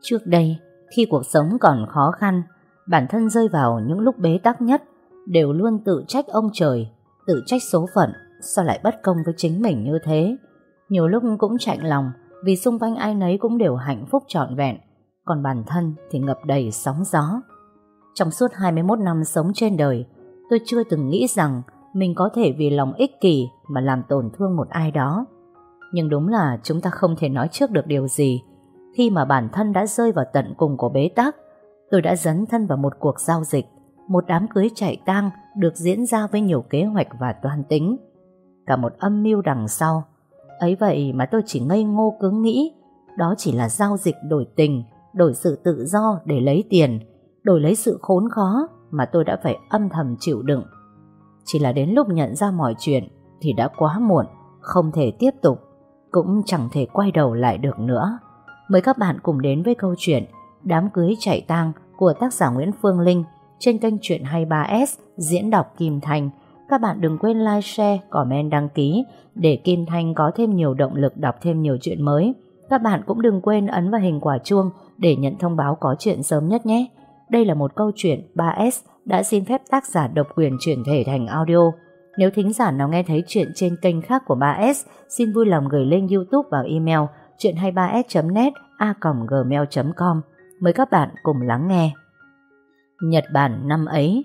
Trước đây, khi cuộc sống còn khó khăn, bản thân rơi vào những lúc bế tắc nhất, đều luôn tự trách ông trời, tự trách số phận, sao lại bất công với chính mình như thế. Nhiều lúc cũng chạnh lòng, vì xung quanh ai nấy cũng đều hạnh phúc trọn vẹn, còn bản thân thì ngập đầy sóng gió. Trong suốt 21 năm sống trên đời, tôi chưa từng nghĩ rằng mình có thể vì lòng ích kỷ mà làm tổn thương một ai đó. Nhưng đúng là chúng ta không thể nói trước được điều gì. Khi mà bản thân đã rơi vào tận cùng của bế tắc, tôi đã dấn thân vào một cuộc giao dịch, một đám cưới chạy tang được diễn ra với nhiều kế hoạch và toan tính. Cả một âm mưu đằng sau. Ấy vậy mà tôi chỉ ngây ngô cứng nghĩ, đó chỉ là giao dịch đổi tình, đổi sự tự do để lấy tiền, đổi lấy sự khốn khó mà tôi đã phải âm thầm chịu đựng. Chỉ là đến lúc nhận ra mọi chuyện thì đã quá muộn, không thể tiếp tục, cũng chẳng thể quay đầu lại được nữa. Mời các bạn cùng đến với câu chuyện Đám cưới chạy tang của tác giả Nguyễn Phương Linh trên kênh Chuyện 23S diễn đọc Kim Thành. Các bạn đừng quên like, share, comment, đăng ký để Kim Thanh có thêm nhiều động lực đọc thêm nhiều chuyện mới. Các bạn cũng đừng quên ấn vào hình quả chuông để nhận thông báo có chuyện sớm nhất nhé. Đây là một câu chuyện 3S đã xin phép tác giả độc quyền chuyển thể thành audio. Nếu thính giả nào nghe thấy chuyện trên kênh khác của 3S, xin vui lòng gửi link YouTube vào email chuyện23s.net a.gmail.com. Mời các bạn cùng lắng nghe. Nhật Bản năm ấy,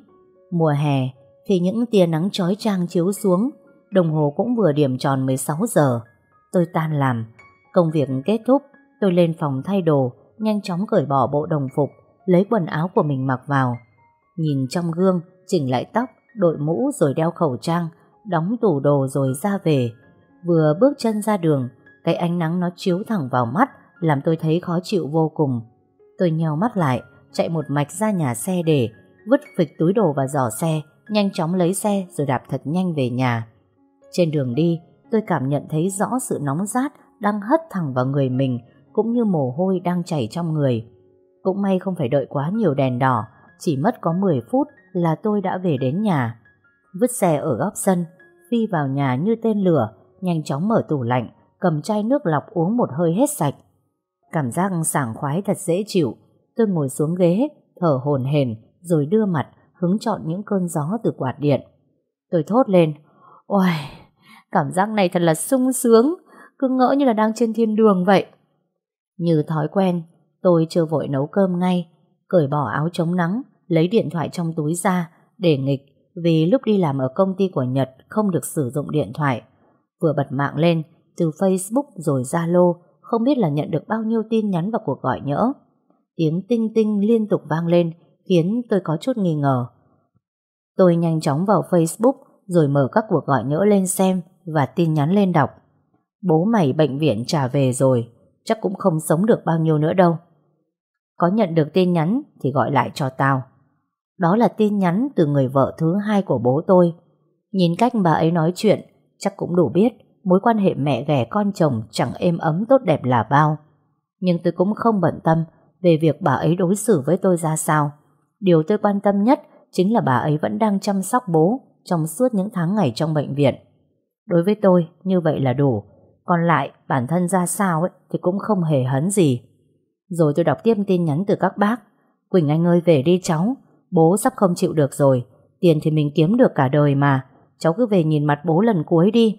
mùa hè thì những tia nắng chói chang chiếu xuống, đồng hồ cũng vừa điểm tròn 16 giờ. Tôi tan làm, công việc kết thúc, tôi lên phòng thay đồ, nhanh chóng cởi bỏ bộ đồng phục, lấy quần áo của mình mặc vào. Nhìn trong gương, chỉnh lại tóc, đội mũ rồi đeo khẩu trang, đóng tủ đồ rồi ra về. Vừa bước chân ra đường, cái ánh nắng nó chiếu thẳng vào mắt, làm tôi thấy khó chịu vô cùng. Tôi nheo mắt lại, chạy một mạch ra nhà xe để vứt phịch túi đồ và giỏ xe, nhanh chóng lấy xe rồi đạp thật nhanh về nhà. Trên đường đi, tôi cảm nhận thấy rõ sự nóng rát đang hất thẳng vào người mình, cũng như mồ hôi đang chảy trong người. Cũng may không phải đợi quá nhiều đèn đỏ, chỉ mất có 10 phút là tôi đã về đến nhà. Vứt xe ở góc sân, phi vào nhà như tên lửa, nhanh chóng mở tủ lạnh, cầm chai nước lọc uống một hơi hết sạch. Cảm giác sảng khoái thật dễ chịu, tôi ngồi xuống ghế, thở hồn hển rồi đưa mặt hứng chọn những cơn gió từ quạt điện. Tôi thốt lên, ôi, cảm giác này thật là sung sướng, cứ ngỡ như là đang trên thiên đường vậy. Như thói quen, tôi chưa vội nấu cơm ngay, cởi bỏ áo chống nắng, lấy điện thoại trong túi ra để nghịch vì lúc đi làm ở công ty của Nhật không được sử dụng điện thoại. Vừa bật mạng lên, từ Facebook rồi Zalo, không biết là nhận được bao nhiêu tin nhắn và cuộc gọi nhỡ. Tiếng tinh tinh liên tục vang lên, khiến tôi có chút nghi ngờ. Tôi nhanh chóng vào Facebook rồi mở các cuộc gọi nhỡ lên xem và tin nhắn lên đọc. Bố mày bệnh viện trả về rồi, chắc cũng không sống được bao nhiêu nữa đâu. Có nhận được tin nhắn thì gọi lại cho tao. Đó là tin nhắn từ người vợ thứ hai của bố tôi. Nhìn cách bà ấy nói chuyện, chắc cũng đủ biết mối quan hệ mẹ ghẻ con chồng chẳng êm ấm tốt đẹp là bao. Nhưng tôi cũng không bận tâm về việc bà ấy đối xử với tôi ra sao. Điều tôi quan tâm nhất chính là bà ấy vẫn đang chăm sóc bố trong suốt những tháng ngày trong bệnh viện. Đối với tôi, như vậy là đủ. Còn lại, bản thân ra sao ấy, thì cũng không hề hấn gì. Rồi tôi đọc tiếp tin nhắn từ các bác. Quỳnh Anh ơi về đi cháu, bố sắp không chịu được rồi. Tiền thì mình kiếm được cả đời mà. Cháu cứ về nhìn mặt bố lần cuối đi.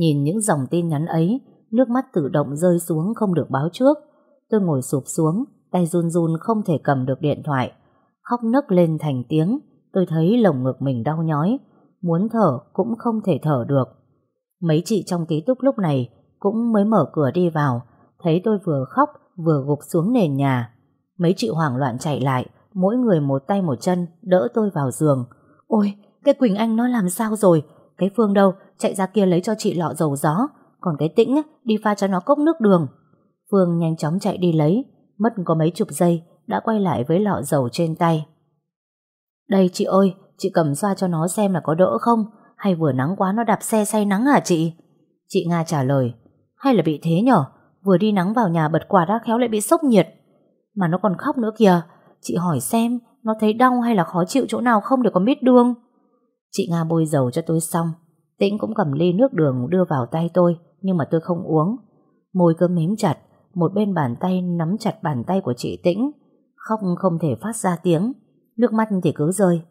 Nhìn những dòng tin nhắn ấy, nước mắt tự động rơi xuống không được báo trước. Tôi ngồi sụp xuống, tay run run không thể cầm được điện thoại. Khóc nấc lên thành tiếng, tôi thấy lồng ngực mình đau nhói. Muốn thở cũng không thể thở được. Mấy chị trong ký túc lúc này cũng mới mở cửa đi vào, thấy tôi vừa khóc vừa gục xuống nền nhà. Mấy chị hoảng loạn chạy lại, mỗi người một tay một chân đỡ tôi vào giường. Ôi, cái Quỳnh Anh nó làm sao rồi? Cái Phương đâu, chạy ra kia lấy cho chị lọ dầu gió, còn cái Tĩnh đi pha cho nó cốc nước đường. Phương nhanh chóng chạy đi lấy, mất có mấy chục giây, đã quay lại với lọ dầu trên tay. Đây chị ơi, chị cầm xoa cho nó xem là có đỡ không? Hay vừa nắng quá nó đạp xe say nắng hả chị? Chị Nga trả lời, hay là bị thế nhở? Vừa đi nắng vào nhà bật quạt đã khéo lại bị sốc nhiệt. Mà nó còn khóc nữa kìa. Chị hỏi xem, nó thấy đau hay là khó chịu chỗ nào không để con biết đương. Chị Nga bôi dầu cho tôi xong. Tĩnh cũng cầm ly nước đường đưa vào tay tôi, nhưng mà tôi không uống. Môi cứ mím chặt, một bên bàn tay nắm chặt bàn tay của chị Tĩnh, khóc không thể phát ra tiếng, nước mắt thì cứ rơi.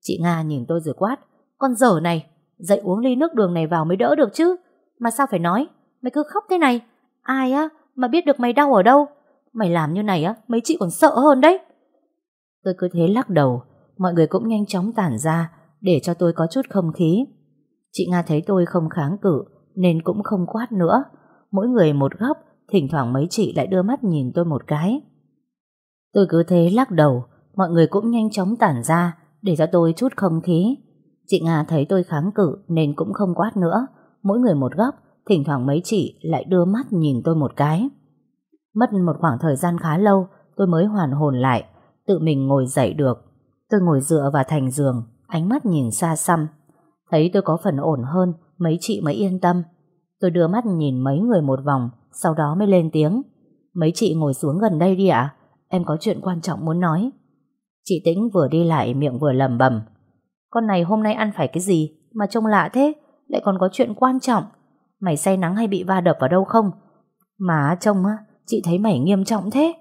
Chị Nga nhìn tôi rồi quát, con dở này, dậy uống ly nước đường này vào mới đỡ được chứ, mà sao phải nói, mày cứ khóc thế này, ai á mà biết được mày đau ở đâu, mày làm như này á, mấy chị còn sợ hơn đấy. Tôi cứ thế lắc đầu, mọi người cũng nhanh chóng tản ra để cho tôi có chút không khí. Chị Nga thấy tôi không kháng cự nên cũng không quát nữa. Mỗi người một góc, thỉnh thoảng mấy chị lại đưa mắt nhìn tôi một cái. Tôi cứ thế lắc đầu, mọi người cũng nhanh chóng tản ra để cho tôi chút không khí. Chị Nga thấy tôi kháng cự nên cũng không quát nữa. Mỗi người một góc, thỉnh thoảng mấy chị lại đưa mắt nhìn tôi một cái. Mất một khoảng thời gian khá lâu, tôi mới hoàn hồn lại, tự mình ngồi dậy được. Tôi ngồi dựa vào thành giường, ánh mắt nhìn xa xăm. Thấy tôi có phần ổn hơn, mấy chị mới yên tâm. Tôi đưa mắt nhìn mấy người một vòng, sau đó mới lên tiếng. Mấy chị ngồi xuống gần đây đi ạ, em có chuyện quan trọng muốn nói. Chị Tĩnh vừa đi lại miệng vừa lầm bầm. Con này hôm nay ăn phải cái gì mà trông lạ thế, lại còn có chuyện quan trọng. Mày say nắng hay bị va đập vào đâu không? Mà trông á, chị thấy mày nghiêm trọng thế.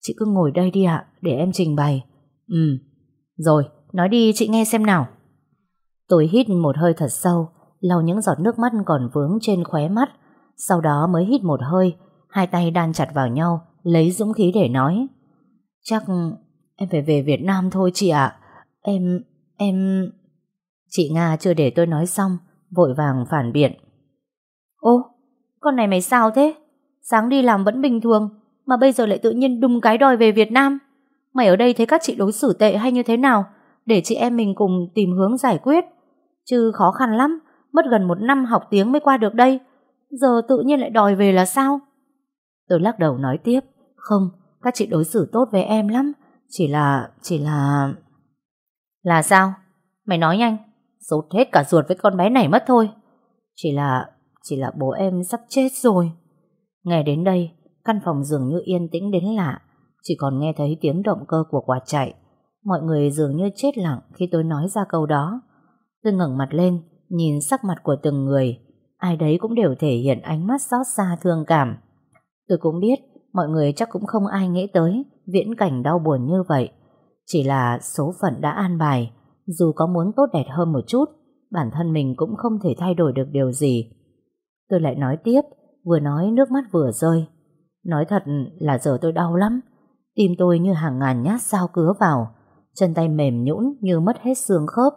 Chị cứ ngồi đây đi ạ, để em trình bày. Ừ, rồi, nói đi chị nghe xem nào. Tôi hít một hơi thật sâu, lau những giọt nước mắt còn vướng trên khóe mắt, sau đó mới hít một hơi, hai tay đan chặt vào nhau, lấy dũng khí để nói. Chắc em phải về Việt Nam thôi chị ạ. Em, em... Chị Nga chưa để tôi nói xong, vội vàng phản biện. Ô, con này mày sao thế? Sáng đi làm vẫn bình thường, mà bây giờ lại tự nhiên đùng cái đòi về Việt Nam. Mày ở đây thấy các chị đối xử tệ hay như thế nào? Để chị em mình cùng tìm hướng giải quyết. Chứ khó khăn lắm, mất gần một năm học tiếng mới qua được đây. Giờ tự nhiên lại đòi về là sao? Tôi lắc đầu nói tiếp. Không, các chị đối xử tốt với em lắm. Chỉ là, chỉ là... Là sao? Mày nói nhanh. Sốt hết cả ruột với con bé này mất thôi. Chỉ là, chỉ là bố em sắp chết rồi. Nghe đến đây, căn phòng dường như yên tĩnh đến lạ. Chỉ còn nghe thấy tiếng động cơ của quạt chạy. Mọi người dường như chết lặng khi tôi nói ra câu đó. Tôi ngẩng mặt lên, nhìn sắc mặt của từng người. Ai đấy cũng đều thể hiện ánh mắt xót xa thương cảm. Tôi cũng biết mọi người chắc cũng không ai nghĩ tới viễn cảnh đau buồn như vậy. Chỉ là số phận đã an bài. Dù có muốn tốt đẹp hơn một chút, bản thân mình cũng không thể thay đổi được điều gì. Tôi lại nói tiếp, vừa nói nước mắt vừa rơi. Nói thật là giờ tôi đau lắm. Tim tôi như hàng ngàn nhát sao cứa vào. Chân tay mềm nhũn như mất hết xương khớp.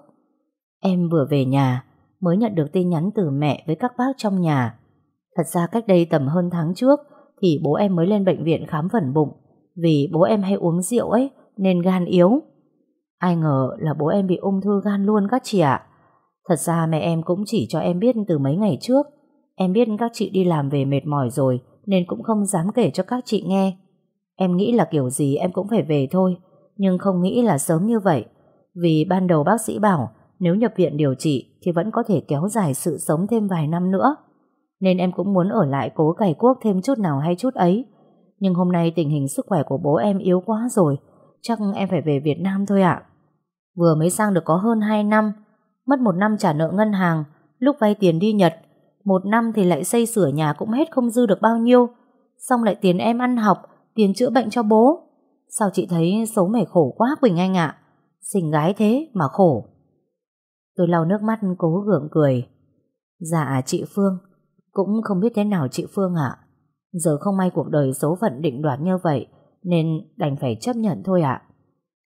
Em vừa về nhà, mới nhận được tin nhắn từ mẹ với các bác trong nhà. Thật ra cách đây tầm hơn tháng trước, thì bố em mới lên bệnh viện khám phần bụng. Vì bố em hay uống rượu ấy, nên gan yếu. Ai ngờ là bố em bị ung thư gan luôn các chị ạ. Thật ra mẹ em cũng chỉ cho em biết từ mấy ngày trước. Em biết các chị đi làm về mệt mỏi rồi, nên cũng không dám kể cho các chị nghe. Em nghĩ là kiểu gì em cũng phải về thôi, nhưng không nghĩ là sớm như vậy. Vì ban đầu bác sĩ bảo nếu nhập viện điều trị thì vẫn có thể kéo dài sự sống thêm vài năm nữa. Nên em cũng muốn ở lại cố cày cuốc thêm chút nào hay chút ấy. Nhưng hôm nay tình hình sức khỏe của bố em yếu quá rồi, chắc em phải về Việt Nam thôi ạ. Vừa mới sang được có hơn 2 năm, mất một năm trả nợ ngân hàng, lúc vay tiền đi Nhật, một năm thì lại xây sửa nhà cũng hết không dư được bao nhiêu, xong lại tiền em ăn học, tiền chữa bệnh cho bố. Sao chị thấy xấu mẻ khổ quá Quỳnh Anh ạ? Xinh gái thế mà khổ. Tôi lau nước mắt cố gượng cười. Dạ chị Phương, cũng không biết thế nào chị Phương ạ. Giờ không may cuộc đời số phận định đoạt như vậy, nên đành phải chấp nhận thôi ạ.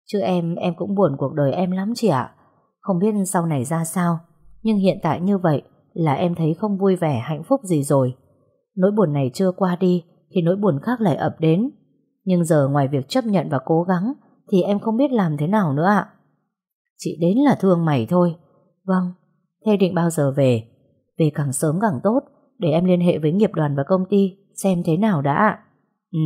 Chứ em, em cũng buồn cuộc đời em lắm chị ạ. Không biết sau này ra sao, nhưng hiện tại như vậy là em thấy không vui vẻ hạnh phúc gì rồi. Nỗi buồn này chưa qua đi, thì nỗi buồn khác lại ập đến. Nhưng giờ ngoài việc chấp nhận và cố gắng, thì em không biết làm thế nào nữa ạ. Chị đến là thương mày thôi. Vâng, thế định bao giờ về? Về càng sớm càng tốt, để em liên hệ với nghiệp đoàn và công ty, xem thế nào đã ạ. Ừ,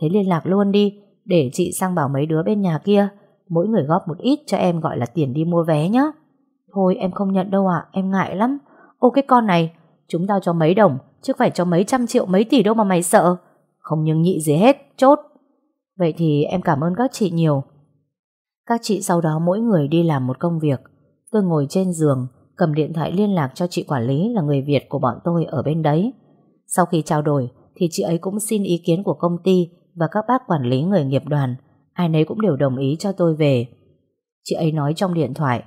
thế liên lạc luôn đi, để chị sang bảo mấy đứa bên nhà kia, mỗi người góp một ít cho em gọi là tiền đi mua vé nhé. Thôi em không nhận đâu ạ, em ngại lắm. Ô cái con này, chúng tao cho mấy đồng, chứ phải cho mấy trăm triệu mấy tỷ đâu mà mày sợ. Không nhưng nhị gì hết, chốt. Vậy thì em cảm ơn các chị nhiều. Các chị sau đó mỗi người đi làm một công việc. Tôi ngồi trên giường, cầm điện thoại liên lạc cho chị quản lý là người Việt của bọn tôi ở bên đấy. Sau khi trao đổi, thì chị ấy cũng xin ý kiến của công ty và các bác quản lý người nghiệp đoàn. Ai nấy cũng đều đồng ý cho tôi về. Chị ấy nói trong điện thoại.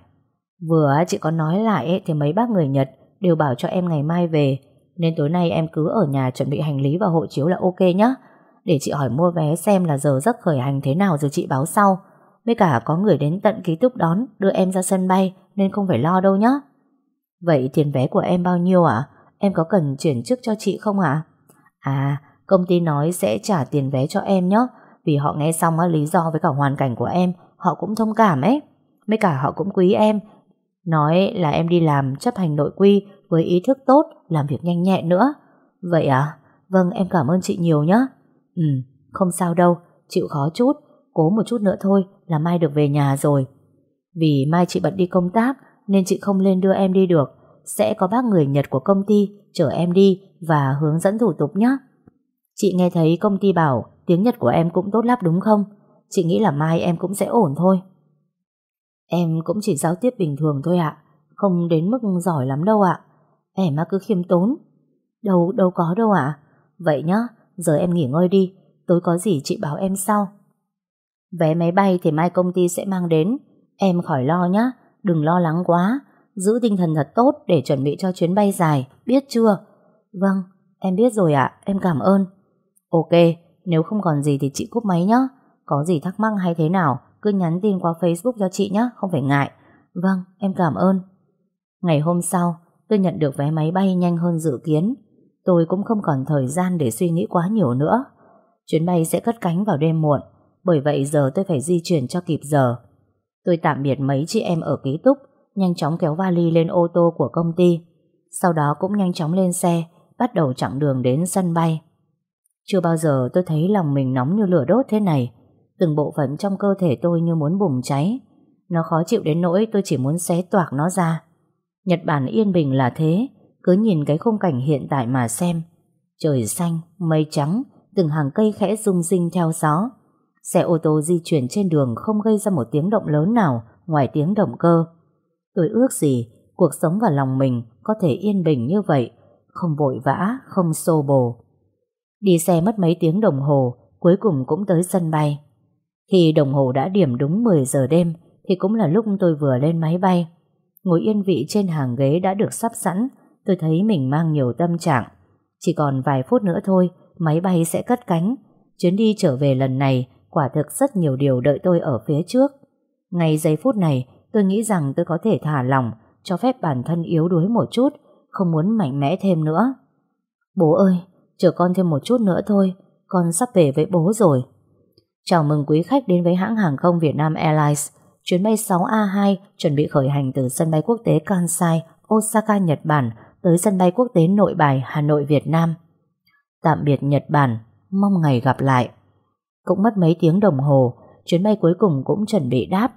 Vừa chị có nói lại thì mấy bác người Nhật đều bảo cho em ngày mai về. Nên tối nay em cứ ở nhà chuẩn bị hành lý và hộ chiếu là ok nhé. Để chị hỏi mua vé xem là giờ giấc khởi hành thế nào rồi chị báo sau. Với cả có người đến tận ký túc đón đưa em ra sân bay nên không phải lo đâu nhé. Vậy tiền vé của em bao nhiêu ạ? Em có cần chuyển trước cho chị không ạ? À, công ty nói sẽ trả tiền vé cho em nhé. Vì họ nghe xong á, lý do với cả hoàn cảnh của em, họ cũng thông cảm ấy. Mấy cả họ cũng quý em. Nói là em đi làm chấp hành nội quy với ý thức tốt, làm việc nhanh nhẹn nữa. Vậy à? Vâng, em cảm ơn chị nhiều nhé. Ừ, không sao đâu, chịu khó chút, cố một chút nữa thôi là mai được về nhà rồi. Vì mai chị bận đi công tác nên chị không lên đưa em đi được. Sẽ có bác người Nhật của công ty chở em đi và hướng dẫn thủ tục nhé. Chị nghe thấy công ty bảo tiếng Nhật của em cũng tốt lắm đúng không? Chị nghĩ là mai em cũng sẽ ổn thôi. Em cũng chỉ giao tiếp bình thường thôi ạ. Không đến mức giỏi lắm đâu ạ. Em mà cứ khiêm tốn. Đâu, đâu có đâu ạ. Vậy nhá, giờ em nghỉ ngơi đi. Tối có gì chị báo em sau. Vé máy bay thì mai công ty sẽ mang đến. Em khỏi lo nhá. Đừng lo lắng quá. Giữ tinh thần thật tốt để chuẩn bị cho chuyến bay dài. Biết chưa? Vâng, em biết rồi ạ. Em cảm ơn. Ok, nếu không còn gì thì chị cúp máy nhá. Có gì thắc mắc hay thế nào, cứ nhắn tin qua Facebook cho chị nhá, không phải ngại. Vâng, em cảm ơn. Ngày hôm sau, tôi nhận được vé máy bay nhanh hơn dự kiến. Tôi cũng không còn thời gian để suy nghĩ quá nhiều nữa. Chuyến bay sẽ cất cánh vào đêm muộn, bởi vậy giờ tôi phải di chuyển cho kịp giờ. Tôi tạm biệt mấy chị em ở ký túc, nhanh chóng kéo vali lên ô tô của công ty. Sau đó cũng nhanh chóng lên xe, bắt đầu chặng đường đến sân bay. Chưa bao giờ tôi thấy lòng mình nóng như lửa đốt thế này. Từng bộ phận trong cơ thể tôi như muốn bùng cháy. Nó khó chịu đến nỗi tôi chỉ muốn xé toạc nó ra. Nhật Bản yên bình là thế, cứ nhìn cái khung cảnh hiện tại mà xem. Trời xanh, mây trắng, từng hàng cây khẽ rung rinh theo gió. Xe ô tô di chuyển trên đường không gây ra một tiếng động lớn nào ngoài tiếng động cơ. Tôi ước gì cuộc sống và lòng mình có thể yên bình như vậy, không vội vã, không xô bồ. Đi xe mất mấy tiếng đồng hồ, cuối cùng cũng tới sân bay. Khi đồng hồ đã điểm đúng 10 giờ đêm, thì cũng là lúc tôi vừa lên máy bay. Ngồi yên vị trên hàng ghế đã được sắp sẵn, tôi thấy mình mang nhiều tâm trạng. Chỉ còn vài phút nữa thôi, máy bay sẽ cất cánh. Chuyến đi trở về lần này, quả thực rất nhiều điều đợi tôi ở phía trước. Ngay giây phút này, tôi nghĩ rằng tôi có thể thả lỏng, cho phép bản thân yếu đuối một chút, không muốn mạnh mẽ thêm nữa. Bố ơi, Chờ con thêm một chút nữa thôi Con sắp về với bố rồi Chào mừng quý khách đến với hãng hàng không Việt Nam Airlines Chuyến bay 6A2 chuẩn bị khởi hành từ sân bay quốc tế Kansai, Osaka, Nhật Bản tới sân bay quốc tế Nội Bài, Hà Nội, Việt Nam. Tạm biệt Nhật Bản, mong ngày gặp lại. Cũng mất mấy tiếng đồng hồ, chuyến bay cuối cùng cũng chuẩn bị đáp.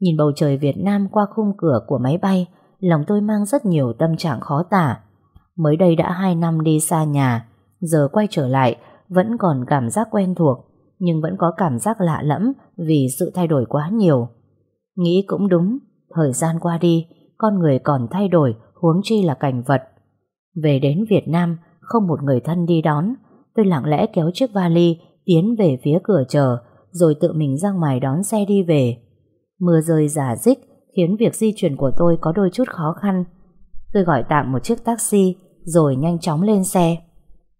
Nhìn bầu trời Việt Nam qua khung cửa của máy bay, lòng tôi mang rất nhiều tâm trạng khó tả. Mới đây đã 2 năm đi xa nhà, Giờ quay trở lại Vẫn còn cảm giác quen thuộc Nhưng vẫn có cảm giác lạ lẫm Vì sự thay đổi quá nhiều Nghĩ cũng đúng Thời gian qua đi Con người còn thay đổi Huống chi là cảnh vật Về đến Việt Nam Không một người thân đi đón Tôi lặng lẽ kéo chiếc vali Tiến về phía cửa chờ Rồi tự mình ra ngoài đón xe đi về Mưa rơi giả dích Khiến việc di chuyển của tôi có đôi chút khó khăn Tôi gọi tạm một chiếc taxi Rồi nhanh chóng lên xe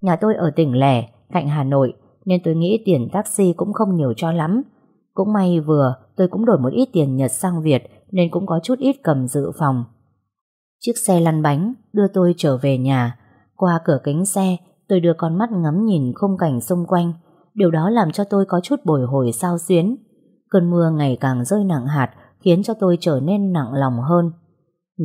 Nhà tôi ở tỉnh lẻ, cạnh Hà Nội, nên tôi nghĩ tiền taxi cũng không nhiều cho lắm. Cũng may vừa, tôi cũng đổi một ít tiền Nhật sang Việt, nên cũng có chút ít cầm dự phòng. Chiếc xe lăn bánh đưa tôi trở về nhà. Qua cửa kính xe, tôi đưa con mắt ngắm nhìn khung cảnh xung quanh. Điều đó làm cho tôi có chút bồi hồi sao xuyến. Cơn mưa ngày càng rơi nặng hạt, khiến cho tôi trở nên nặng lòng hơn.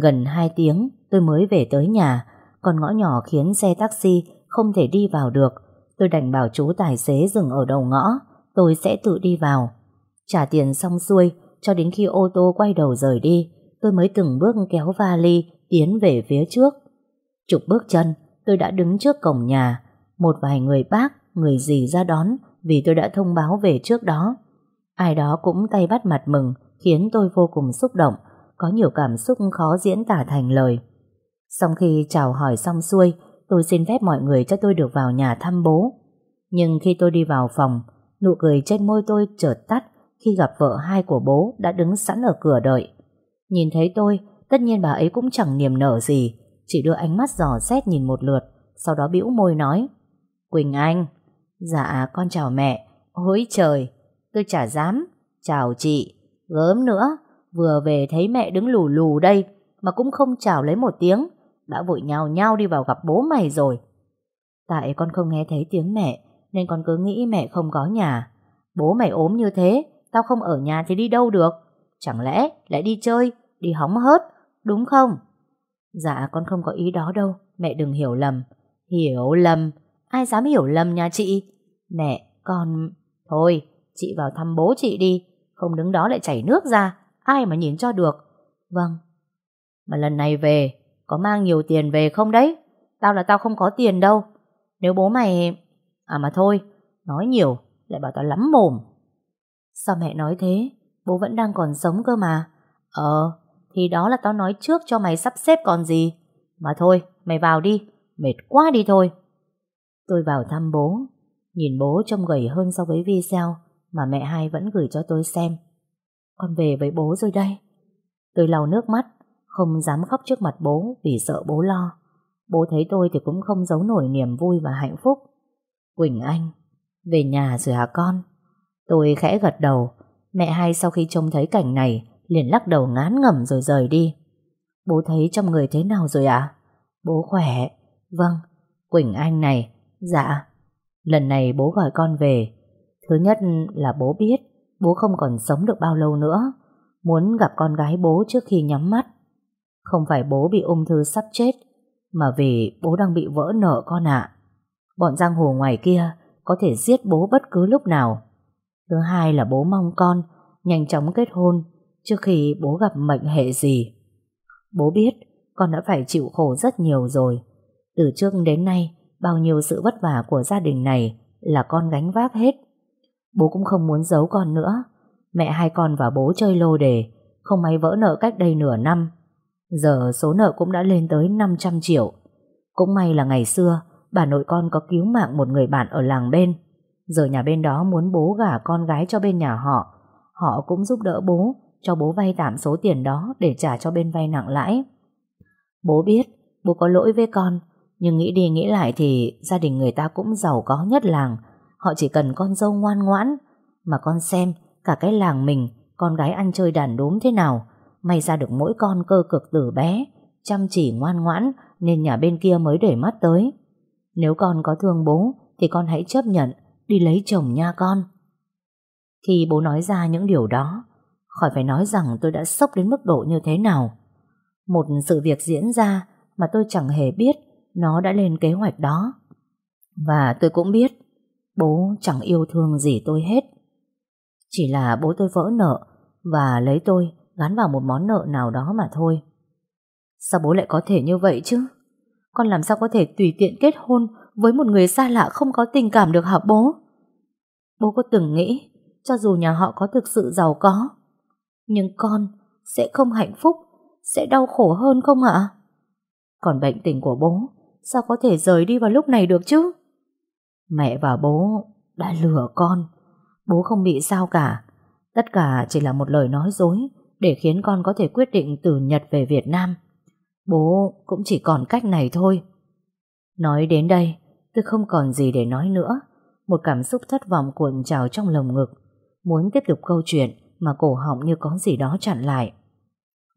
Gần 2 tiếng, tôi mới về tới nhà, còn ngõ nhỏ khiến xe taxi không thể đi vào được. Tôi đành bảo chú tài xế dừng ở đầu ngõ, tôi sẽ tự đi vào. Trả tiền xong xuôi, cho đến khi ô tô quay đầu rời đi, tôi mới từng bước kéo vali tiến về phía trước. Chục bước chân, tôi đã đứng trước cổng nhà. Một vài người bác, người gì ra đón vì tôi đã thông báo về trước đó. Ai đó cũng tay bắt mặt mừng, khiến tôi vô cùng xúc động, có nhiều cảm xúc khó diễn tả thành lời. Sau khi chào hỏi xong xuôi, Tôi xin phép mọi người cho tôi được vào nhà thăm bố. Nhưng khi tôi đi vào phòng, nụ cười trên môi tôi chợt tắt khi gặp vợ hai của bố đã đứng sẵn ở cửa đợi. Nhìn thấy tôi, tất nhiên bà ấy cũng chẳng niềm nở gì, chỉ đưa ánh mắt dò xét nhìn một lượt, sau đó bĩu môi nói. Quỳnh Anh, dạ con chào mẹ, ôi trời, tôi chả dám, chào chị, gớm nữa, vừa về thấy mẹ đứng lù lù đây, mà cũng không chào lấy một tiếng, đã vội nhào nhao đi vào gặp bố mày rồi. Tại con không nghe thấy tiếng mẹ, nên con cứ nghĩ mẹ không có nhà. Bố mày ốm như thế, tao không ở nhà thì đi đâu được? Chẳng lẽ lại đi chơi, đi hóng hớt, đúng không? Dạ con không có ý đó đâu, mẹ đừng hiểu lầm. Hiểu lầm? Ai dám hiểu lầm nhà chị? Mẹ, con... Thôi, chị vào thăm bố chị đi, không đứng đó lại chảy nước ra, ai mà nhìn cho được. Vâng. Mà lần này về, có mang nhiều tiền về không đấy? Tao là tao không có tiền đâu. Nếu bố mày... À mà thôi, nói nhiều, lại bảo tao lắm mồm. Sao mẹ nói thế? Bố vẫn đang còn sống cơ mà. Ờ, thì đó là tao nói trước cho mày sắp xếp còn gì. Mà thôi, mày vào đi, mệt quá đi thôi. Tôi vào thăm bố, nhìn bố trông gầy hơn so với video mà mẹ hai vẫn gửi cho tôi xem. Con về với bố rồi đây. Tôi lau nước mắt, không dám khóc trước mặt bố vì sợ bố lo. Bố thấy tôi thì cũng không giấu nổi niềm vui và hạnh phúc. Quỳnh Anh, về nhà rồi hả con? Tôi khẽ gật đầu, mẹ hai sau khi trông thấy cảnh này liền lắc đầu ngán ngẩm rồi rời đi. Bố thấy trong người thế nào rồi ạ? Bố khỏe. Vâng, Quỳnh Anh này, dạ. Lần này bố gọi con về. Thứ nhất là bố biết bố không còn sống được bao lâu nữa. Muốn gặp con gái bố trước khi nhắm mắt. Không phải bố bị ung thư sắp chết, mà vì bố đang bị vỡ nợ con ạ. Bọn giang hồ ngoài kia có thể giết bố bất cứ lúc nào. Thứ hai là bố mong con nhanh chóng kết hôn trước khi bố gặp mệnh hệ gì. Bố biết con đã phải chịu khổ rất nhiều rồi. Từ trước đến nay, bao nhiêu sự vất vả của gia đình này là con gánh vác hết. Bố cũng không muốn giấu con nữa. Mẹ hai con và bố chơi lô đề, không may vỡ nợ cách đây nửa năm. Giờ số nợ cũng đã lên tới 500 triệu. Cũng may là ngày xưa, bà nội con có cứu mạng một người bạn ở làng bên. Giờ nhà bên đó muốn bố gả con gái cho bên nhà họ. Họ cũng giúp đỡ bố, cho bố vay tạm số tiền đó để trả cho bên vay nặng lãi. Bố biết, bố có lỗi với con, nhưng nghĩ đi nghĩ lại thì gia đình người ta cũng giàu có nhất làng. Họ chỉ cần con dâu ngoan ngoãn. Mà con xem, cả cái làng mình, con gái ăn chơi đàn đốm thế nào. May ra được mỗi con cơ cực từ bé, chăm chỉ ngoan ngoãn nên nhà bên kia mới để mắt tới. Nếu con có thương bố thì con hãy chấp nhận đi lấy chồng nha con. Khi bố nói ra những điều đó, khỏi phải nói rằng tôi đã sốc đến mức độ như thế nào. Một sự việc diễn ra mà tôi chẳng hề biết nó đã lên kế hoạch đó. Và tôi cũng biết, bố chẳng yêu thương gì tôi hết. Chỉ là bố tôi vỡ nợ và lấy tôi gắn vào một món nợ nào đó mà thôi. Sao bố lại có thể như vậy chứ? Con làm sao có thể tùy tiện kết hôn với một người xa lạ không có tình cảm được hả bố? Bố có từng nghĩ, cho dù nhà họ có thực sự giàu có, nhưng con sẽ không hạnh phúc, sẽ đau khổ hơn không ạ? Còn bệnh tình của bố sao có thể rời đi vào lúc này được chứ? Mẹ và bố đã lừa con bố không bị sao cả tất cả chỉ là một lời nói dối để khiến con có thể quyết định từ Nhật về Việt Nam. Bố cũng chỉ còn cách này thôi. Nói đến đây, tôi không còn gì để nói nữa. Một cảm xúc thất vọng cuộn trào trong lồng ngực. Muốn tiếp tục câu chuyện mà cổ họng như có gì đó chặn lại.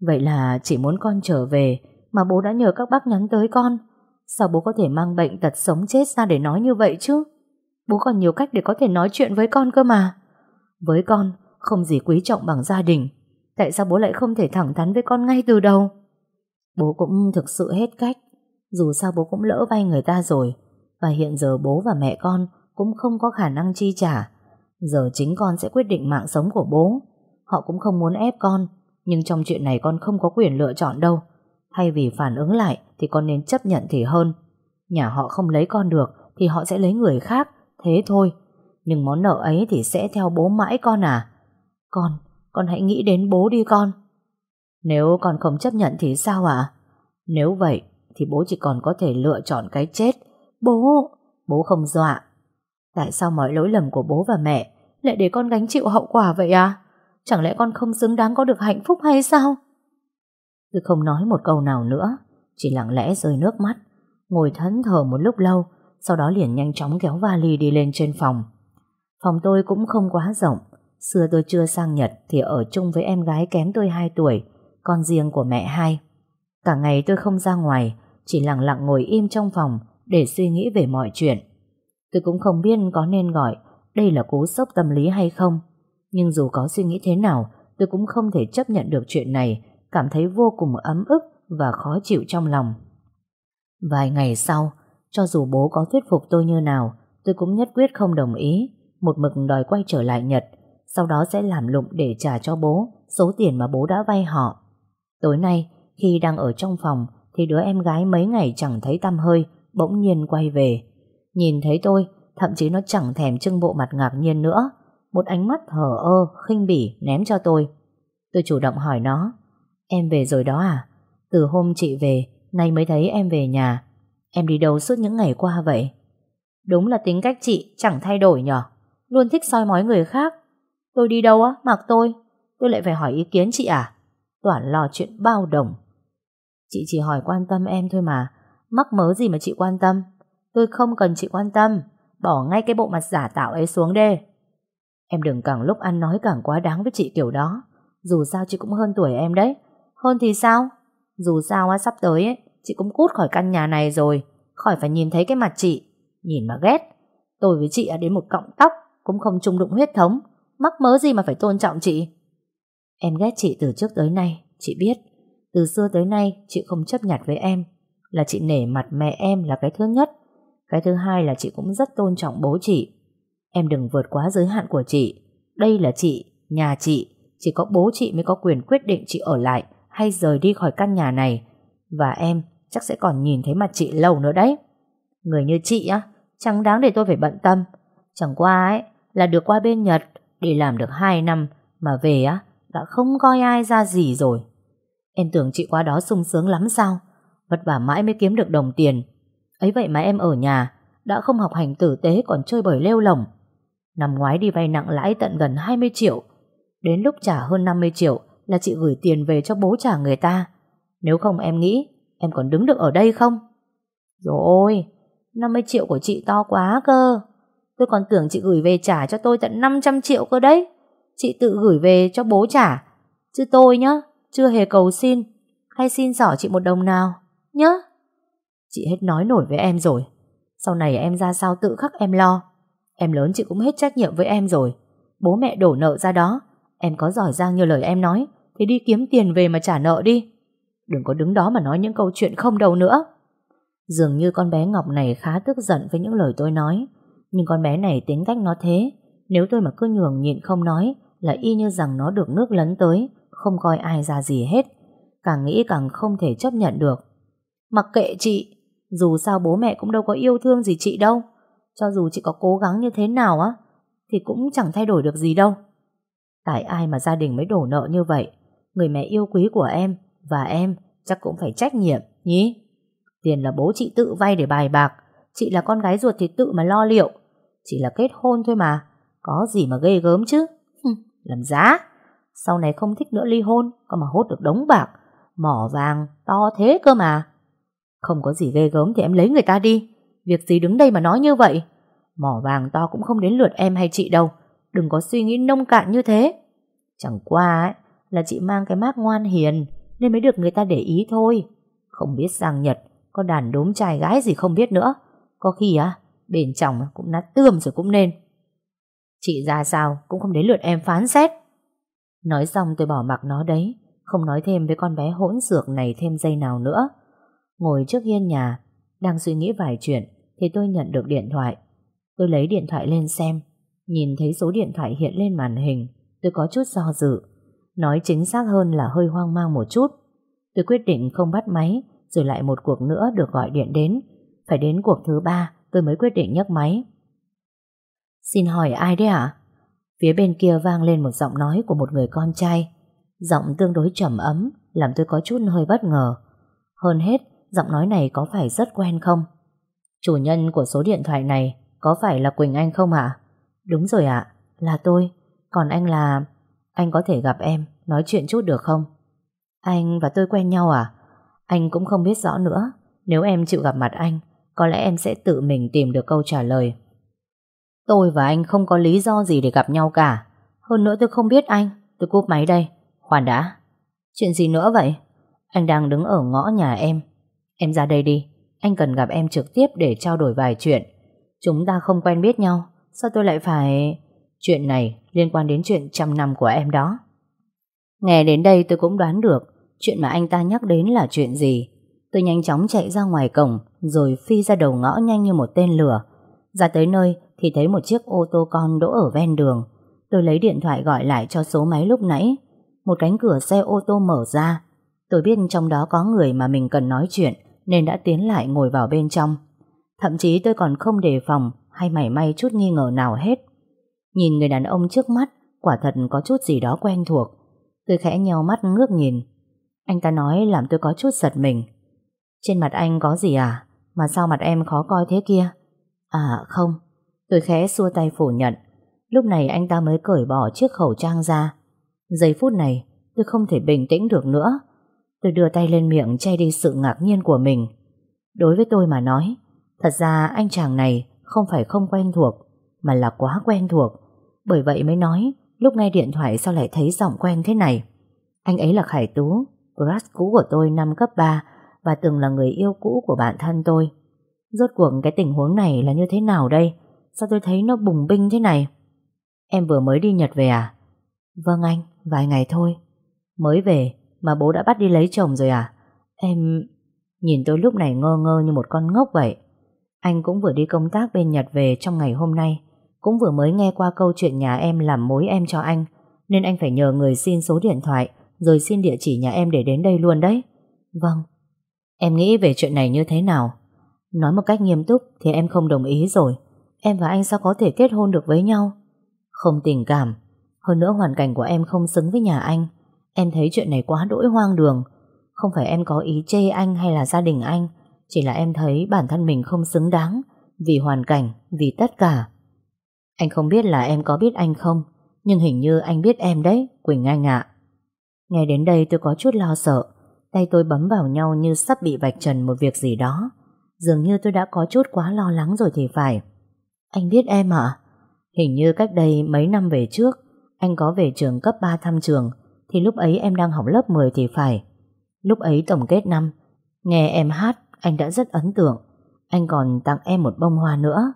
Vậy là chỉ muốn con trở về mà bố đã nhờ các bác nhắn tới con. Sao bố có thể mang bệnh tật sống chết ra để nói như vậy chứ? Bố còn nhiều cách để có thể nói chuyện với con cơ mà. Với con, không gì quý trọng bằng gia đình. Tại sao bố lại không thể thẳng thắn với con ngay từ đầu? Bố cũng thực sự hết cách. Dù sao bố cũng lỡ vay người ta rồi. Và hiện giờ bố và mẹ con cũng không có khả năng chi trả. Giờ chính con sẽ quyết định mạng sống của bố. Họ cũng không muốn ép con. Nhưng trong chuyện này con không có quyền lựa chọn đâu. Thay vì phản ứng lại thì con nên chấp nhận thì hơn. Nhà họ không lấy con được thì họ sẽ lấy người khác. Thế thôi. Nhưng món nợ ấy thì sẽ theo bố mãi con à. Con, con hãy nghĩ đến bố đi con. Nếu con không chấp nhận thì sao ạ? Nếu vậy, thì bố chỉ còn có thể lựa chọn cái chết. Bố, bố không dọa. Tại sao mọi lỗi lầm của bố và mẹ lại để con gánh chịu hậu quả vậy à? Chẳng lẽ con không xứng đáng có được hạnh phúc hay sao? Tôi không nói một câu nào nữa, chỉ lặng lẽ rơi nước mắt, ngồi thẫn thờ một lúc lâu, sau đó liền nhanh chóng kéo vali đi lên trên phòng. Phòng tôi cũng không quá rộng, xưa tôi chưa sang Nhật thì ở chung với em gái kém tôi 2 tuổi, con riêng của mẹ hai. Cả ngày tôi không ra ngoài, chỉ lặng lặng ngồi im trong phòng để suy nghĩ về mọi chuyện. Tôi cũng không biết có nên gọi đây là cú sốc tâm lý hay không. Nhưng dù có suy nghĩ thế nào, tôi cũng không thể chấp nhận được chuyện này, cảm thấy vô cùng ấm ức và khó chịu trong lòng. Vài ngày sau, cho dù bố có thuyết phục tôi như nào, tôi cũng nhất quyết không đồng ý, một mực đòi quay trở lại Nhật, sau đó sẽ làm lụng để trả cho bố số tiền mà bố đã vay họ. Tối nay, khi đang ở trong phòng, thì đứa em gái mấy ngày chẳng thấy tăm hơi, bỗng nhiên quay về. Nhìn thấy tôi, thậm chí nó chẳng thèm trưng bộ mặt ngạc nhiên nữa, một ánh mắt hờ ơ, khinh bỉ ném cho tôi. Tôi chủ động hỏi nó, em về rồi đó à? Từ hôm chị về, nay mới thấy em về nhà. Em đi đâu suốt những ngày qua vậy? Đúng là tính cách chị chẳng thay đổi nhở? Luôn thích soi mói người khác. Tôi đi đâu á, mặc tôi. Tôi lại phải hỏi ý kiến chị à? Toàn lo chuyện bao đồng. Chị chỉ hỏi quan tâm em thôi mà. Mắc mớ gì mà chị quan tâm? Tôi không cần chị quan tâm. Bỏ ngay cái bộ mặt giả tạo ấy xuống đi. Em đừng càng lúc ăn nói càng quá đáng với chị kiểu đó. Dù sao chị cũng hơn tuổi em đấy. Hơn thì sao? Dù sao á, sắp tới ấy, chị cũng cút khỏi căn nhà này rồi. Khỏi phải nhìn thấy cái mặt chị. Nhìn mà ghét. Tôi với chị đến một cọng tóc cũng không chung đụng huyết thống. Mắc mớ gì mà phải tôn trọng chị. Em ghét chị từ trước tới nay. Chị biết. Từ xưa tới nay chị không chấp nhặt với em. Là chị nể mặt mẹ em là cái thứ nhất. Cái thứ hai là chị cũng rất tôn trọng bố chị. Em đừng vượt quá giới hạn của chị. Đây là chị, nhà chị. Chỉ có bố chị mới có quyền quyết định chị ở lại hay rời đi khỏi căn nhà này. Và em chắc sẽ còn nhìn thấy mặt chị lâu nữa đấy. Người như chị á, chẳng đáng để tôi phải bận tâm. Chẳng qua ấy, là được qua bên Nhật để làm được 2 năm mà về á, đã không coi ai ra gì rồi. Em tưởng chị qua đó sung sướng lắm sao? Vất vả mãi mới kiếm được đồng tiền. Ấy vậy mà em ở nhà, đã không học hành tử tế còn chơi bời lêu lỏng. Năm ngoái đi vay nặng lãi tận gần 20 triệu. Đến lúc trả hơn 50 triệu là chị gửi tiền về cho bố trả người ta. Nếu không em nghĩ em còn đứng được ở đây không? Rồi, 50 triệu của chị to quá cơ. Tôi còn tưởng chị gửi về trả cho tôi tận 500 triệu cơ đấy. Chị tự gửi về cho bố trả. Chứ tôi nhá, chưa hề cầu xin hay xin xỏ chị một đồng nào. Nhá. Chị hết nói nổi với em rồi. Sau này em ra sao tự khắc em lo. Em lớn chị cũng hết trách nhiệm với em rồi. Bố mẹ đổ nợ ra đó. Em có giỏi giang như lời em nói thì đi kiếm tiền về mà trả nợ đi. Đừng có đứng đó mà nói những câu chuyện không đầu nữa. Dường như con bé Ngọc này khá tức giận với những lời tôi nói. Nhưng con bé này tính cách nó thế. Nếu tôi mà cứ nhường nhịn không nói là y như rằng nó được nước lấn tới, không coi ai ra gì hết. Càng nghĩ càng không thể chấp nhận được. Mặc kệ chị, dù sao bố mẹ cũng đâu có yêu thương gì chị đâu. Cho dù chị có cố gắng như thế nào á, thì cũng chẳng thay đổi được gì đâu. Tại ai mà gia đình mới đổ nợ như vậy? Người mẹ yêu quý của em và em chắc cũng phải trách nhiệm, nhỉ? Tiền là bố chị tự vay để bài bạc, chị là con gái ruột thì tự mà lo liệu. Chỉ là kết hôn thôi mà, có gì mà ghê gớm chứ? làm giá. Sau này không thích nữa ly hôn, còn mà hốt được đống bạc, mỏ vàng to thế cơ mà. Không có gì ghê gớm thì em lấy người ta đi. Việc gì đứng đây mà nói như vậy? Mỏ vàng to cũng không đến lượt em hay chị đâu. Đừng có suy nghĩ nông cạn như thế. Chẳng qua ấy, là chị mang cái mác ngoan hiền nên mới được người ta để ý thôi. Không biết sang Nhật có đàn đốm trai gái gì không biết nữa. Có khi á, bên trong cũng nát tươm rồi cũng nên. Chị ra sao cũng không đến lượt em phán xét. Nói xong tôi bỏ mặc nó đấy, không nói thêm với con bé hỗn xược này thêm giây nào nữa. Ngồi trước hiên nhà, đang suy nghĩ vài chuyện, thì tôi nhận được điện thoại. Tôi lấy điện thoại lên xem, nhìn thấy số điện thoại hiện lên màn hình, tôi có chút do dự. Nói chính xác hơn là hơi hoang mang một chút. Tôi quyết định không bắt máy, rồi lại một cuộc nữa được gọi điện đến. Phải đến cuộc thứ ba, tôi mới quyết định nhấc máy. Xin hỏi ai đấy ạ? Phía bên kia vang lên một giọng nói của một người con trai. Giọng tương đối trầm ấm, làm tôi có chút hơi bất ngờ. Hơn hết, Giọng nói này có phải rất quen không? Chủ nhân của số điện thoại này có phải là Quỳnh Anh không ạ? Đúng rồi ạ, là tôi. Còn anh là... Anh có thể gặp em, nói chuyện chút được không? Anh và tôi quen nhau à? Anh cũng không biết rõ nữa. Nếu em chịu gặp mặt anh, có lẽ em sẽ tự mình tìm được câu trả lời. Tôi và anh không có lý do gì để gặp nhau cả. Hơn nữa tôi không biết anh. Tôi cúp máy đây. Khoan đã. Chuyện gì nữa vậy? Anh đang đứng ở ngõ nhà em. Em ra đây đi. Anh cần gặp em trực tiếp để trao đổi vài chuyện. Chúng ta không quen biết nhau. Sao tôi lại phải... Chuyện này liên quan đến chuyện trăm năm của em đó. Nghe đến đây tôi cũng đoán được chuyện mà anh ta nhắc đến là chuyện gì. Tôi nhanh chóng chạy ra ngoài cổng, rồi phi ra đầu ngõ nhanh như một tên lửa. Ra tới nơi thì thấy một chiếc ô tô con đỗ ở ven đường. Tôi lấy điện thoại gọi lại cho số máy lúc nãy. Một cánh cửa xe ô tô mở ra. Tôi biết trong đó có người mà mình cần nói chuyện nên đã tiến lại ngồi vào bên trong. Thậm chí tôi còn không đề phòng hay mảy may chút nghi ngờ nào hết. Nhìn người đàn ông trước mắt quả thật có chút gì đó quen thuộc. Tôi khẽ nheo mắt ngước nhìn. Anh ta nói làm tôi có chút giật mình. Trên mặt anh có gì à? Mà sao mặt em khó coi thế kia? À không. Tôi khẽ xua tay phủ nhận. Lúc này anh ta mới cởi bỏ chiếc khẩu trang ra. Giây phút này tôi không thể bình tĩnh được nữa. Tôi đưa tay lên miệng che đi sự ngạc nhiên của mình. Đối với tôi mà nói, thật ra anh chàng này không phải không quen thuộc, mà là quá quen thuộc. Bởi vậy mới nói, lúc nghe điện thoại sao lại thấy giọng quen thế này. Anh ấy là Khải Tú, crush cũ của tôi năm cấp 3 và từng là người yêu cũ của bạn thân tôi. Rốt cuộc cái tình huống này là như thế nào đây? Sao tôi thấy nó bùng binh thế này? Em vừa mới đi Nhật về à? Vâng anh, vài ngày thôi. Mới về mà bố đã bắt đi lấy chồng rồi à? Em... Nhìn tôi lúc này ngơ ngơ như một con ngốc vậy. Anh cũng vừa đi công tác bên Nhật về trong ngày hôm nay. Cũng vừa mới nghe qua câu chuyện nhà em làm mối em cho anh. Nên anh phải nhờ người xin số điện thoại, rồi xin địa chỉ nhà em để đến đây luôn đấy. Vâng. Em nghĩ về chuyện này như thế nào? Nói một cách nghiêm túc thì em không đồng ý rồi. Em và anh sao có thể kết hôn được với nhau? Không tình cảm. Hơn nữa hoàn cảnh của em không xứng với nhà anh. Em thấy chuyện này quá đỗi hoang đường. Không phải em có ý chê anh hay là gia đình anh. Chỉ là em thấy bản thân mình không xứng đáng. Vì hoàn cảnh, vì tất cả. Anh không biết là em có biết anh không. Nhưng hình như anh biết em đấy, Quỳnh Anh ạ. Nghe đến đây tôi có chút lo sợ. Tay tôi bấm vào nhau như sắp bị vạch trần một việc gì đó. Dường như tôi đã có chút quá lo lắng rồi thì phải. Anh biết em ạ? Hình như cách đây mấy năm về trước, anh có về trường cấp 3 thăm trường, thì lúc ấy em đang học lớp 10 thì phải. Lúc ấy tổng kết năm, nghe em hát, anh đã rất ấn tượng. Anh còn tặng em một bông hoa nữa.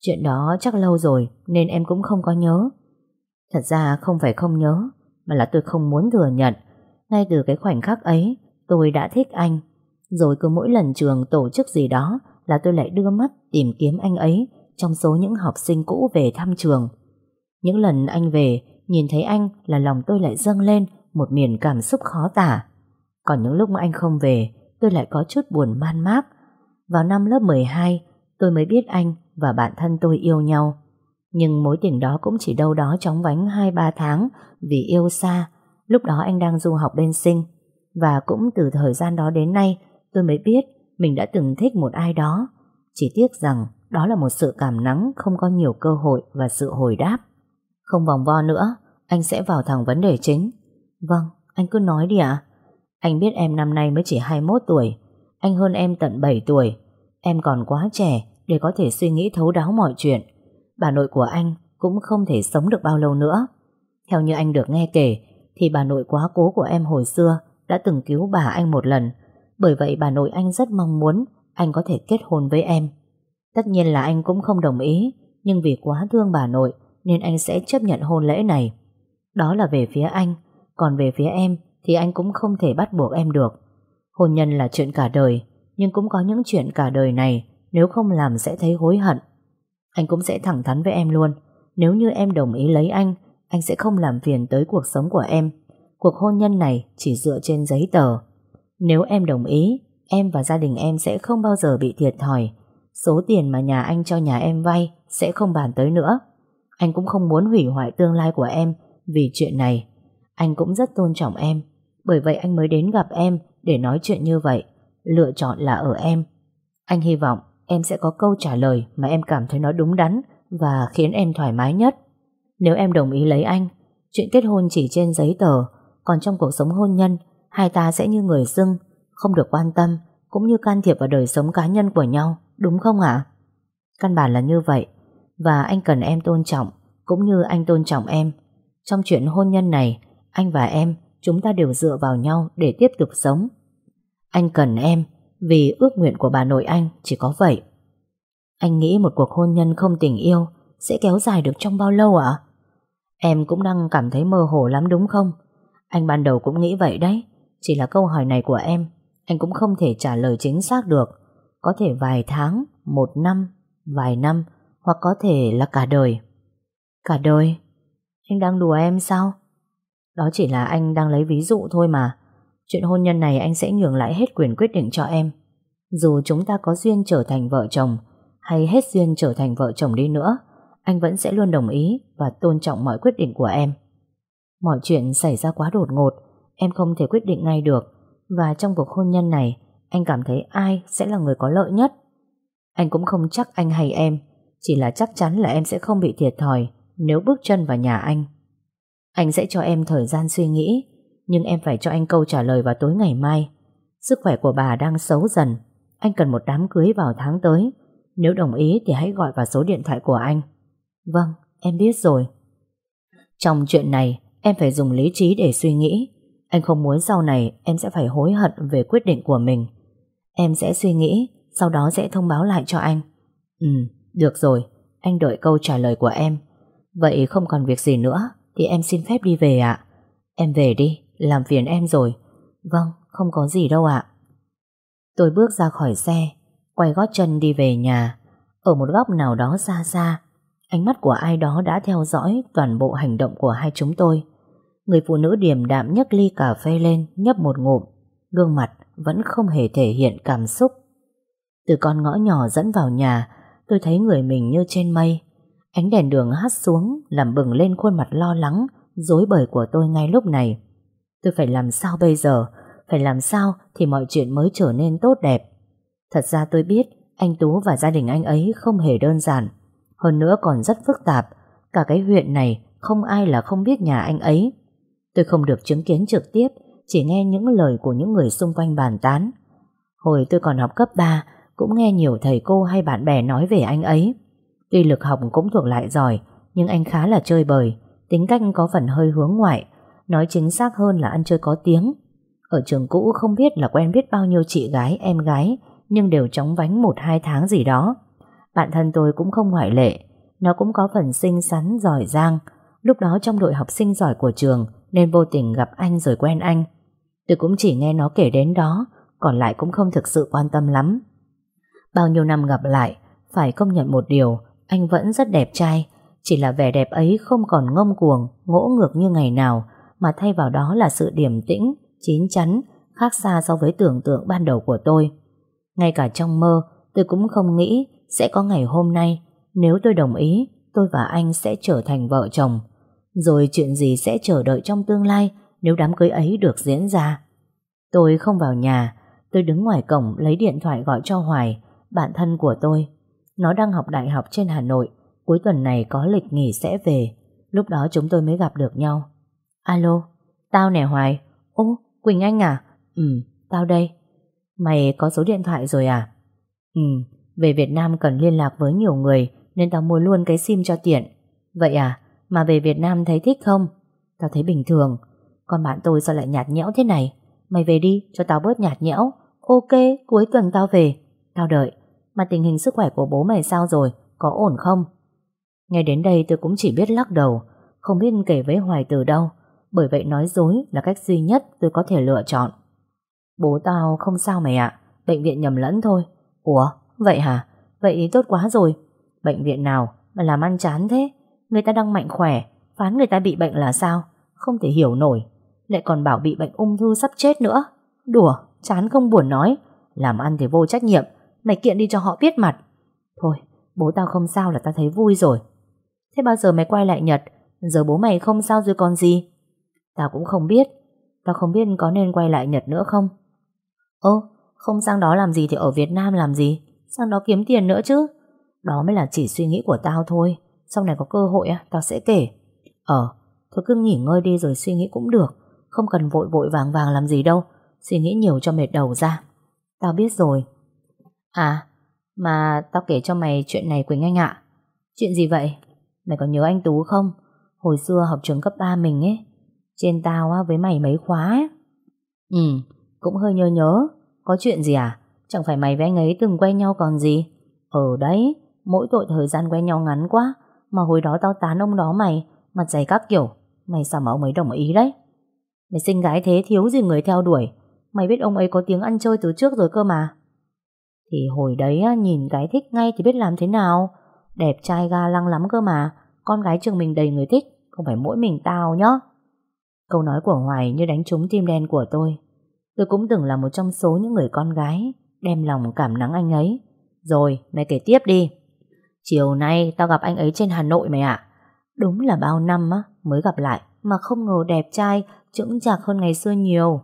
Chuyện đó chắc lâu rồi, nên em cũng không có nhớ. Thật ra không phải không nhớ, mà là tôi không muốn thừa nhận. Ngay từ cái khoảnh khắc ấy, tôi đã thích anh. Rồi cứ mỗi lần trường tổ chức gì đó là tôi lại đưa mắt tìm kiếm anh ấy trong số những học sinh cũ về thăm trường. Những lần anh về, nhìn thấy anh là lòng tôi lại dâng lên một miền cảm xúc khó tả. Còn những lúc anh không về, tôi lại có chút buồn man mác. Vào năm lớp 12, tôi mới biết anh và bạn thân tôi yêu nhau. Nhưng mối tình đó cũng chỉ đâu đó chóng vánh 2-3 tháng vì yêu xa. Lúc đó anh đang du học bên sinh. Và cũng từ thời gian đó đến nay, tôi mới biết mình đã từng thích một ai đó. Chỉ tiếc rằng đó là một sự cảm nắng không có nhiều cơ hội và sự hồi đáp. Không vòng vo nữa, anh sẽ vào thẳng vấn đề chính. Vâng, anh cứ nói đi ạ. Anh biết em năm nay mới chỉ 21 tuổi, anh hơn em tận 7 tuổi. Em còn quá trẻ để có thể suy nghĩ thấu đáo mọi chuyện. Bà nội của anh cũng không thể sống được bao lâu nữa. Theo như anh được nghe kể, thì bà nội quá cố của em hồi xưa đã từng cứu bà anh một lần. Bởi vậy bà nội anh rất mong muốn anh có thể kết hôn với em. Tất nhiên là anh cũng không đồng ý, nhưng vì quá thương bà nội nên anh sẽ chấp nhận hôn lễ này. Đó là về phía anh, còn về phía em thì anh cũng không thể bắt buộc em được. Hôn nhân là chuyện cả đời, nhưng cũng có những chuyện cả đời này nếu không làm sẽ thấy hối hận. Anh cũng sẽ thẳng thắn với em luôn. Nếu như em đồng ý lấy anh, anh sẽ không làm phiền tới cuộc sống của em. Cuộc hôn nhân này chỉ dựa trên giấy tờ. Nếu em đồng ý, em và gia đình em sẽ không bao giờ bị thiệt thòi. Số tiền mà nhà anh cho nhà em vay sẽ không bàn tới nữa. Anh cũng không muốn hủy hoại tương lai của em vì chuyện này. Anh cũng rất tôn trọng em. Bởi vậy anh mới đến gặp em để nói chuyện như vậy. Lựa chọn là ở em. Anh hy vọng em sẽ có câu trả lời mà em cảm thấy nó đúng đắn và khiến em thoải mái nhất. Nếu em đồng ý lấy anh, chuyện kết hôn chỉ trên giấy tờ, còn trong cuộc sống hôn nhân, hai ta sẽ như người dưng, không được quan tâm, cũng như can thiệp vào đời sống cá nhân của nhau, đúng không ạ? Căn bản là như vậy, và anh cần em tôn trọng, cũng như anh tôn trọng em. Trong chuyện hôn nhân này, anh và em, chúng ta đều dựa vào nhau để tiếp tục sống. Anh cần em, vì ước nguyện của bà nội anh chỉ có vậy. Anh nghĩ một cuộc hôn nhân không tình yêu sẽ kéo dài được trong bao lâu ạ? Em cũng đang cảm thấy mơ hồ lắm đúng không? Anh ban đầu cũng nghĩ vậy đấy. Chỉ là câu hỏi này của em, anh cũng không thể trả lời chính xác được. Có thể vài tháng, một năm, vài năm, hoặc có thể là cả đời. Cả đời? Anh đang đùa em sao? Đó chỉ là anh đang lấy ví dụ thôi mà. Chuyện hôn nhân này anh sẽ nhường lại hết quyền quyết định cho em. Dù chúng ta có duyên trở thành vợ chồng, hay hết duyên trở thành vợ chồng đi nữa, anh vẫn sẽ luôn đồng ý và tôn trọng mọi quyết định của em. Mọi chuyện xảy ra quá đột ngột, em không thể quyết định ngay được, và trong cuộc hôn nhân này, anh cảm thấy ai sẽ là người có lợi nhất. Anh cũng không chắc anh hay em, chỉ là chắc chắn là em sẽ không bị thiệt thòi nếu bước chân vào nhà anh. Anh sẽ cho em thời gian suy nghĩ, nhưng em phải cho anh câu trả lời vào tối ngày mai. Sức khỏe của bà đang xấu dần, anh cần một đám cưới vào tháng tới. Nếu đồng ý thì hãy gọi vào số điện thoại của anh. Vâng, em biết rồi. Trong chuyện này, em phải dùng lý trí để suy nghĩ. Anh không muốn sau này em sẽ phải hối hận về quyết định của mình. Em sẽ suy nghĩ, sau đó sẽ thông báo lại cho anh. Ừ, được rồi, anh đợi câu trả lời của em. Vậy không còn việc gì nữa, thì em xin phép đi về ạ. Em về đi, làm phiền em rồi. Vâng, không có gì đâu ạ. Tôi bước ra khỏi xe, quay gót chân đi về nhà. Ở một góc nào đó xa xa, Ánh mắt của ai đó đã theo dõi toàn bộ hành động của hai chúng tôi. Người phụ nữ điềm đạm nhấc ly cà phê lên, nhấp một ngụm. Gương mặt vẫn không hề thể hiện cảm xúc. Từ con ngõ nhỏ dẫn vào nhà, tôi thấy người mình như trên mây. Ánh đèn đường hắt xuống, làm bừng lên khuôn mặt lo lắng, dối bời của tôi ngay lúc này. Tôi phải làm sao bây giờ? Phải làm sao thì mọi chuyện mới trở nên tốt đẹp? Thật ra tôi biết anh Tú và gia đình anh ấy không hề đơn giản. Hơn nữa còn rất phức tạp Cả cái huyện này không ai là không biết nhà anh ấy Tôi không được chứng kiến trực tiếp Chỉ nghe những lời của những người xung quanh bàn tán Hồi tôi còn học cấp 3 Cũng nghe nhiều thầy cô hay bạn bè nói về anh ấy Tuy lực học cũng thuộc lại giỏi Nhưng anh khá là chơi bời Tính cách có phần hơi hướng ngoại Nói chính xác hơn là ăn chơi có tiếng. Ở trường cũ không biết là quen biết bao nhiêu chị gái, em gái Nhưng đều chóng vánh một hai tháng gì đó. Bạn thân tôi cũng không ngoại lệ Nó cũng có phần xinh xắn giỏi giang. Lúc đó trong đội học sinh giỏi của trường Nên vô tình gặp anh rồi quen anh. Tôi cũng chỉ nghe nó kể đến đó Còn lại cũng không thực sự quan tâm lắm. Bao nhiêu năm gặp lại Phải công nhận một điều anh vẫn rất đẹp trai Chỉ là vẻ đẹp ấy không còn ngông cuồng Ngỗ ngược như ngày nào Mà thay vào đó là sự điềm tĩnh Chín chắn Khác xa so với tưởng tượng ban đầu của tôi Ngay cả trong mơ Tôi cũng không nghĩ sẽ có ngày hôm nay, nếu tôi đồng ý, tôi và anh sẽ trở thành vợ chồng. Rồi chuyện gì sẽ chờ đợi trong tương lai nếu đám cưới ấy được diễn ra. Tôi không vào nhà, tôi đứng ngoài cổng lấy điện thoại gọi cho Hoài, bạn thân của tôi. Nó đang học đại học trên Hà Nội, cuối tuần này có lịch nghỉ sẽ về. Lúc đó chúng tôi mới gặp được nhau. Alo, tao nè Hoài. Ô, Quỳnh Anh à? Ừ, tao đây. Mày có số điện thoại rồi à? Ừ, về Việt Nam cần liên lạc với nhiều người Nên tao mua luôn cái sim cho tiện Vậy à, mà về Việt Nam thấy thích không? Tao thấy bình thường Còn bạn tôi sao lại nhạt nhẽo thế này Mày về đi, cho tao bớt nhạt nhẽo Ok, cuối tuần tao về Tao đợi, mà tình hình sức khỏe của bố mày sao rồi Có ổn không? Nghe đến đây tôi cũng chỉ biết lắc đầu Không biết kể với Hoài từ đâu Bởi vậy nói dối là cách duy nhất tôi có thể lựa chọn Bố tao không sao mày ạ Bệnh viện nhầm lẫn thôi Ủa Vậy hả? Vậy tốt quá rồi. Bệnh viện nào mà làm ăn chán thế? Người ta đang mạnh khỏe, phán người ta bị bệnh là sao? Không thể hiểu nổi. Lại còn bảo bị bệnh ung thư sắp chết nữa. Đùa, chán không buồn nói. Làm ăn thì vô trách nhiệm. Mày kiện đi cho họ biết mặt. Thôi, bố tao không sao là tao thấy vui rồi. Thế bao giờ mày quay lại Nhật? Giờ bố mày không sao rồi còn gì? Tao cũng không biết. Tao không biết có nên quay lại Nhật nữa không? Ơ, Không sang đó làm gì thì ở Việt Nam làm gì Sang đó kiếm tiền nữa chứ Đó mới là chỉ suy nghĩ của tao thôi Sau này có cơ hội á, tao sẽ kể Ờ, thôi cứ nghỉ ngơi đi rồi suy nghĩ cũng được Không cần vội vội vàng vàng làm gì đâu Suy nghĩ nhiều cho mệt đầu ra Tao biết rồi À, mà tao kể cho mày chuyện này Quỳnh Anh ạ. Chuyện gì vậy? Mày có nhớ anh Tú không? Hồi xưa học trường cấp 3 mình ấy Trên tao á, với mày mấy khóa ấy. Ừ, cũng hơi nhớ nhớ. Có chuyện gì à? Chẳng phải mày với anh ấy từng quen nhau còn gì? Ở đấy Mỗi tội thời gian quen nhau ngắn quá Mà hồi đó tao tán ông đó mày Mặt dày các kiểu. Mày sao mà ông ấy đồng ý đấy? Mày sinh gái thế thiếu gì người theo đuổi. Mày biết ông ấy có tiếng ăn chơi từ trước rồi cơ mà. Thì hồi đấy nhìn gái thích ngay thì biết làm thế nào. Đẹp trai ga lăng lắm cơ mà. Con gái trường mình đầy người thích, Không phải mỗi mình tao nhá. Câu nói của Hoài như đánh trúng tim đen của tôi. Tôi cũng từng là một trong số những người con gái Đem lòng cảm nắng anh ấy. Rồi, mày kể tiếp đi. Chiều nay tao gặp anh ấy trên Hà Nội mày ạ. Đúng là bao năm á, mới gặp lại, Mà không ngờ đẹp trai, Chững chạc hơn ngày xưa nhiều.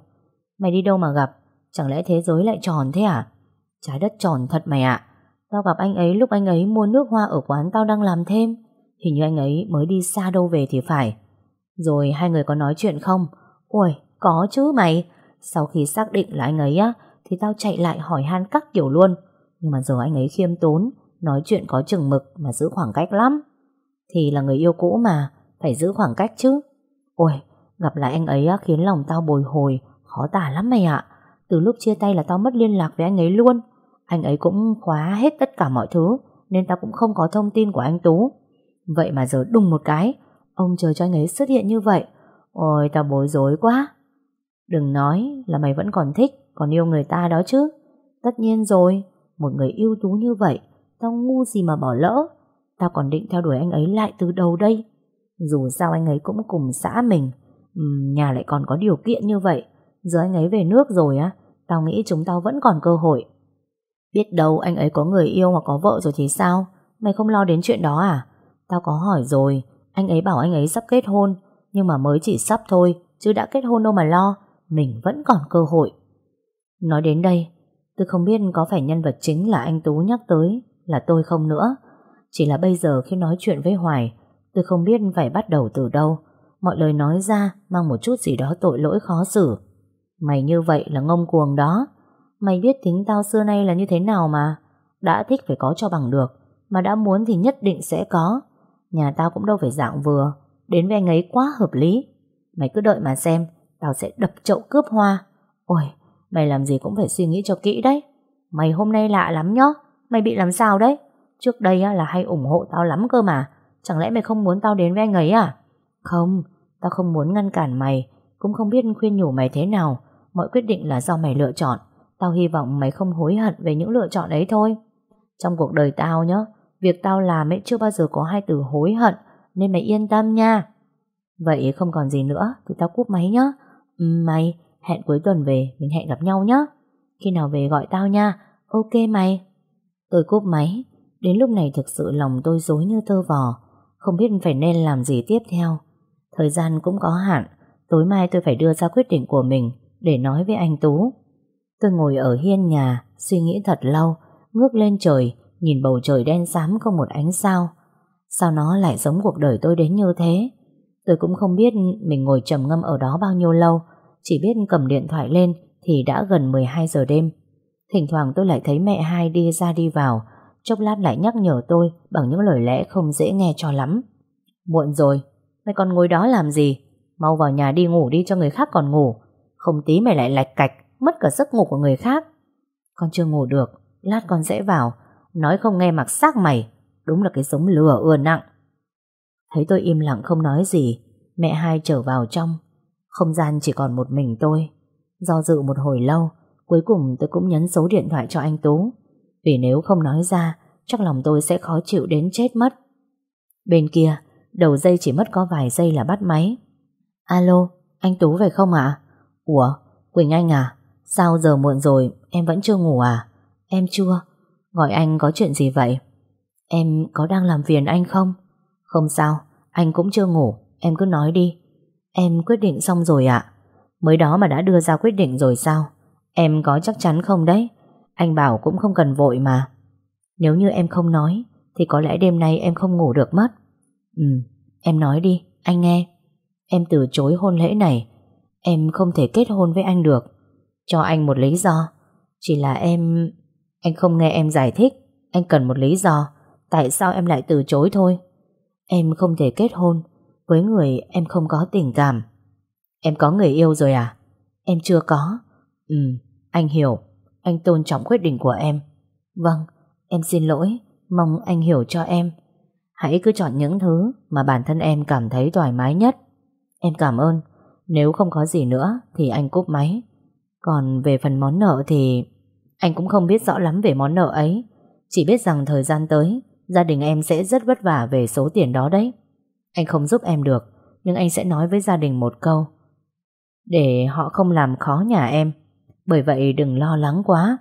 Mày đi đâu mà gặp? Chẳng lẽ thế giới lại tròn thế à? Trái đất tròn thật mày ạ. Tao gặp anh ấy lúc anh ấy mua nước hoa ở quán tao đang làm thêm. Hình như anh ấy mới đi xa đâu về thì phải. Rồi hai người có nói chuyện không? Ôi có chứ mày. Sau khi xác định là anh ấy á Thì tao chạy lại hỏi han các kiểu luôn. Nhưng mà giờ anh ấy khiêm tốn Nói chuyện có chừng mực mà giữ khoảng cách lắm. Thì là người yêu cũ mà Phải giữ khoảng cách chứ. Ôi gặp lại anh ấy á, khiến lòng tao bồi hồi Khó tả lắm mày ạ. Từ lúc chia tay là tao mất liên lạc với anh ấy luôn. Anh ấy cũng khóa hết tất cả mọi thứ Nên tao cũng không có thông tin của anh Tú. Vậy mà giờ đùng một cái Ông chờ cho anh ấy xuất hiện như vậy. Ôi tao bối rối quá. Đừng nói là mày vẫn còn thích Còn yêu người ta đó chứ. Tất nhiên rồi Một người yêu tú như vậy Tao ngu gì mà bỏ lỡ. Tao còn định theo đuổi anh ấy lại từ đầu đây. Dù sao anh ấy cũng cùng xã mình uhm, Nhà lại còn có điều kiện như vậy. Giờ anh ấy về nước rồi á Tao nghĩ chúng tao vẫn còn cơ hội. Biết đâu anh ấy có người yêu hoặc có vợ rồi thì sao? Mày không lo đến chuyện đó à? Tao có hỏi rồi, Anh ấy bảo anh ấy sắp kết hôn, Nhưng mà mới chỉ sắp thôi, Chứ đã kết hôn đâu mà lo, Mình vẫn còn cơ hội. Nói đến đây, Tôi không biết có phải nhân vật chính là anh Tú nhắc tới, Là tôi không nữa. Chỉ là bây giờ khi nói chuyện với Hoài, Tôi không biết phải bắt đầu từ đâu. Mọi lời nói ra Mang một chút gì đó tội lỗi khó xử. Mày như vậy là ngông cuồng đó. Mày biết tính tao xưa nay là như thế nào mà? Đã thích phải có cho bằng được, Mà đã muốn thì nhất định sẽ có. Nhà tao cũng đâu phải dạng vừa, Đến với anh ấy quá hợp lý. Mày cứ đợi mà xem, Tao sẽ đập chậu cướp hoa. Ôi, mày làm gì cũng phải suy nghĩ cho kỹ đấy. Mày hôm nay lạ lắm nhá Mày bị làm sao đấy? Trước đây là hay ủng hộ tao lắm cơ mà, Chẳng lẽ mày không muốn tao đến với anh ấy à? Không, Tao không muốn ngăn cản mày, Cũng không biết khuyên nhủ mày thế nào. Mọi quyết định là do mày lựa chọn. Tao hy vọng mày không hối hận về những lựa chọn ấy thôi. Trong cuộc đời tao nhá, Việc tao làm ấy chưa bao giờ có hai từ hối hận, Nên mày yên tâm nha. Vậy không còn gì nữa Thì tao cúp máy nhá. Ừ, mày, hẹn cuối tuần về, Mình hẹn gặp nhau nhá. Khi nào về gọi tao nha. Ok mày. Tôi cúp máy. Đến lúc này thực sự lòng tôi dối như tơ vò, Không biết phải nên làm gì tiếp theo. Thời gian cũng có hạn, Tối mai tôi phải đưa ra quyết định của mình Để nói với anh Tú. Tôi ngồi ở hiên nhà, Suy nghĩ thật lâu, Ngước lên trời, Nhìn bầu trời đen xám không một ánh sao. Sao nó lại giống cuộc đời tôi đến như thế? Tôi cũng không biết Mình ngồi trầm ngâm ở đó bao nhiêu lâu, Chỉ biết cầm điện thoại lên Thì đã gần 12 giờ đêm. Thỉnh thoảng tôi lại thấy mẹ hai đi ra đi vào, Chốc lát lại nhắc nhở tôi Bằng những lời lẽ không dễ nghe cho lắm. Muộn rồi Mày còn ngồi đó làm gì? Mau vào nhà đi ngủ đi cho người khác còn ngủ. Không tí mày lại lạch cạch. Mất cả giấc ngủ của người khác. Con chưa ngủ được, Lát con sẽ vào, Nói không nghe mặc xác mày, Đúng là cái giống lừa ưa nặng. Thấy tôi im lặng không nói gì, Mẹ hai trở vào trong. Không gian chỉ còn một mình tôi. Do dự một hồi lâu, Cuối cùng tôi cũng nhấn số điện thoại cho anh Tú. Vì nếu không nói ra, Chắc lòng tôi sẽ khó chịu đến chết mất. Bên kia, Đầu dây chỉ mất có vài giây là bắt máy. Alo, Anh Tú về không ạ? Ủa, Quỳnh Anh à? Sao giờ muộn rồi em vẫn chưa ngủ à Em chưa Gọi anh có chuyện gì vậy Em có đang làm phiền anh không Không sao Anh cũng chưa ngủ Em cứ nói đi Em quyết định xong rồi ạ Mới đó mà đã đưa ra quyết định rồi sao Em có chắc chắn không đấy? Anh bảo cũng không cần vội mà. Nếu như em không nói, thì có lẽ đêm nay em không ngủ được mất. Ừ, em nói đi, anh nghe. Em từ chối hôn lễ này. Em không thể kết hôn với anh được. Cho anh một lý do. Chỉ là em... Anh không nghe em giải thích. Anh cần một lý do. Tại sao em lại từ chối thôi? Em không thể kết hôn với người em không có tình cảm. Em có người yêu rồi à? Em chưa có. Ừ, anh hiểu. Anh tôn trọng quyết định của em. Vâng, em xin lỗi. Mong anh hiểu cho em. Hãy cứ chọn những thứ mà bản thân em cảm thấy thoải mái nhất. Em cảm ơn. Nếu không có gì nữa thì anh cúp máy. Còn về phần món nợ thì anh cũng không biết rõ lắm về món nợ ấy. Chỉ biết rằng thời gian tới gia đình em sẽ rất vất vả về số tiền đó đấy. Anh không giúp em được nhưng anh sẽ nói với gia đình một câu để họ không làm khó nhà em. Bởi vậy đừng lo lắng quá.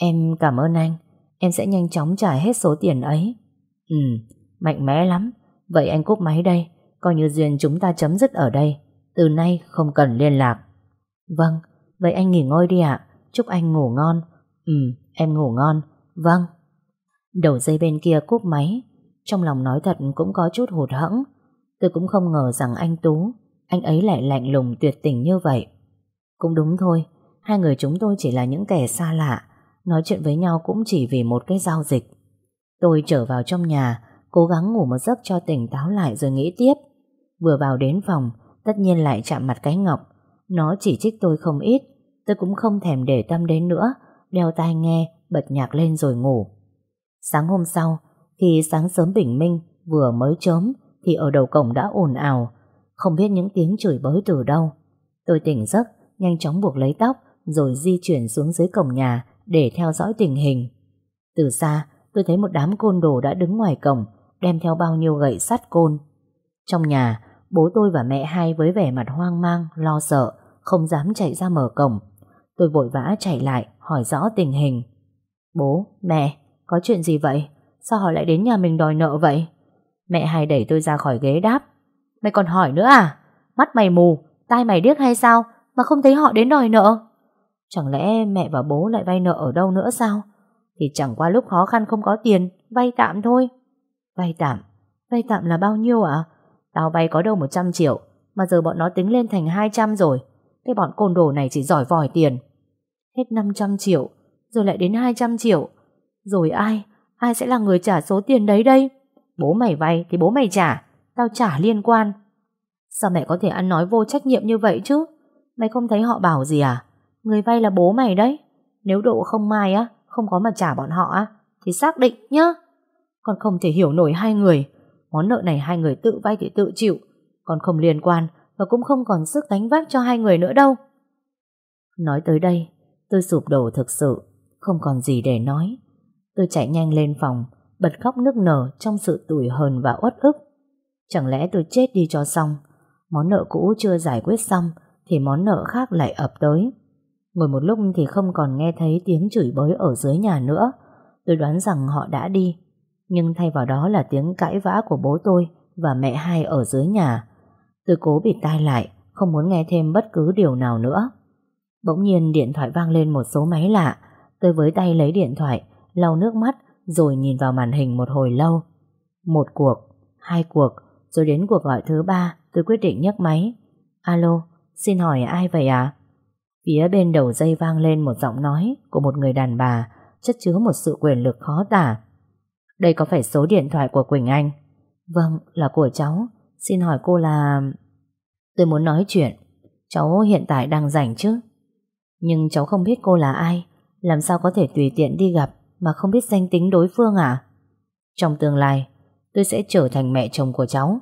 Em cảm ơn anh. Em sẽ nhanh chóng trả hết số tiền ấy. Ừ, mạnh mẽ lắm. Vậy anh cúp máy đây. Coi như duyên chúng ta chấm dứt ở đây. Từ nay không cần liên lạc. Vâng, vậy anh nghỉ ngơi đi ạ. Chúc anh ngủ ngon. Ừ, em ngủ ngon. Vâng. Đầu dây bên kia cúp máy. Trong lòng nói thật cũng có chút hụt hẫng. Tôi cũng không ngờ rằng anh Tú, anh ấy lại lạnh lùng tuyệt tình như vậy. Cũng đúng thôi, hai người chúng tôi chỉ là những kẻ xa lạ, nói chuyện với nhau cũng chỉ vì một cái giao dịch. Tôi trở vào trong nhà, cố gắng ngủ một giấc cho tỉnh táo lại rồi nghĩ tiếp. Vừa vào đến phòng, tất nhiên lại chạm mặt cái ngọc. Nó chỉ trích tôi không ít, tôi cũng không thèm để tâm đến nữa, đeo tai nghe, bật nhạc lên rồi ngủ. Sáng hôm sau, khi sáng sớm bình minh vừa mới chớm thì ở đầu cổng đã ồn ào, không biết những tiếng chửi bới từ đâu. Tôi tỉnh giấc, nhanh chóng buộc lấy tóc rồi di chuyển xuống dưới cổng nhà để theo dõi tình hình. Từ xa, tôi thấy một đám côn đồ đã đứng ngoài cổng, đem theo bao nhiêu gậy sắt côn. Trong nhà, bố tôi và mẹ hai với vẻ mặt hoang mang, lo sợ, không dám chạy ra mở cổng. Tôi vội vã chạy lại, hỏi rõ tình hình. Bố, mẹ, có chuyện gì vậy? Sao họ lại đến nhà mình đòi nợ vậy? Mẹ hai đẩy tôi ra khỏi ghế đáp. Mày còn hỏi nữa à? Mắt mày mù, tai mày điếc hay sao mà không thấy họ đến đòi nợ? Chẳng lẽ mẹ và bố lại vay nợ ở đâu nữa sao? Thì chẳng qua lúc khó khăn không có tiền, vay tạm thôi. Vay tạm? Vay tạm là bao nhiêu ạ? Tao vay có đâu 100 triệu, mà giờ bọn nó tính lên thành 200 rồi. Cái bọn côn đồ này chỉ giỏi vòi tiền. Hết 500 triệu, rồi lại đến 200 triệu. Rồi ai? Ai sẽ là người trả số tiền đấy đây? Bố mày vay thì bố mày trả, tao trả liên quan. Sao mẹ có thể ăn nói vô trách nhiệm như vậy chứ? Mày không thấy họ bảo gì à? Người vay là bố mày đấy. Nếu độ không mai á, không có mà trả bọn họ á, thì xác định nhá. Con không thể hiểu nổi hai người. Món nợ này hai người tự vay thì tự chịu. còn không liên quan và cũng không còn sức gánh vác cho hai người nữa đâu. Nói tới đây, tôi sụp đổ thực sự, không còn gì để nói. Tôi chạy nhanh lên phòng, bật khóc nức nở trong sự tủi hờn và uất ức. Chẳng lẽ tôi chết đi cho xong, món nợ cũ chưa giải quyết xong thì món nợ khác lại ập tới. Ngồi một lúc thì không còn nghe thấy tiếng chửi bới ở dưới nhà nữa. Tôi đoán rằng họ đã đi. Nhưng thay vào đó là tiếng cãi vã của bố tôi và mẹ hai ở dưới nhà. Tôi cố bịt tai lại, không muốn nghe thêm bất cứ điều nào nữa. Bỗng nhiên điện thoại vang lên một số máy lạ. Tôi với tay lấy điện thoại, lau nước mắt rồi nhìn vào màn hình một hồi lâu. Một cuộc, hai cuộc, rồi đến cuộc gọi thứ ba, tôi quyết định nhấc máy. Alo, xin hỏi ai vậy ạ? À? Phía bên đầu dây vang lên một giọng nói của một người đàn bà, chất chứa một sự quyền lực khó tả. Đây có phải số điện thoại của Quỳnh Anh? Vâng, là của cháu. Xin hỏi cô là... Tôi muốn nói chuyện. Cháu hiện tại đang rảnh chứ? Nhưng cháu không biết cô là ai. Làm sao có thể tùy tiện đi gặp mà không biết danh tính đối phương à? Trong tương lai, tôi sẽ trở thành mẹ chồng của cháu.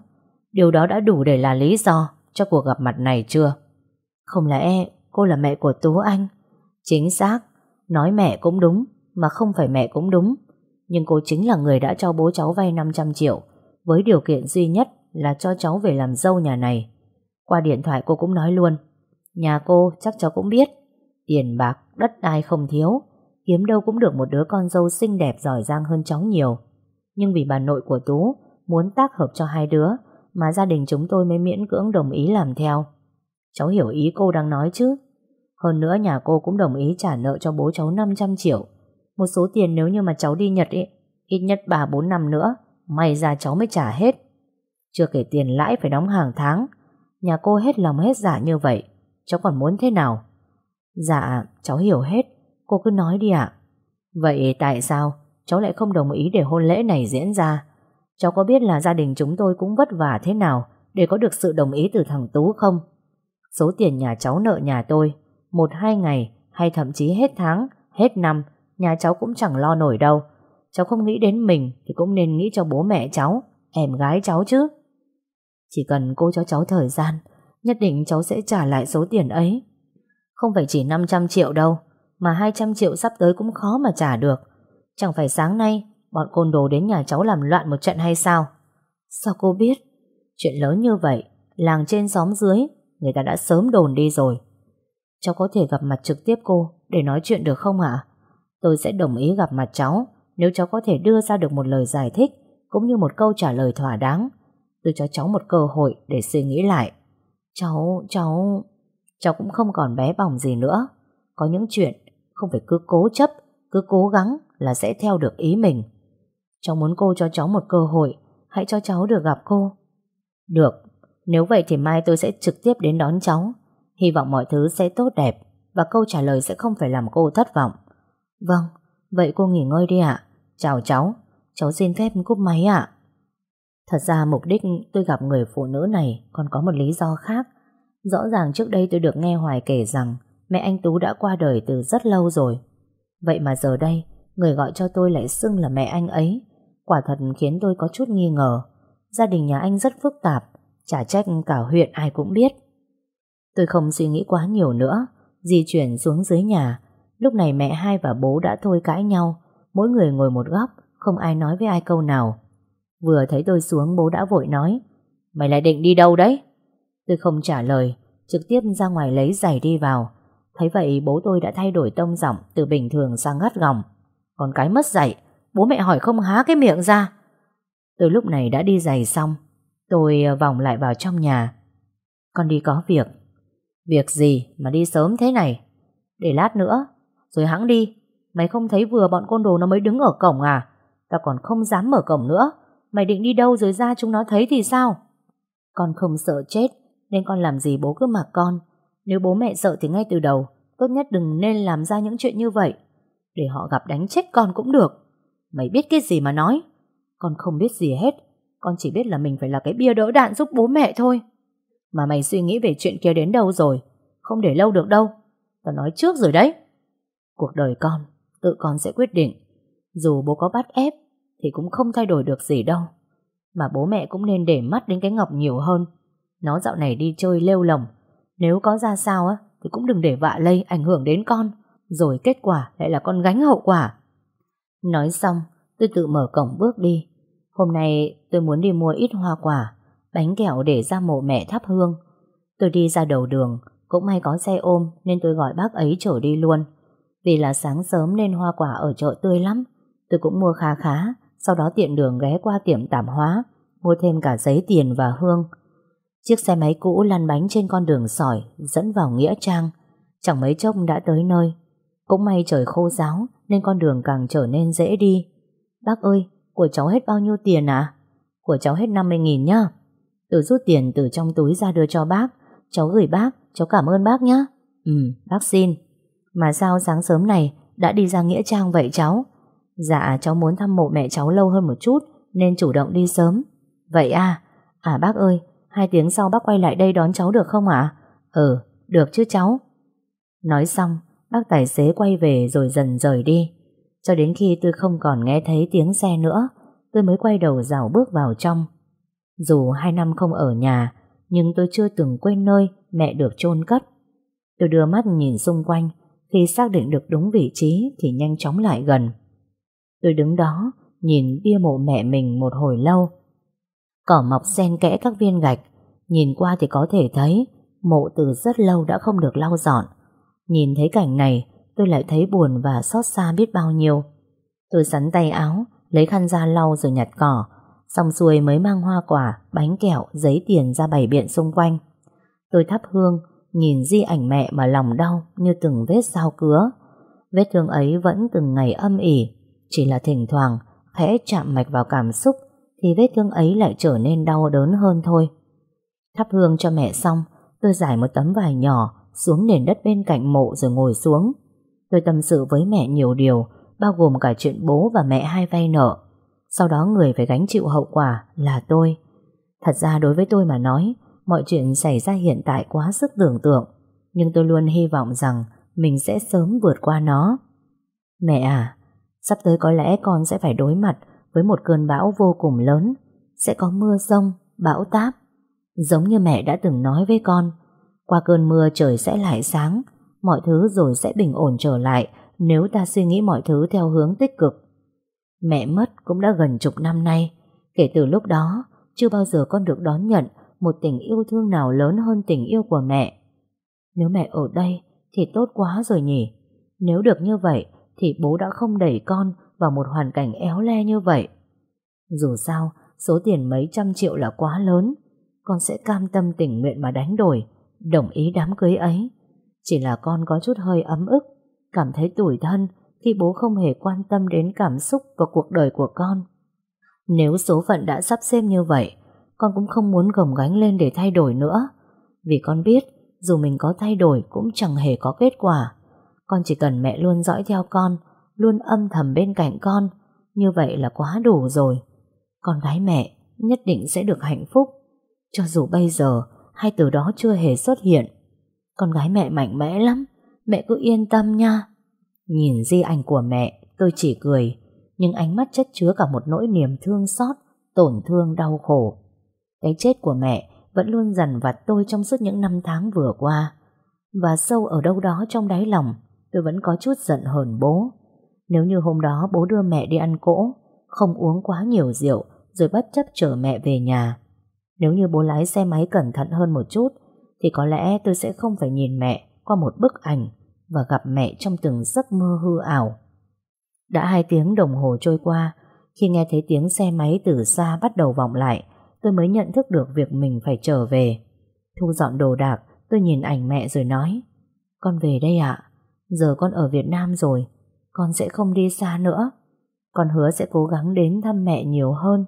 Điều đó đã đủ để là lý do cho cuộc gặp mặt này chưa? Không lẽ cô là mẹ của Tú Anh? Chính xác, nói mẹ cũng đúng, mà không phải mẹ cũng đúng. Nhưng cô chính là người đã cho bố cháu vay 500 triệu, với điều kiện duy nhất là cho cháu về làm dâu nhà này. Qua điện thoại cô cũng nói luôn, nhà cô chắc cháu cũng biết, tiền bạc, đất đai không thiếu, kiếm đâu cũng được một đứa con dâu xinh đẹp giỏi giang hơn cháu nhiều. Nhưng vì bà nội của Tú muốn tác hợp cho hai đứa, mà gia đình chúng tôi mới miễn cưỡng đồng ý làm theo. Cháu hiểu ý cô đang nói chứ? Hơn nữa nhà cô cũng đồng ý trả nợ cho bố cháu 500 triệu. Một số tiền nếu như mà cháu đi Nhật ấy, ít nhất 3-4 năm nữa, may ra cháu mới trả hết. Chưa kể tiền lãi phải đóng hàng tháng. Nhà cô hết lòng hết dạ như vậy, cháu còn muốn thế nào? Dạ, cháu hiểu hết, cô cứ nói đi ạ. Vậy tại sao cháu lại không đồng ý để hôn lễ này diễn ra? Cháu có biết là gia đình chúng tôi cũng vất vả thế nào để có được sự đồng ý từ thằng Tú không? Số tiền nhà cháu nợ nhà tôi, một hai ngày hay thậm chí hết tháng, hết năm, nhà cháu cũng chẳng lo nổi đâu. Cháu không nghĩ đến mình thì cũng nên nghĩ cho bố mẹ cháu, em gái cháu chứ. Chỉ cần cô cho cháu thời gian, nhất định cháu sẽ trả lại số tiền ấy. Không phải chỉ 500 triệu đâu, mà 200 triệu sắp tới cũng khó mà trả được. Chẳng phải sáng nay bọn côn đồ đến nhà cháu làm loạn một trận hay sao? Sao cô biết? Chuyện lớn như vậy, làng trên xóm dưới, người ta đã sớm đồn đi rồi. Cháu có thể gặp mặt trực tiếp cô để nói chuyện được không ạ? Tôi sẽ đồng ý gặp mặt cháu nếu cháu có thể đưa ra được một lời giải thích cũng như một câu trả lời thỏa đáng. Tôi cho cháu một cơ hội để suy nghĩ lại. Cháu, cháu... Cháu cũng không còn bé bỏng gì nữa. Có những chuyện không phải cứ cố chấp, cứ cố gắng là sẽ theo được ý mình. Cháu muốn cô cho cháu một cơ hội, hãy cho cháu được gặp cô. Được, nếu vậy thì mai tôi sẽ trực tiếp đến đón cháu. Hy vọng mọi thứ sẽ tốt đẹp và câu trả lời sẽ không phải làm cô thất vọng. Vâng, vậy cô nghỉ ngơi đi ạ. Chào cháu, cháu xin phép cúp máy ạ. Thật ra mục đích tôi gặp người phụ nữ này còn có một lý do khác. Rõ ràng trước đây tôi được nghe Hoài kể rằng mẹ anh Tú đã qua đời từ rất lâu rồi. Vậy mà giờ đây, người gọi cho tôi lại xưng là mẹ anh ấy. Quả thật khiến tôi có chút nghi ngờ. Gia đình nhà anh rất phức tạp, chả trách cả huyện ai cũng biết. Tôi không suy nghĩ quá nhiều nữa, di chuyển xuống dưới nhà. Lúc này mẹ hai và bố đã thôi cãi nhau, mỗi người ngồi một góc, không ai nói với ai câu nào. Vừa thấy tôi xuống bố đã vội nói, mày lại định đi đâu đấy? Tôi không trả lời, trực tiếp ra ngoài lấy giày đi vào. Thấy vậy bố tôi đã thay đổi tông giọng từ bình thường sang gắt gỏng. Còn cái mất dạy, bố mẹ hỏi không há cái miệng ra. tôi lúc này đã đi giày xong, tôi ờ, vòng lại vào trong nhà. Con đi có việc. Việc gì mà đi sớm thế này? Để lát nữa, rồi hãng đi. Mày không thấy vừa bọn côn đồ nó mới đứng ở cổng à? Tao còn không dám mở cổng nữa. Mày định đi đâu rồi ra chúng nó thấy thì sao? Con không sợ chết, nên con làm gì bố cứ mặc con. Nếu bố mẹ sợ thì ngay từ đầu, tốt nhất đừng nên làm ra những chuyện như vậy. Để họ gặp đánh chết con cũng được. Mày biết cái gì mà nói? Con không biết gì hết. Con chỉ biết là mình phải là cái bia đỡ đạn giúp bố mẹ thôi. Mà mày suy nghĩ về chuyện kia đến đâu rồi? Không để lâu được đâu. Tao nói trước rồi đấy. Cuộc đời con, tự con sẽ quyết định. Dù bố có bắt ép, thì cũng không thay đổi được gì đâu. Mà bố mẹ cũng nên để mắt đến cái Ngọc nhiều hơn. Nó dạo này đi chơi lêu lồng. Nếu có ra sao á, thì cũng đừng để vạ lây ảnh hưởng đến con. Rồi kết quả lại là con gánh hậu quả. Nói xong, tôi tự mở cổng bước đi. Hôm nay tôi muốn đi mua ít hoa quả, bánh kẹo để ra mộ mẹ thắp hương. Tôi đi ra đầu đường, cũng may có xe ôm nên tôi gọi bác ấy chở đi luôn. Vì là sáng sớm nên hoa quả ở chợ tươi lắm. Tôi cũng mua khá khá, sau đó tiện đường ghé qua tiệm tạp hóa, mua thêm cả giấy tiền và hương. Chiếc xe máy cũ lăn bánh trên con đường sỏi dẫn vào Nghĩa Trang. Chẳng mấy chốc đã tới nơi. Cũng may trời khô giáo nên con đường càng trở nên dễ đi. Bác ơi, của cháu hết bao nhiêu tiền à? Của cháu hết 50.000 nhá. Tôi rút tiền từ trong túi ra đưa cho bác. Cháu gửi bác, cháu cảm ơn bác nhá. Ừ, bác xin. Mà sao sáng sớm này đã đi ra Nghĩa Trang vậy cháu? Dạ, cháu muốn thăm mộ mẹ cháu lâu hơn một chút nên chủ động đi sớm. Vậy à? À bác ơi, hai tiếng sau bác quay lại đây đón cháu được không ạ? Ừ, được chứ cháu. Nói xong, bác tài xế quay về rồi dần rời đi. Cho đến khi tôi không còn nghe thấy tiếng xe nữa, tôi mới quay đầu rào bước vào trong. Dù hai năm không ở nhà, nhưng tôi chưa từng quên nơi mẹ được chôn cất. Tôi đưa mắt nhìn xung quanh, khi xác định được đúng vị trí thì nhanh chóng lại gần. Tôi đứng đó, nhìn bia mộ mẹ mình một hồi lâu. Cỏ mọc xen kẽ các viên gạch, nhìn qua thì có thể thấy mộ từ rất lâu đã không được lau dọn. Nhìn thấy cảnh này, tôi lại thấy buồn và xót xa biết bao nhiêu. Tôi sắn tay áo, lấy khăn ra lau rồi nhặt cỏ, xong xuôi mới mang hoa quả, bánh kẹo, giấy tiền ra bày biện xung quanh. Tôi thắp hương, nhìn di ảnh mẹ mà lòng đau như từng vết sao cứa. Vết thương ấy vẫn từng ngày âm ỉ, chỉ là thỉnh thoảng khẽ chạm mạch vào cảm xúc thì vết thương ấy lại trở nên đau đớn hơn thôi. Thắp hương cho mẹ xong, tôi giải một tấm vải nhỏ xuống nền đất bên cạnh mộ rồi ngồi xuống. Tôi tâm sự với mẹ nhiều điều, bao gồm cả chuyện bố và mẹ hai vay nợ. Sau đó người phải gánh chịu hậu quả là tôi. Thật ra đối với tôi mà nói, mọi chuyện xảy ra hiện tại quá sức tưởng tượng, nhưng tôi luôn hy vọng rằng mình sẽ sớm vượt qua nó. Mẹ à, sắp tới có lẽ con sẽ phải đối mặt với một cơn bão vô cùng lớn, sẽ có mưa rông, bão táp. Giống như mẹ đã từng nói với con, qua cơn mưa trời sẽ lại sáng, mọi thứ rồi sẽ bình ổn trở lại nếu ta suy nghĩ mọi thứ theo hướng tích cực. Mẹ mất cũng đã gần chục năm nay, kể từ lúc đó, chưa bao giờ con được đón nhận một tình yêu thương nào lớn hơn tình yêu của mẹ. Nếu mẹ ở đây thì tốt quá rồi nhỉ. Nếu được như vậy thì bố đã không đẩy con vào một hoàn cảnh éo le như vậy. Dù sao, số tiền mấy trăm triệu là quá lớn, con sẽ cam tâm tình nguyện mà đánh đổi, đồng ý đám cưới ấy. Chỉ là con có chút hơi ấm ức, cảm thấy tủi thân khi bố không hề quan tâm đến cảm xúc và cuộc đời của con. Nếu số phận đã sắp xếp như vậy, con cũng không muốn gồng gánh lên để thay đổi nữa. Vì con biết, dù mình có thay đổi cũng chẳng hề có kết quả. Con chỉ cần mẹ luôn dõi theo con, luôn âm thầm bên cạnh con, như vậy là quá đủ rồi. Con gái mẹ nhất định sẽ được hạnh phúc, cho dù bây giờ hai từ đó chưa hề xuất hiện. Con gái mẹ mạnh mẽ lắm, mẹ cứ yên tâm nha. Nhìn di ảnh của mẹ, tôi chỉ cười, nhưng ánh mắt chất chứa cả một nỗi niềm thương xót, tổn thương đau khổ. Cái chết của mẹ vẫn luôn dằn vặt tôi trong suốt những năm tháng vừa qua. Và sâu ở đâu đó trong đáy lòng, tôi vẫn có chút giận hờn bố. Nếu như hôm đó bố đưa mẹ đi ăn cỗ, không uống quá nhiều rượu, rồi bất chấp chở mẹ về nhà. Nếu như bố lái xe máy cẩn thận hơn một chút, thì có lẽ tôi sẽ không phải nhìn mẹ qua một bức ảnh và gặp mẹ trong từng giấc mơ hư ảo. Đã hai tiếng đồng hồ trôi qua, khi nghe thấy tiếng xe máy từ xa bắt đầu vọng lại, tôi mới nhận thức được việc mình phải trở về. Thu dọn đồ đạc, tôi nhìn ảnh mẹ rồi nói, con về đây ạ, giờ con ở Việt Nam rồi, con sẽ không đi xa nữa. Con hứa sẽ cố gắng đến thăm mẹ nhiều hơn.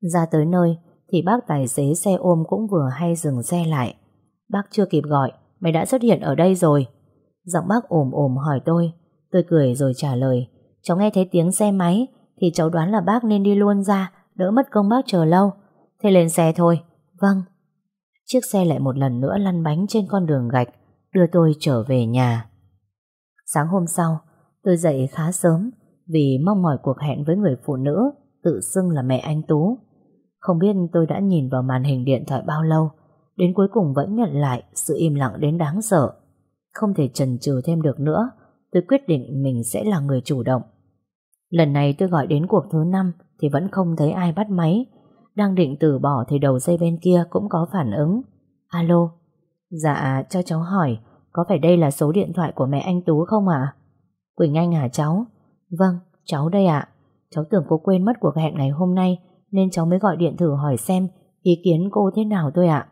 Ra tới nơi, thì bác tài xế xe ôm cũng vừa hay dừng xe lại. Bác chưa kịp gọi, mày đã xuất hiện ở đây rồi. Giọng bác ồm ồm hỏi tôi, tôi cười rồi trả lời, cháu nghe thấy tiếng xe máy, thì cháu đoán là bác nên đi luôn ra, đỡ mất công bác chờ lâu. Thế lên xe thôi. Vâng. Chiếc xe lại một lần nữa lăn bánh trên con đường gạch, đưa tôi trở về nhà. Sáng hôm sau, tôi dậy khá sớm vì mong mỏi cuộc hẹn với người phụ nữ tự xưng là mẹ anh Tú. Không biết tôi đã nhìn vào màn hình điện thoại bao lâu, đến cuối cùng vẫn nhận lại sự im lặng đến đáng sợ. Không thể chần chừ thêm được nữa, tôi quyết định mình sẽ là người chủ động. Lần này tôi gọi đến cuộc thứ năm thì vẫn không thấy ai bắt máy, đang định từ bỏ thì đầu dây bên kia cũng có phản ứng. Alo, dạ cho cháu hỏi, có phải đây là số điện thoại của mẹ anh Tú không ạ? Quỳnh Anh hả cháu? Vâng, cháu đây ạ. Cháu tưởng cô quên mất cuộc hẹn ngày hôm nay nên cháu mới gọi điện thử hỏi xem ý kiến cô thế nào thôi ạ.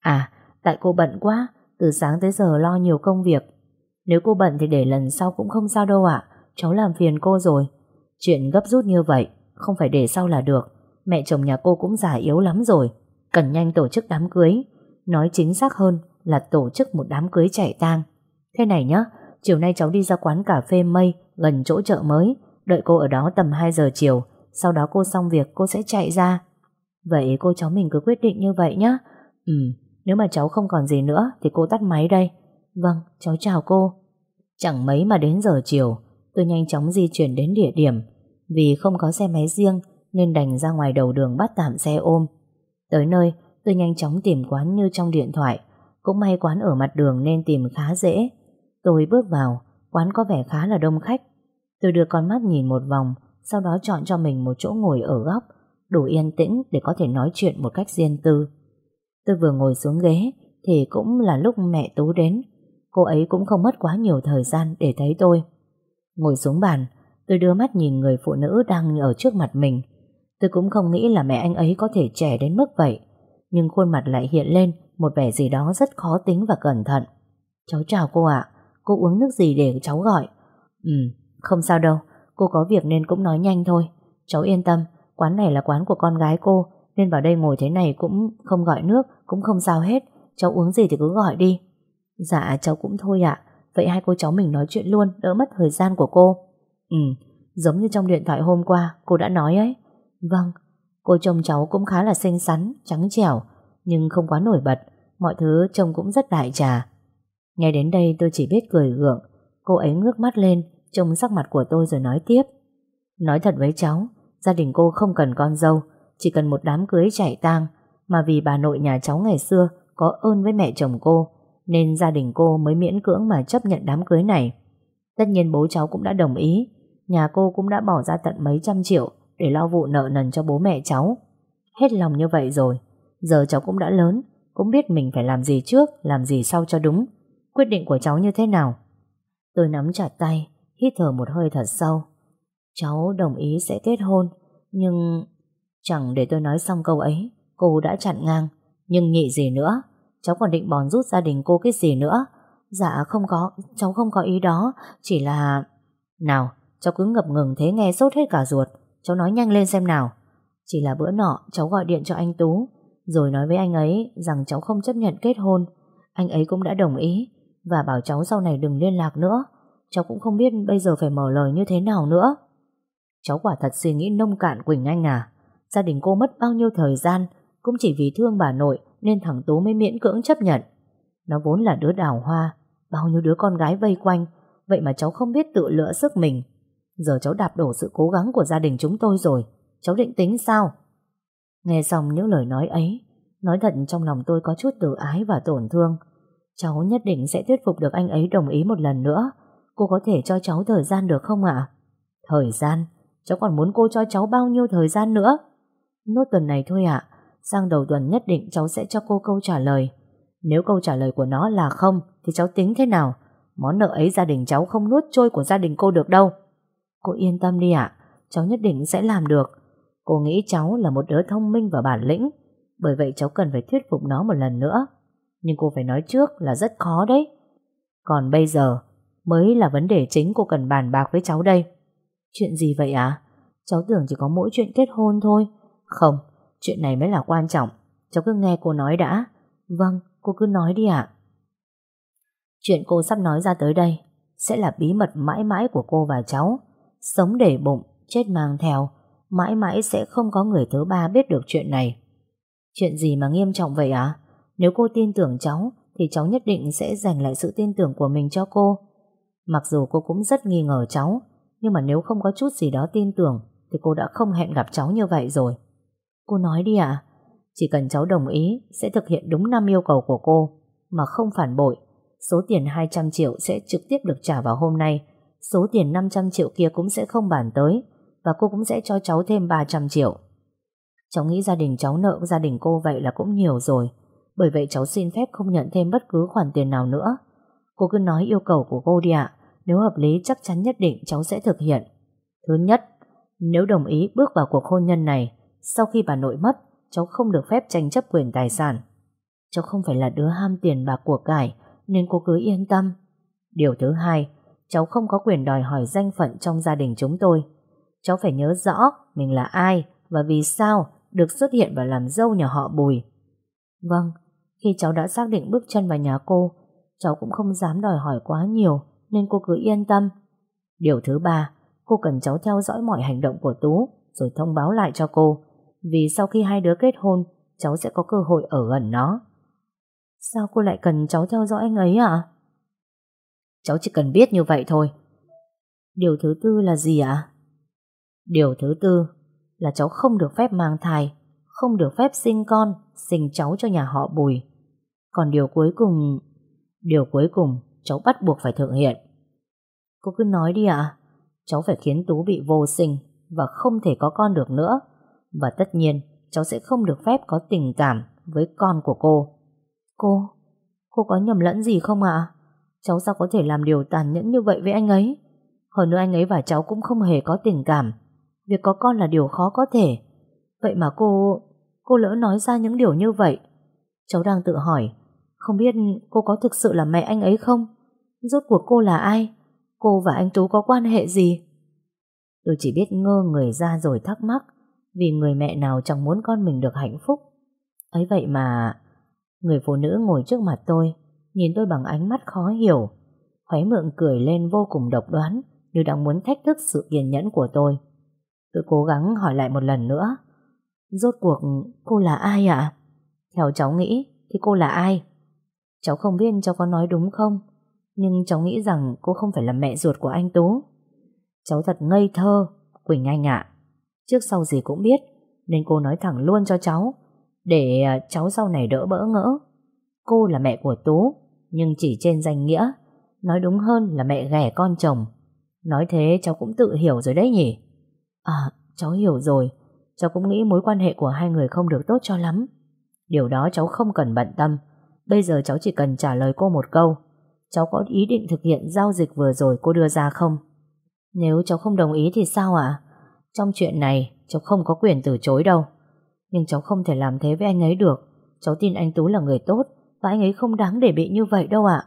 À, tại cô bận quá, từ sáng tới giờ lo nhiều công việc. Nếu cô bận thì để lần sau cũng không sao đâu ạ. Cháu làm phiền cô rồi. Chuyện gấp rút như vậy, không phải để sau là được. Mẹ chồng nhà cô cũng già yếu lắm rồi, Cần nhanh tổ chức đám cưới. Nói chính xác hơn là tổ chức một đám cưới chạy tang. Thế này nhá, Chiều nay cháu đi ra quán cà phê mây, Gần chỗ chợ mới. Đợi cô ở đó tầm 2 giờ chiều, Sau đó cô xong việc, cô sẽ chạy ra. Vậy cô cháu mình cứ quyết định như vậy nhá. Ừ Nếu mà cháu không còn gì nữa Thì cô tắt máy đây. Vâng cháu chào cô. Chẳng mấy mà đến giờ chiều, Tôi nhanh chóng di chuyển đến địa điểm. Vì không có xe máy riêng nên đành ra ngoài đầu đường bắt tạm xe ôm. Tới nơi, tôi nhanh chóng tìm quán như trong điện thoại. Cũng may quán ở mặt đường nên tìm khá dễ. Tôi bước vào, quán có vẻ khá là đông khách. Tôi đưa con mắt nhìn một vòng, sau đó chọn cho mình một chỗ ngồi ở góc, đủ yên tĩnh để có thể nói chuyện một cách riêng tư. Tôi vừa ngồi xuống ghế, thì cũng là lúc mẹ Tú đến. Cô ấy cũng không mất quá nhiều thời gian để thấy tôi. Ngồi xuống bàn, tôi đưa mắt nhìn người phụ nữ đang ở trước mặt mình. Tôi cũng không nghĩ là mẹ anh ấy có thể trẻ đến mức vậy Nhưng khuôn mặt lại hiện lên một vẻ gì đó rất khó tính và cẩn thận. Cháu chào cô ạ, cô uống nước gì để cháu gọi? Ừ, không sao đâu, cô có việc nên cũng nói nhanh thôi. Cháu yên tâm, quán này là quán của con gái cô, nên vào đây ngồi thế này cũng không gọi nước, cũng không sao hết. Cháu uống gì thì cứ gọi đi. Dạ, cháu cũng thôi ạ. Vậy hai cô cháu mình nói chuyện luôn, đỡ mất thời gian của cô. Ừ, giống như trong điện thoại hôm qua, cô đã nói ấy. Vâng, cô chồng cháu cũng khá là xinh xắn, trắng trẻo, nhưng không quá nổi bật. Mọi thứ trông cũng rất đại trà. Nghe đến đây tôi chỉ biết cười gượng. Cô ấy ngước mắt lên, trông sắc mặt của tôi rồi nói tiếp. Nói thật với cháu, gia đình cô không cần con dâu, chỉ cần một đám cưới chạy tang, mà vì bà nội nhà cháu ngày xưa có ơn với mẹ chồng cô, nên gia đình cô mới miễn cưỡng mà chấp nhận đám cưới này. Tất nhiên bố cháu cũng đã đồng ý, nhà cô cũng đã bỏ ra tận mấy trăm triệu để lo vụ nợ nần cho bố mẹ cháu. Hết lòng như vậy rồi, giờ cháu cũng đã lớn, cũng biết mình phải làm gì trước, làm gì sau cho đúng. Quyết định của cháu như thế nào? Tôi nắm chặt tay, hít thở một hơi thật sâu. Cháu đồng ý sẽ kết hôn, nhưng... Chẳng để tôi nói xong câu ấy, cô đã chặn ngang. Nhưng nhị gì nữa? Cháu còn định bòn rút gia đình cô cái gì nữa? Dạ không có, cháu không có ý đó, chỉ là... Nào, cháu cứ ngập ngừng thế nghe sốt hết cả ruột. Cháu nói nhanh lên xem nào. Chỉ là bữa nọ cháu gọi điện cho anh Tú, rồi nói với anh ấy rằng cháu không chấp nhận kết hôn. Anh ấy cũng đã đồng ý, và bảo cháu sau này đừng liên lạc nữa. Cháu cũng không biết bây giờ phải mở lời như thế nào nữa. Cháu quả thật suy nghĩ nông cạn Quỳnh Anh à. Gia đình cô mất bao nhiêu thời gian cũng chỉ vì thương bà nội nên thằng Tú mới miễn cưỡng chấp nhận. Nó vốn là đứa đào hoa, bao nhiêu đứa con gái vây quanh, vậy mà cháu không biết tự lựa sức mình. Giờ cháu đạp đổ sự cố gắng của gia đình chúng tôi rồi, cháu định tính sao? Nghe xong những lời nói ấy, nói thật trong lòng tôi có chút tự ái và tổn thương. Cháu nhất định sẽ thuyết phục được anh ấy đồng ý một lần nữa. Cô có thể cho cháu thời gian được không ạ? Thời gian? Cháu còn muốn cô cho cháu bao nhiêu thời gian nữa? Nốt tuần này thôi ạ. Sang đầu tuần nhất định cháu sẽ cho cô câu trả lời. Nếu câu trả lời của nó là không, thì cháu tính thế nào? Món nợ ấy gia đình cháu không nuốt trôi của gia đình cô được đâu. Cô yên tâm đi ạ, cháu nhất định sẽ làm được. Cô nghĩ cháu là một đứa thông minh và bản lĩnh, bởi vậy cháu cần phải thuyết phục nó một lần nữa. Nhưng cô phải nói trước là rất khó đấy. Còn bây giờ, mới là vấn đề chính cô cần bàn bạc với cháu đây. Chuyện gì vậy ạ? Cháu tưởng chỉ có mỗi chuyện kết hôn thôi. Không, chuyện này mới là quan trọng. Cháu cứ nghe cô nói đã. Vâng, cô cứ nói đi ạ. Chuyện cô sắp nói ra tới đây sẽ là bí mật mãi mãi của cô và cháu. Sống để bụng, chết mang theo, mãi mãi sẽ không có người thứ ba biết được chuyện này. Chuyện gì mà nghiêm trọng vậy ạ? Nếu cô tin tưởng cháu, thì cháu nhất định sẽ dành lại sự tin tưởng của mình cho cô. Mặc dù cô cũng rất nghi ngờ cháu, nhưng mà nếu không có chút gì đó tin tưởng, thì cô đã không hẹn gặp cháu như vậy rồi. Cô nói đi ạ. Chỉ cần cháu đồng ý, sẽ thực hiện đúng năm yêu cầu của cô, mà không phản bội. Số tiền 200 triệu sẽ trực tiếp được trả vào hôm nay, số tiền 500 triệu kia cũng sẽ không bàn tới, và cô cũng sẽ cho cháu thêm 300 triệu. Cháu nghĩ gia đình cháu nợ gia đình cô vậy là cũng nhiều rồi, bởi vậy cháu xin phép không nhận thêm bất cứ khoản tiền nào nữa. Cô cứ nói yêu cầu của cô đi ạ, nếu hợp lý chắc chắn nhất định cháu sẽ thực hiện. Thứ nhất, nếu đồng ý bước vào cuộc hôn nhân này, sau khi bà nội mất, cháu không được phép tranh chấp quyền tài sản. Cháu không phải là đứa ham tiền bạc của cải, nên cô cứ yên tâm. Điều thứ hai, cháu không có quyền đòi hỏi danh phận trong gia đình chúng tôi. Cháu phải nhớ rõ mình là ai và vì sao được xuất hiện và làm dâu nhà họ Bùi. Vâng, khi cháu đã xác định bước chân vào nhà cô, cháu cũng không dám đòi hỏi quá nhiều, nên cô cứ yên tâm. Điều thứ ba, cô cần cháu theo dõi mọi hành động của Tú, rồi thông báo lại cho cô, vì sau khi hai đứa kết hôn, cháu sẽ có cơ hội ở gần nó. Sao cô lại cần cháu theo dõi anh ấy ạ? Cháu chỉ cần biết như vậy thôi. Điều thứ tư là gì ạ? Điều thứ tư là cháu không được phép mang thai, không được phép sinh con, sinh cháu cho nhà họ Bùi. Còn điều cuối cùng, điều cuối cùng cháu bắt buộc phải thực hiện. Cô cứ nói đi ạ, cháu phải khiến Tú bị vô sinh và không thể có con được nữa. Và tất nhiên, cháu sẽ không được phép có tình cảm với con của cô. Cô, cô có nhầm lẫn gì không ạ? Cháu sao có thể làm điều tàn nhẫn như vậy với anh ấy? Hơn nữa anh ấy và cháu cũng không hề có tình cảm. Việc có con là điều khó có thể. Vậy mà cô... cô lỡ nói ra những điều như vậy. Cháu đang tự hỏi, không biết cô có thực sự là mẹ anh ấy không? Rốt cuộc cô là ai? Cô và anh Tú có quan hệ gì? Tôi chỉ biết ngơ người ra rồi thắc mắc, vì người mẹ nào chẳng muốn con mình được hạnh phúc. ấy vậy mà... Người phụ nữ ngồi trước mặt tôi, nhìn tôi bằng ánh mắt khó hiểu, khóe miệng cười lên vô cùng độc đoán, như đang muốn thách thức sự kiên nhẫn của tôi. Tôi cố gắng hỏi lại một lần nữa. Rốt cuộc cô là ai ạ? Theo cháu nghĩ thì cô là ai? Cháu không biết cháu có nói đúng không? Nhưng cháu nghĩ rằng cô không phải là mẹ ruột của anh Tú. Cháu thật ngây thơ, Quỳnh Anh ạ. Trước sau gì cũng biết, nên cô nói thẳng luôn cho cháu, để à, cháu sau này đỡ bỡ ngỡ. Cô là mẹ của Tú, nhưng chỉ trên danh nghĩa, nói đúng hơn là mẹ ghẻ con chồng. Nói thế cháu cũng tự hiểu rồi đấy nhỉ? À, cháu hiểu rồi. Cháu cũng nghĩ mối quan hệ của hai người không được tốt cho lắm. Điều đó cháu không cần bận tâm. Bây giờ cháu chỉ cần trả lời cô một câu. Cháu có ý định thực hiện giao dịch vừa rồi cô đưa ra không? Nếu cháu không đồng ý thì sao ạ? Trong chuyện này, cháu không có quyền từ chối đâu. Nhưng cháu không thể làm thế với anh ấy được. Cháu tin anh Tú là người tốt và anh ấy không đáng để bị như vậy đâu ạ.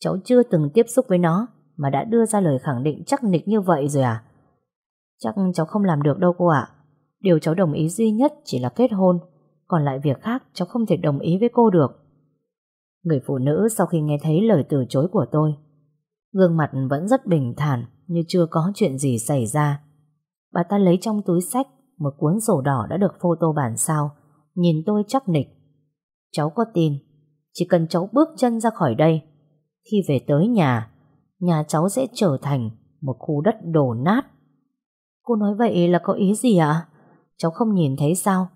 Cháu chưa từng tiếp xúc với nó mà đã đưa ra lời khẳng định chắc nịch như vậy rồi à? Chắc cháu không làm được đâu cô ạ. Điều cháu đồng ý duy nhất chỉ là kết hôn, còn lại việc khác cháu không thể đồng ý với cô được. Người phụ nữ sau khi nghe thấy lời từ chối của tôi, gương mặt vẫn rất bình thản như chưa có chuyện gì xảy ra. Bà ta lấy trong túi sách một cuốn sổ đỏ đã được photo bản sao, nhìn tôi chắc nịch. Cháu có tin, chỉ cần cháu bước chân ra khỏi đây, khi về tới nhà, nhà cháu sẽ trở thành một khu đất đổ nát. Cô nói vậy là có ý gì ạ? Cháu không nhìn thấy sao?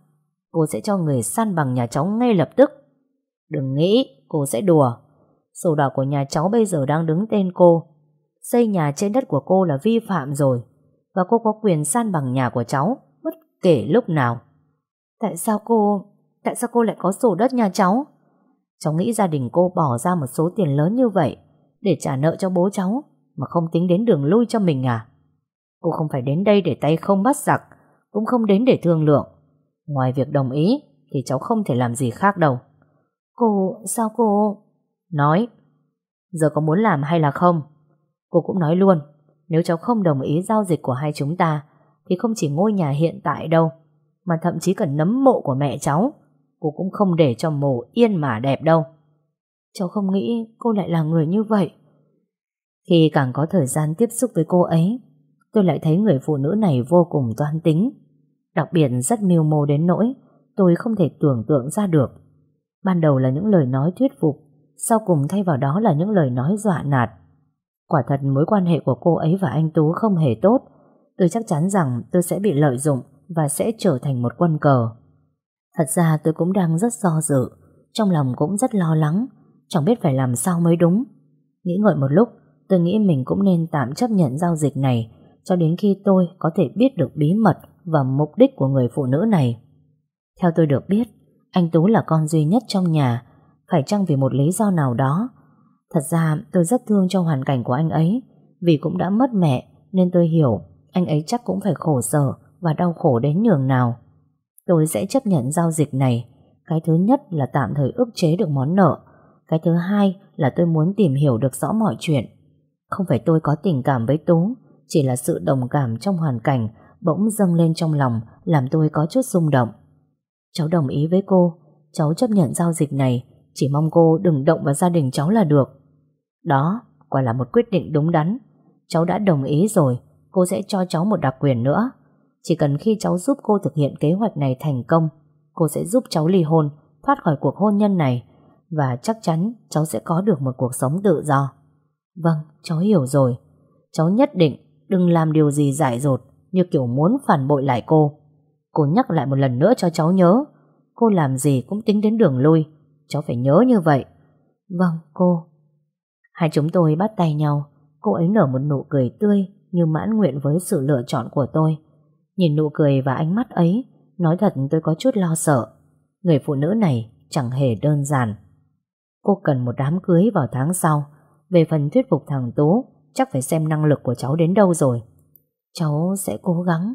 Cô sẽ cho người san bằng nhà cháu ngay lập tức. Đừng nghĩ cô sẽ đùa. Sổ đỏ của nhà cháu bây giờ đang đứng tên cô. Xây nhà trên đất của cô là vi phạm rồi. Và cô có quyền san bằng nhà của cháu bất kể lúc nào. Tại sao cô... Tại sao cô lại có sổ đất nhà cháu? Cháu nghĩ gia đình cô bỏ ra một số tiền lớn như vậy để trả nợ cho bố cháu mà không tính đến đường lui cho mình à? Cô không phải đến đây để tay không bắt giặc cũng không đến để thương lượng. Ngoài việc đồng ý thì cháu không thể làm gì khác đâu. Cô, sao cô... Nói. Giờ có muốn làm hay là không? Cô cũng nói luôn, nếu cháu không đồng ý giao dịch của hai chúng ta thì không chỉ ngôi nhà hiện tại đâu, mà thậm chí cả nấm mộ của mẹ cháu, cô cũng không để cho mồ yên mà đẹp đâu. Cháu không nghĩ cô lại là người như vậy. Khi càng có thời gian tiếp xúc với cô ấy, tôi lại thấy người phụ nữ này vô cùng toan tính. Đặc biệt rất miêu mô đến nỗi tôi không thể tưởng tượng ra được. Ban đầu là những lời nói thuyết phục, sau cùng thay vào đó là những lời nói dọa nạt. Quả thật mối quan hệ của cô ấy và anh Tú không hề tốt. Tôi chắc chắn rằng tôi sẽ bị lợi dụng và sẽ trở thành một quân cờ. Thật ra tôi cũng đang rất do dự, trong lòng cũng rất lo lắng, chẳng biết phải làm sao mới đúng. Nghĩ ngợi một lúc, tôi nghĩ mình cũng nên tạm chấp nhận giao dịch này cho đến khi tôi có thể biết được bí mật và mục đích của người phụ nữ này. Theo tôi được biết, anh Tú là con duy nhất trong nhà, phải chăng vì một lý do nào đó. Thật ra tôi rất thương cho hoàn cảnh của anh ấy, vì cũng đã mất mẹ nên tôi hiểu anh ấy chắc cũng phải khổ sở và đau khổ đến nhường nào. Tôi sẽ chấp nhận giao dịch này. Cái thứ nhất là tạm thời ức chế được món nợ. Cái thứ hai là tôi muốn tìm hiểu được rõ mọi chuyện. Không phải tôi có tình cảm với Tú, chỉ là sự đồng cảm trong hoàn cảnh bỗng dâng lên trong lòng làm tôi có chút rung động. Cháu đồng ý với cô, cháu chấp nhận giao dịch này, chỉ mong cô đừng động vào gia đình cháu là được. Đó, quả là một quyết định đúng đắn. Cháu đã đồng ý rồi, cô sẽ cho cháu một đặc quyền nữa. Chỉ cần khi cháu giúp cô thực hiện kế hoạch này thành công, cô sẽ giúp cháu ly hôn, thoát khỏi cuộc hôn nhân này, và chắc chắn cháu sẽ có được một cuộc sống tự do. Vâng, cháu hiểu rồi. Cháu nhất định đừng làm điều gì dại dột như kiểu muốn phản bội lại cô. Cô nhắc lại một lần nữa cho cháu nhớ. Cô làm gì cũng tính đến đường lui. Cháu phải nhớ như vậy. Vâng, cô. Hai chúng tôi bắt tay nhau. Cô ấy nở một nụ cười tươi như mãn nguyện với sự lựa chọn của tôi. Nhìn nụ cười và ánh mắt ấy, nói thật tôi có chút lo sợ. Người phụ nữ này chẳng hề đơn giản. Cô cần một đám cưới vào tháng sau. Về phần thuyết phục thằng Tú, chắc phải xem năng lực của cháu đến đâu rồi. Cháu sẽ cố gắng.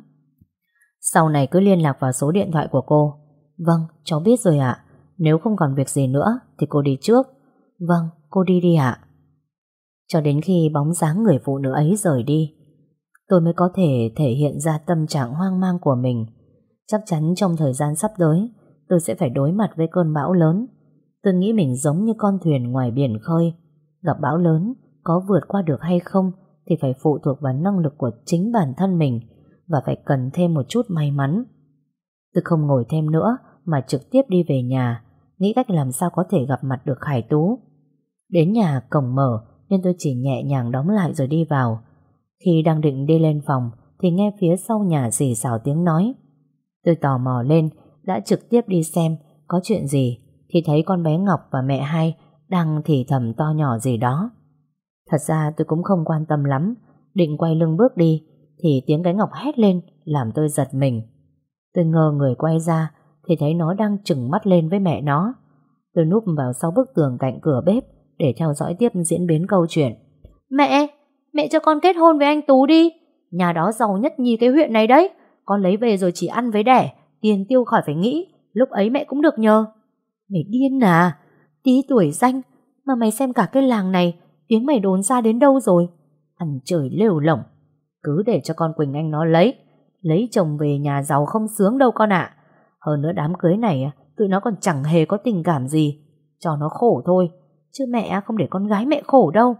Sau này cứ liên lạc vào số điện thoại của cô. Vâng, cháu biết rồi ạ. Nếu không còn việc gì nữa Thì cô đi trước Vâng cô đi đi ạ Cho đến khi bóng dáng người phụ nữ ấy rời đi Tôi mới có thể thể hiện ra tâm trạng hoang mang của mình. Chắc chắn trong thời gian sắp tới, Tôi sẽ phải đối mặt với cơn bão lớn. Tôi nghĩ mình giống như con thuyền ngoài biển khơi. Gặp bão lớn, Có vượt qua được hay không Thì phải phụ thuộc vào năng lực của chính bản thân mình Và phải cần thêm một chút may mắn. Tôi không ngồi thêm nữa Mà trực tiếp đi về nhà, Nghĩ cách làm sao có thể gặp mặt được Khải Tú. Đến nhà cổng mở Nên tôi chỉ nhẹ nhàng đóng lại rồi đi vào. Khi đang định đi lên phòng, Thì nghe phía sau nhà dì xào tiếng nói. Tôi tò mò lên, Đã trực tiếp đi xem, Có chuyện gì, Thì thấy con bé Ngọc và mẹ hai Đang thì thầm to nhỏ gì đó. Thật ra tôi cũng không quan tâm lắm, Định quay lưng bước đi, Thì tiếng cái Ngọc hét lên, Làm tôi giật mình. Tôi ngờ người quay ra, Thì thấy nó đang trừng mắt lên với mẹ nó. Tôi núp vào sau bức tường cạnh cửa bếp, Để theo dõi tiếp diễn biến câu chuyện. Mẹ Mẹ cho con kết hôn với anh Tú đi. Nhà đó giàu nhất nhì cái huyện này đấy. Con lấy về rồi chỉ ăn với đẻ, Tiền tiêu khỏi phải nghĩ. Lúc ấy mẹ cũng được nhờ. Mày điên à? Tí tuổi danh, Mà mày xem cả cái làng này, Tiếng mày đồn ra đến đâu rồi? Ăn trời lều lỏng. Cứ để cho con Quỳnh Anh nó lấy. Lấy chồng về nhà giàu không sướng đâu con ạ. Hơn nữa đám cưới này, Tụi nó còn chẳng hề có tình cảm gì. Cho nó khổ thôi. Chứ mẹ không để con gái mẹ khổ đâu.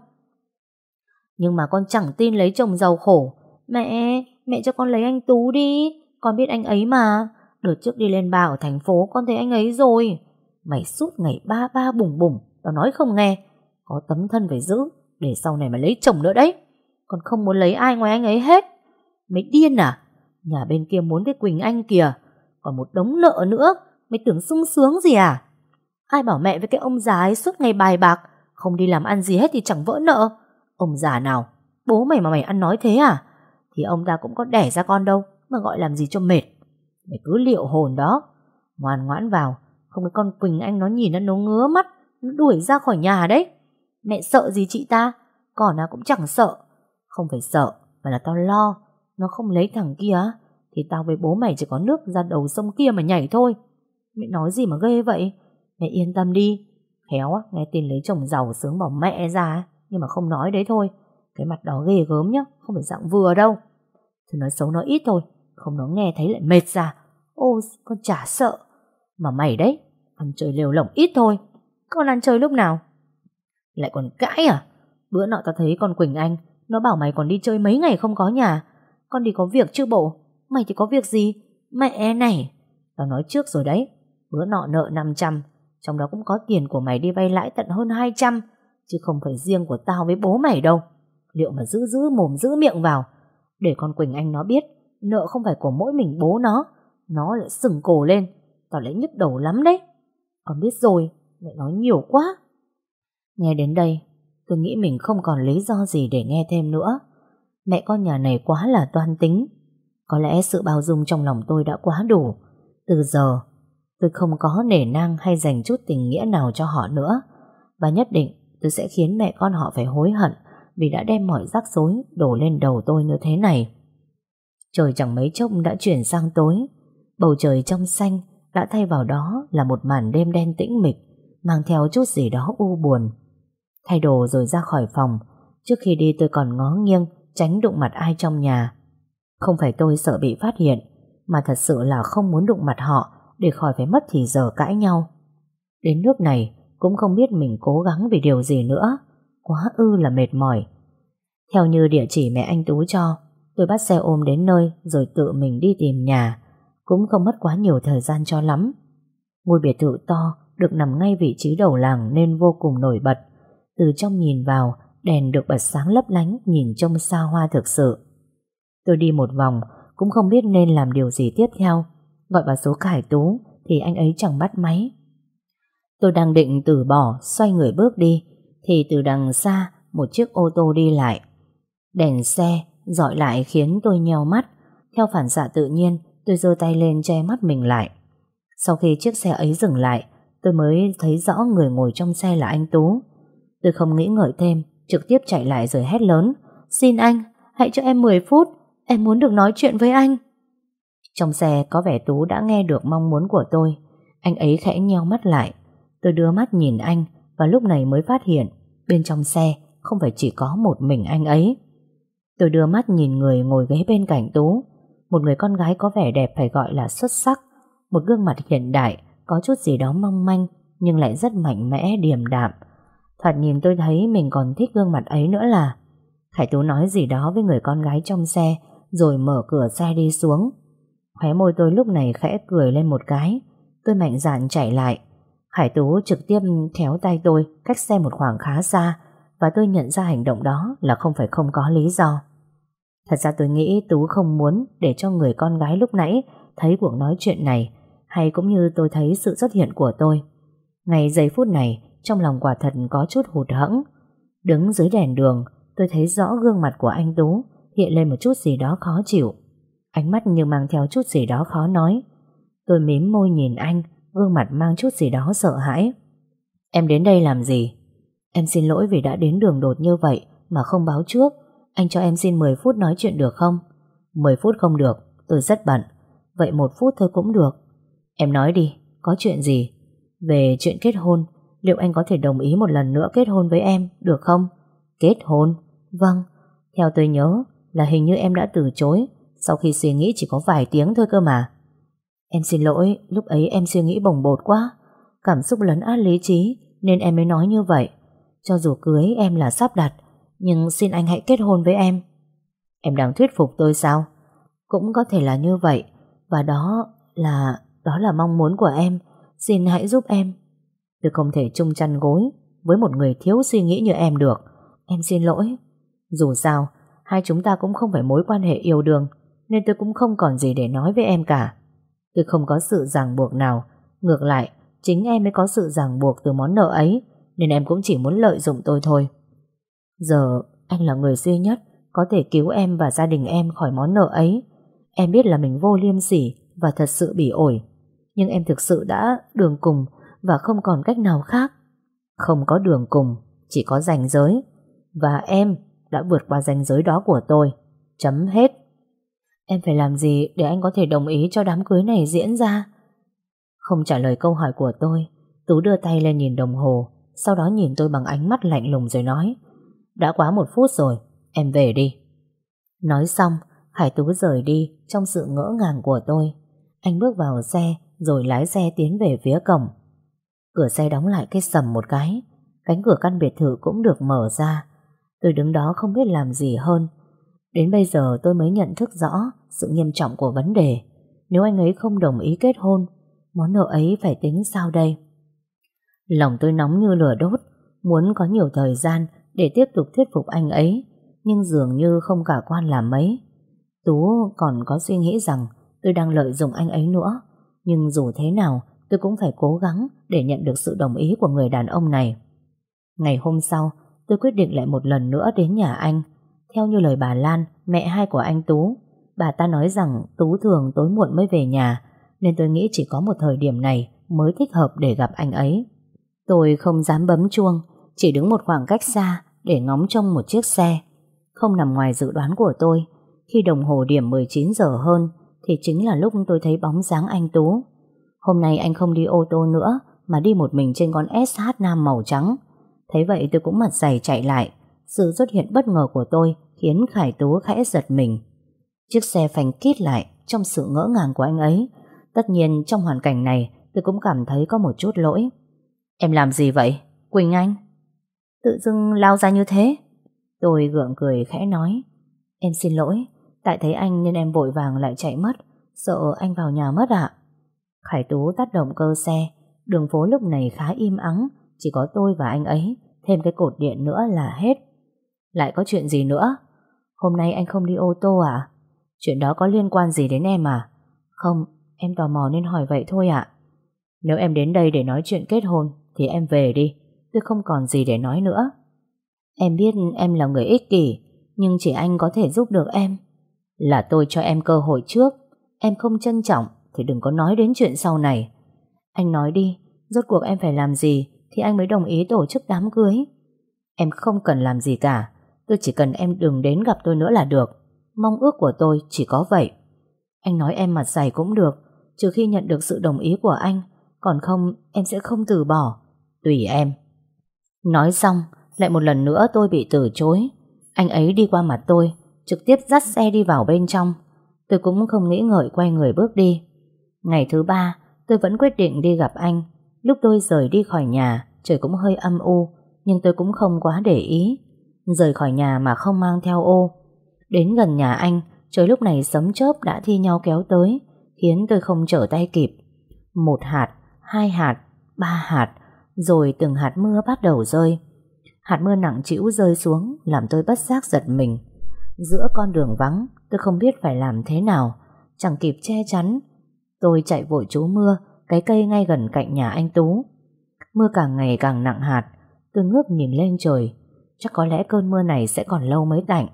Nhưng mà con chẳng tin lấy chồng giàu khổ. Mẹ Mẹ cho con lấy anh Tú đi. Con biết anh ấy mà. Đợt trước đi lên ba ở thành phố, con thấy anh ấy rồi. Mày suốt ngày ba ba bùng bùng Tao nói không nghe. Có tấm thân phải giữ, Để sau này mà lấy chồng nữa đấy. Con không muốn lấy ai ngoài anh ấy hết. Mày điên à? Nhà bên kia muốn cái Quỳnh Anh kìa. Còn một đống nợ nữa, Mày tưởng sung sướng gì à? Ai bảo mẹ với cái ông già ấy suốt ngày bài bạc, Không đi làm ăn gì hết thì chẳng vỡ nợ. Ông già nào Bố mày mà mày ăn nói thế à? Thì ông ta cũng có đẻ ra con đâu Mà gọi làm gì cho mệt. Mày cứ liệu hồn đó. Ngoan ngoãn vào Không cái con Quỳnh Anh nó nhìn nó nó ngứa mắt Nó đuổi ra khỏi nhà đấy. Mẹ sợ gì chị ta? Còn nào cũng chẳng sợ. Không phải sợ Mà là tao lo. Nó không lấy thằng kia Thì tao với bố mày chỉ có nước ra đầu sông kia mà nhảy thôi. Mẹ nói gì mà ghê vậy? Mẹ yên tâm đi. Khéo á, nghe tin lấy chồng giàu sướng bỏ mẹ ra nhưng mà không nói đấy thôi. Cái mặt đó ghê gớm nhá, Không phải dạng vừa đâu. Thì nói xấu nó ít thôi, Không nó nghe thấy lại mệt ra. Ô, con chả sợ. Mà mày đấy, Ăn chơi lều lỏng ít thôi. Con ăn chơi lúc nào? Lại còn cãi à? Bữa nọ tao thấy con Quỳnh Anh, Nó bảo mày còn đi chơi mấy ngày không có nhà. Con đi có việc chứ bộ? Mày thì có việc gì? Mẹ này. Tao nói trước rồi đấy. Bữa nọ nợ 500 Trong đó cũng có tiền của mày đi vay lãi tận hơn 200 Chứ không phải riêng của tao với bố mày đâu. Liệu mà giữ giữ mồm giữ miệng vào, Để con Quỳnh Anh nó biết Nợ không phải của mỗi mình bố nó Nó lại sừng cổ lên, Tao lại nhức đầu lắm đấy. Con biết rồi, Mẹ nói nhiều quá. Nghe đến đây Tôi nghĩ mình không còn lý do gì để nghe thêm nữa. Mẹ con nhà này quá là toan tính. Có lẽ sự bao dung trong lòng tôi đã quá đủ. Từ giờ, Tôi không có nể nang hay dành chút tình nghĩa nào cho họ nữa. Và nhất định tôi sẽ khiến mẹ con họ phải hối hận Vì đã đem mọi rắc rối đổ lên đầu tôi như thế này. Trời chẳng mấy chốc đã chuyển sang tối. Bầu trời trong xanh đã thay vào đó là một màn đêm đen tĩnh mịch, Mang theo chút gì đó u buồn. Thay đồ rồi ra khỏi phòng. Trước khi đi tôi còn ngó nghiêng, Tránh đụng mặt ai trong nhà. Không phải tôi sợ bị phát hiện, Mà thật sự là không muốn đụng mặt họ để khỏi phải mất thì giờ cãi nhau. Đến nước này cũng không biết mình cố gắng vì điều gì nữa. Quá ư là mệt mỏi. Theo như địa chỉ mẹ anh Tú cho, tôi bắt xe ôm đến nơi rồi tự mình đi tìm nhà. Cũng không mất quá nhiều thời gian cho lắm. Ngôi biệt thự to được nằm ngay vị trí đầu làng nên vô cùng nổi bật. Từ trong nhìn vào, đèn được bật sáng lấp lánh nhìn trông xa hoa thực sự. Tôi đi một vòng cũng không biết nên làm điều gì tiếp theo. Gọi vào số Khải Tú Thì anh ấy chẳng bắt máy Tôi đang định từ bỏ Xoay người bước đi Thì từ đằng xa một chiếc ô tô đi lại. Đèn xe dọi lại khiến tôi nheo mắt. Theo phản xạ tự nhiên Tôi giơ tay lên che mắt mình lại. Sau khi chiếc xe ấy dừng lại Tôi mới thấy rõ người ngồi trong xe là anh Tú. Tôi không nghĩ ngợi thêm Trực tiếp chạy lại rồi hét lớn Xin anh, hãy cho em 10 phút Em muốn được nói chuyện với anh. Trong xe có vẻ Tú đã nghe được mong muốn của tôi. Anh ấy khẽ nheo mắt lại. Tôi đưa mắt nhìn anh và lúc này mới phát hiện bên trong xe không phải chỉ có một mình anh ấy. Tôi đưa mắt nhìn người ngồi ghế bên cạnh Tú. Một người con gái có vẻ đẹp phải gọi là xuất sắc. Một gương mặt hiện đại, có chút gì đó mong manh nhưng lại rất mạnh mẽ, điềm đạm. Thoạt nhìn tôi thấy mình còn thích gương mặt ấy nữa là Khải Tú nói gì đó với người con gái trong xe rồi mở cửa xe đi xuống. Khóe môi tôi lúc này khẽ cười lên một cái. Tôi mạnh dạn chạy lại. Hải Tú trực tiếp kéo tay tôi cách xe một khoảng khá xa và tôi nhận ra hành động đó là không phải không có lý do. Thật ra tôi nghĩ Tú không muốn để cho người con gái lúc nãy thấy cuộc nói chuyện này hay cũng như tôi thấy sự xuất hiện của tôi. Ngay giây phút này trong lòng quả thật có chút hụt hẫng. Đứng dưới đèn đường tôi thấy rõ gương mặt của anh Tú hiện lên một chút gì đó khó chịu. Ánh mắt như mang theo chút gì đó khó nói. Tôi mím môi nhìn anh, gương mặt mang chút gì đó sợ hãi. Em đến đây làm gì? Em xin lỗi vì đã đến đường đột như vậy mà không báo trước. Anh cho em xin 10 phút nói chuyện được không? 10 phút không được, tôi rất bận. Vậy một phút thôi cũng được. Em nói đi, có chuyện gì? Về chuyện kết hôn, liệu anh có thể đồng ý một lần nữa kết hôn với em, được không? Kết hôn? Vâng, theo tôi nhớ là hình như em đã từ chối sau khi suy nghĩ chỉ có vài tiếng thôi cơ mà. Em xin lỗi, lúc ấy em suy nghĩ bồng bột quá. Cảm xúc lấn át lý trí nên em mới nói như vậy. Cho dù cưới em là sắp đặt, nhưng xin anh hãy kết hôn với em. Em đang thuyết phục tôi sao? Cũng có thể là như vậy, và đó là đó là mong muốn của em. Xin hãy giúp em. Tôi không thể chung chăn gối với một người thiếu suy nghĩ như em được. Em xin lỗi. Dù sao, hai chúng ta cũng không phải mối quan hệ yêu đương, nên tôi cũng không còn gì để nói với em cả. Tôi không có sự ràng buộc nào, ngược lại, chính em mới có sự ràng buộc từ món nợ ấy, nên em cũng chỉ muốn lợi dụng tôi thôi. Giờ, anh là người duy nhất có thể cứu em và gia đình em khỏi món nợ ấy. Em biết là mình vô liêm sỉ và thật sự bị ổi, nhưng em thực sự đã đường cùng và không còn cách nào khác. Không có đường cùng, chỉ có ranh giới. Và em đã vượt qua ranh giới đó của tôi. Chấm hết. Em phải làm gì để anh có thể đồng ý cho đám cưới này diễn ra? Không trả lời câu hỏi của tôi, Tú đưa tay lên nhìn đồng hồ, sau đó nhìn tôi bằng ánh mắt lạnh lùng rồi nói Đã quá một phút rồi, em về đi. Nói xong, Hải Tú rời đi trong sự ngỡ ngàng của tôi. Anh bước vào xe rồi lái xe tiến về phía cổng. Cửa xe đóng lại cái sầm một cái, cánh cửa căn biệt thự cũng được mở ra. Tôi đứng đó không biết làm gì hơn. Đến bây giờ tôi mới nhận thức rõ sự nghiêm trọng của vấn đề. Nếu anh ấy không đồng ý kết hôn, món nợ ấy phải tính sao đây? Lòng tôi nóng như lửa đốt, muốn có nhiều thời gian để tiếp tục thuyết phục anh ấy, nhưng dường như không cả quan làm mấy. Tú còn có suy nghĩ rằng tôi đang lợi dụng anh ấy nữa, nhưng dù thế nào tôi cũng phải cố gắng để nhận được sự đồng ý của người đàn ông này. Ngày hôm sau, tôi quyết định lại một lần nữa đến nhà anh. Theo như lời bà Lan, mẹ hai của anh Tú, bà ta nói rằng Tú thường tối muộn mới về nhà, nên tôi nghĩ chỉ có một thời điểm này mới thích hợp để gặp anh ấy. Tôi không dám bấm chuông, chỉ đứng một khoảng cách xa để ngóng trông một chiếc xe. Không nằm ngoài dự đoán của tôi, khi đồng hồ điểm 19 giờ hơn thì chính là lúc tôi thấy bóng dáng anh Tú. Hôm nay anh không đi ô tô nữa mà đi một mình trên con SH Nam màu trắng. Thấy vậy tôi cũng mặt dày chạy lại. Sự xuất hiện bất ngờ của tôi khiến Khải Tú khẽ giật mình. Chiếc xe phanh kít lại trong sự ngỡ ngàng của anh ấy. Tất nhiên trong hoàn cảnh này tôi cũng cảm thấy có một chút lỗi. Em làm gì vậy? Quỳnh Anh? Tự dưng lao ra như thế? Tôi gượng cười khẽ nói. Em xin lỗi, tại thấy anh nên em vội vàng lại chạy mất, sợ anh vào nhà mất ạ. Khải Tú tắt động cơ xe, đường phố lúc này khá im ắng, chỉ có tôi và anh ấy, thêm cái cột điện nữa là hết. Lại có chuyện gì nữa? Hôm nay anh không đi ô tô à? Chuyện đó có liên quan gì đến em à? Không, em tò mò nên hỏi vậy thôi ạ. Nếu em đến đây để nói chuyện kết hôn, thì em về đi, tôi không còn gì để nói nữa. Em biết em là người ích kỷ, nhưng chỉ anh có thể giúp được em. Là tôi cho em cơ hội trước, em không trân trọng thì đừng có nói đến chuyện sau này. Anh nói đi, rốt cuộc em phải làm gì thì anh mới đồng ý tổ chức đám cưới. Em không cần làm gì cả, tôi chỉ cần em đừng đến gặp tôi nữa là được. Mong ước của tôi chỉ có vậy. Anh nói em mặt dày cũng được, trừ khi nhận được sự đồng ý của anh, Còn không em sẽ không từ bỏ. Tùy em. Nói xong lại một lần nữa tôi bị từ chối. Anh ấy đi qua mặt tôi Trực tiếp dắt xe đi vào bên trong. Tôi cũng không nghĩ ngợi quay người bước đi. Ngày thứ ba Tôi vẫn quyết định đi gặp anh. Lúc tôi rời đi khỏi nhà Trời cũng hơi âm u Nhưng tôi cũng không quá để ý. Rời khỏi nhà mà không mang theo ô. Đến gần nhà anh Trời lúc này sấm chớp đã thi nhau kéo tới Khiến tôi không trở tay kịp. Một hạt, hai hạt, ba hạt Rồi từng hạt mưa bắt đầu rơi. Hạt mưa nặng trĩu rơi xuống Làm tôi bất giác giật mình. Giữa con đường vắng Tôi không biết phải làm thế nào Chẳng kịp che chắn. Tôi chạy vội trú mưa Cái cây ngay gần cạnh nhà anh Tú. Mưa càng ngày càng nặng hạt Tôi ngước nhìn lên trời Chắc có lẽ cơn mưa này sẽ còn lâu mới tạnh.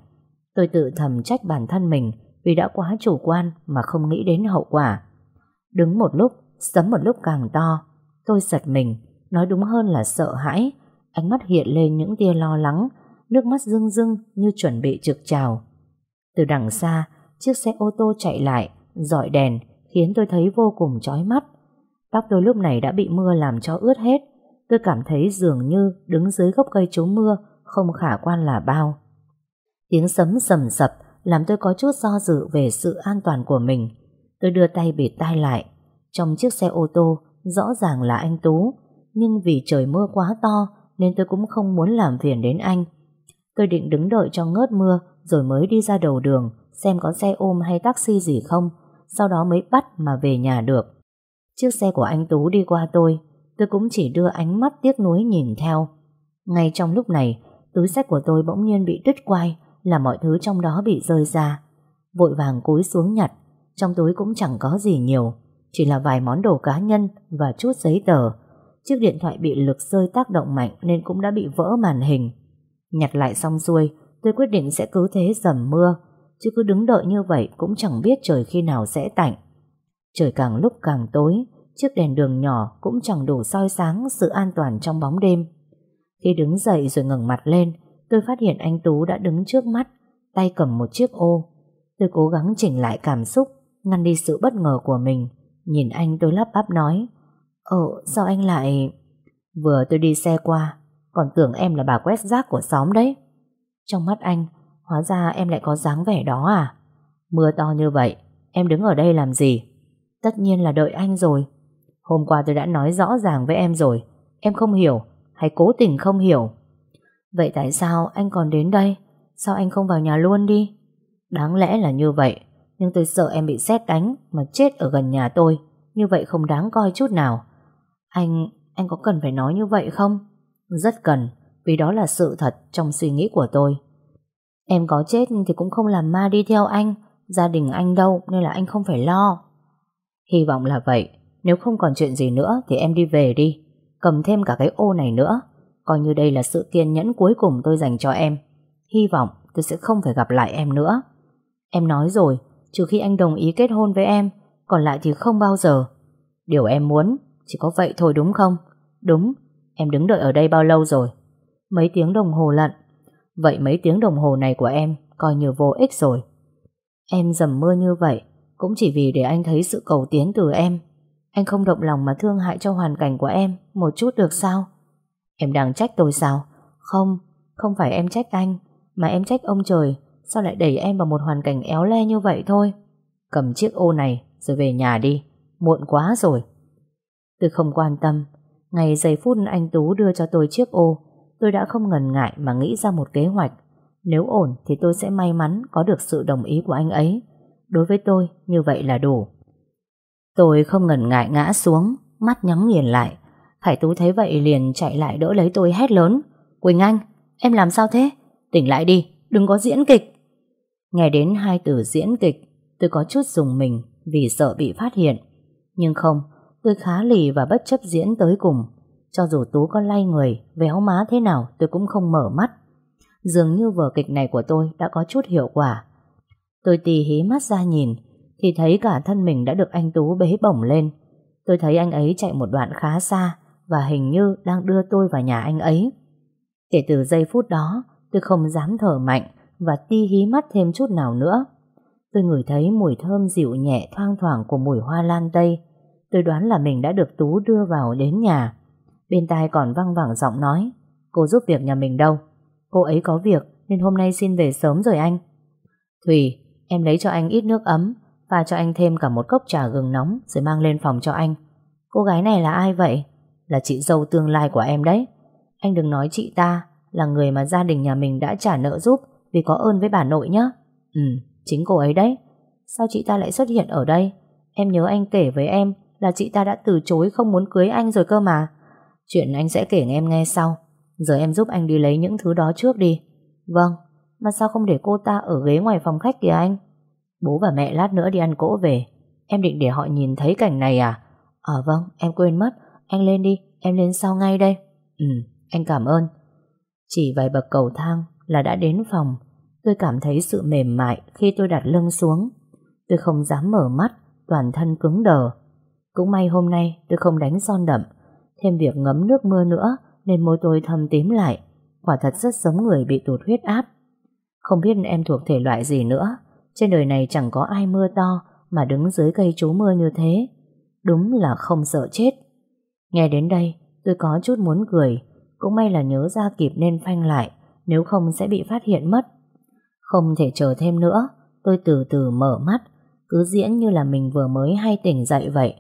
Tôi tự thầm trách bản thân mình Vì đã quá chủ quan Mà không nghĩ đến hậu quả. Đứng một lúc, sấm một lúc càng to Tôi giật mình Nói đúng hơn là sợ hãi. Ánh mắt hiện lên những tia lo lắng Nước mắt rưng rưng như chuẩn bị trực trào. Từ đằng xa Chiếc xe ô tô chạy lại dọi đèn khiến tôi thấy vô cùng chói mắt. Tóc tôi lúc này đã bị mưa làm cho ướt hết. Tôi cảm thấy dường như đứng dưới gốc cây trú mưa không khả quan là bao. Tiếng sấm sầm sập làm tôi có chút do dự về sự an toàn của mình. Tôi đưa tay bịt tai lại. Trong chiếc xe ô tô, rõ ràng là anh Tú nhưng vì trời mưa quá to, nên tôi cũng không muốn làm phiền đến anh. Tôi định đứng đợi cho ngớt mưa, rồi mới đi ra đầu đường, xem có xe ôm hay taxi gì không sau đó mới bắt mà về nhà được. Chiếc xe của anh Tú đi qua tôi tôi cũng chỉ đưa ánh mắt tiếc nuối nhìn theo. Ngay trong lúc này túi sách của tôi bỗng nhiên bị đứt quai là mọi thứ trong đó bị rơi ra. Vội vàng cúi xuống nhặt trong túi cũng chẳng có gì nhiều chỉ là vài món đồ cá nhân và chút giấy tờ. Chiếc điện thoại bị lực rơi tác động mạnh nên cũng đã bị vỡ màn hình. Nhặt lại xong xuôi, tôi quyết định sẽ cứ thế dầm mưa, chứ cứ đứng đợi như vậy cũng chẳng biết trời khi nào sẽ tạnh. Trời càng lúc càng tối, chiếc đèn đường nhỏ cũng chẳng đủ soi sáng sự an toàn trong bóng đêm. Khi đứng dậy rồi ngẩng mặt lên, tôi phát hiện anh Tú đã đứng trước mắt, tay cầm một chiếc ô. Tôi cố gắng chỉnh lại cảm xúc, ngăn đi sự bất ngờ của mình. Nhìn anh tôi lắp bắp nói, Ờ, sao anh lại... Vừa tôi đi xe qua, còn tưởng em là bà quét rác của xóm đấy. Trong mắt anh, hóa ra em lại có dáng vẻ đó à? Mưa to như vậy, em đứng ở đây làm gì? Tất nhiên là đợi anh rồi. Hôm qua tôi đã nói rõ ràng với em rồi, em không hiểu, hay cố tình không hiểu. Vậy tại sao anh còn đến đây? Sao anh không vào nhà luôn đi? Đáng lẽ là như vậy, nhưng tôi sợ em bị xét đánh mà chết ở gần nhà tôi. Như vậy không đáng coi chút nào. Anh, anh có cần phải nói như vậy không? Rất cần, vì đó là sự thật trong suy nghĩ của tôi. Em có chết thì cũng không làm ma đi theo anh, gia đình anh đâu nên là anh không phải lo. Hy vọng là vậy, nếu không còn chuyện gì nữa thì em đi về đi, cầm thêm cả cái ô này nữa. Coi như đây là sự kiên nhẫn cuối cùng tôi dành cho em. Hy vọng tôi sẽ không phải gặp lại em nữa. Em nói rồi, trừ khi anh đồng ý kết hôn với em, còn lại thì không bao giờ. Điều em muốn chỉ có vậy thôi đúng không? Đúng, em đứng đợi ở đây bao lâu rồi? Mấy tiếng đồng hồ lận. Vậy mấy tiếng đồng hồ này của em coi như vô ích rồi. Em dầm mưa như vậy cũng chỉ vì để anh thấy sự cầu tiến từ em. Anh không động lòng mà thương hại cho hoàn cảnh của em một chút được sao? Em đang trách tôi sao? Không, không phải em trách anh, mà em trách ông trời. Sao lại đẩy em vào một hoàn cảnh éo le như vậy thôi? Cầm chiếc ô này rồi về nhà đi. Muộn quá rồi. Tôi không quan tâm. Ngày giây phút anh Tú đưa cho tôi chiếc ô, tôi đã không ngần ngại mà nghĩ ra một kế hoạch. Nếu ổn thì tôi sẽ may mắn có được sự đồng ý của anh ấy. Đối với tôi, như vậy là đủ. Tôi không ngần ngại ngã xuống, mắt nhắm nghiền lại. Khải Tú thấy vậy liền chạy lại đỡ lấy tôi hét lớn. Quỳnh Anh, em làm sao thế? Tỉnh lại đi, đừng có diễn kịch. Nghe đến hai từ diễn kịch, tôi có chút dùng mình vì sợ bị phát hiện. Nhưng không, tôi khá lì và bất chấp diễn tới cùng. Cho dù Tú có lay người, véo má thế nào tôi cũng không mở mắt. Dường như vở kịch này của tôi đã có chút hiệu quả. Tôi tì hí mắt ra nhìn, thì thấy cả thân mình đã được anh Tú bế bổng lên. Tôi thấy anh ấy chạy một đoạn khá xa và hình như đang đưa tôi vào nhà anh ấy. Kể từ giây phút đó, tôi không dám thở mạnh và ti hí mắt thêm chút nào nữa. Tôi ngửi thấy mùi thơm dịu nhẹ thoang thoảng của mùi hoa lan tây. Tôi đoán là mình đã được Tú đưa vào đến nhà. Bên tai còn văng vẳng giọng nói Cô giúp việc nhà mình đâu Cô ấy có việc nên hôm nay xin về sớm rồi anh Thùy Em lấy cho anh ít nước ấm và cho anh thêm cả một cốc trà gừng nóng Rồi mang lên phòng cho anh. Cô gái này là ai vậy? Là chị dâu tương lai của em đấy. Anh đừng nói chị ta, Là người mà gia đình nhà mình đã trả nợ giúp Vì có ơn với bà nội nhé Ừ chính cô ấy đấy. Sao chị ta lại xuất hiện ở đây? Em nhớ anh kể với em Là chị ta đã từ chối không muốn cưới anh rồi cơ mà. Chuyện anh sẽ kể em nghe sau. Giờ em giúp anh đi lấy những thứ đó trước đi. Vâng Mà sao không để cô ta ở ghế ngoài phòng khách kìa anh? Bố và mẹ lát nữa đi ăn cỗ về. Em định để họ nhìn thấy cảnh này à? Ờ vâng em quên mất. Anh lên đi, em lên sau ngay đây. Ừ anh cảm ơn. Chỉ vài bậc cầu thang là đã đến phòng. Tôi cảm thấy sự mềm mại Khi tôi đặt lưng xuống. Tôi không dám mở mắt, Toàn thân cứng đờ. Cũng may hôm nay tôi không đánh son đậm. Thêm việc ngấm nước mưa nữa nên môi tôi thâm tím lại. Quả thật rất giống người bị tụt huyết áp. Không biết em thuộc thể loại gì nữa. Trên đời này chẳng có ai mưa to mà đứng dưới cây trú mưa như thế. Đúng là không sợ chết. Nghe đến đây, tôi có chút muốn cười. Cũng may là nhớ ra kịp nên phanh lại, nếu không sẽ bị phát hiện mất. Không thể chờ thêm nữa, tôi từ từ mở mắt, cứ diễn như là mình vừa mới hay tỉnh dậy vậy.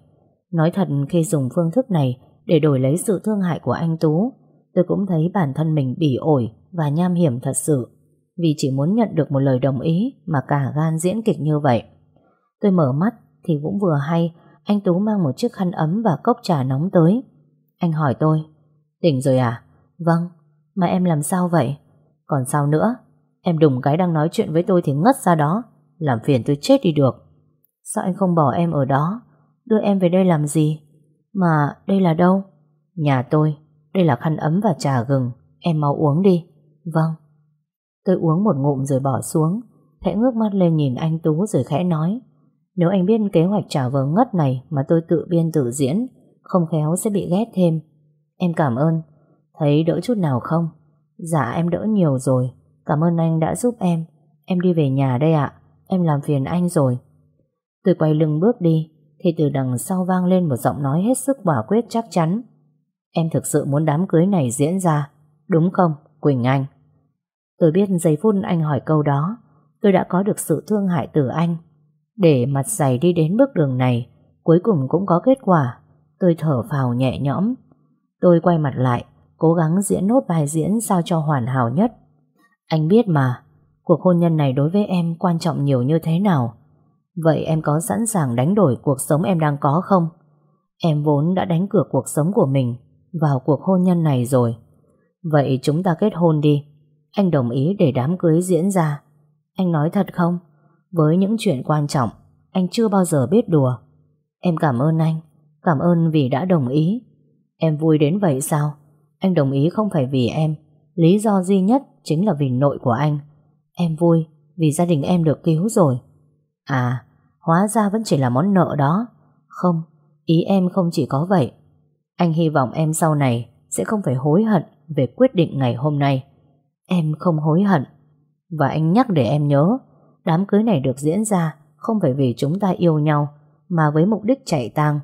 Nói thật khi dùng phương thức này để đổi lấy sự thương hại của anh Tú. Tôi cũng thấy bản thân mình bỉ ổi và nham hiểm thật sự, vì chỉ muốn nhận được một lời đồng ý mà cả gan diễn kịch như vậy. Tôi mở mắt thì cũng vừa hay, anh Tú mang một chiếc khăn ấm và cốc trà nóng tới. Anh hỏi tôi, tỉnh rồi à? Vâng, mà em làm sao vậy? Còn sao nữa? Em đùng cái đang nói chuyện với tôi thì ngất ra đó, làm phiền tôi chết đi được. Sao anh không bỏ em ở đó? Đưa em về đây làm gì? Mà đây là đâu? Nhà tôi, đây là khăn ấm và trà gừng, em mau uống đi. Vâng. Tôi uống một ngụm rồi bỏ xuống, khẽ ngước mắt lên nhìn anh Tú rồi khẽ nói. Nếu anh biết kế hoạch trả vờ ngất này mà tôi tự biên tự diễn, không khéo sẽ bị ghét thêm. Em cảm ơn. Thấy đỡ chút nào không? Dạ em đỡ nhiều rồi. Cảm ơn anh đã giúp em. Em đi về nhà đây ạ. Em làm phiền anh rồi. Tôi quay lưng bước đi, thì từ đằng sau vang lên một giọng nói hết sức quả quyết chắc chắn. Em thực sự muốn đám cưới này diễn ra, đúng không, Quỳnh Anh? Tôi biết giây phút anh hỏi câu đó, tôi đã có được sự thương hại từ anh. Để mặt dày đi đến bước đường này, cuối cùng cũng có kết quả. Tôi thở phào nhẹ nhõm. Tôi quay mặt lại, cố gắng diễn nốt bài diễn sao cho hoàn hảo nhất. Anh biết mà, cuộc hôn nhân này đối với em quan trọng nhiều như thế nào. Vậy em có sẵn sàng đánh đổi cuộc sống em đang có không? Em vốn đã đánh cược cuộc sống của mình vào cuộc hôn nhân này rồi. Vậy chúng ta kết hôn đi. Anh đồng ý để đám cưới diễn ra. Anh nói thật không? Với những chuyện quan trọng, anh chưa bao giờ biết đùa. Em cảm ơn anh. Cảm ơn vì đã đồng ý. Em vui đến vậy sao? Anh đồng ý không phải vì em. Lý do duy nhất chính là vì nội của anh. Em vui vì gia đình em được cứu rồi. À, hóa ra vẫn chỉ là món nợ đó. Không, ý em không chỉ có vậy. Anh hy vọng em sau này sẽ không phải hối hận về quyết định ngày hôm nay. Em không hối hận. Và anh nhắc để em nhớ, đám cưới này được diễn ra không phải vì chúng ta yêu nhau, mà với mục đích chạy tang.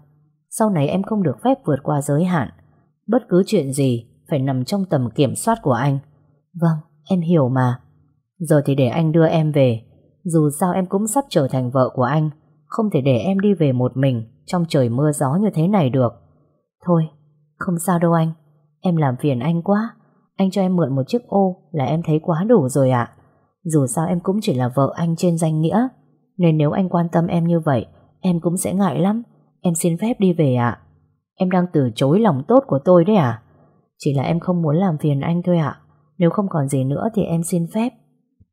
Sau này em không được phép vượt qua giới hạn. Bất cứ chuyện gì phải nằm trong tầm kiểm soát của anh. Vâng, em hiểu mà. Giờ thì để anh đưa em về dù sao em cũng sắp trở thành vợ của anh Không thể để em đi về một mình Trong trời mưa gió như thế này được Thôi không sao đâu anh Em làm phiền anh quá anh cho em mượn một chiếc ô là em thấy quá đủ rồi ạ Dù sao em cũng chỉ là vợ anh trên danh nghĩa Nên nếu anh quan tâm em như vậy Em cũng sẽ ngại lắm Em xin phép đi về ạ Em đang từ chối lòng tốt của tôi đấy à Chỉ là em không muốn làm phiền anh thôi ạ Nếu không còn gì nữa thì em xin phép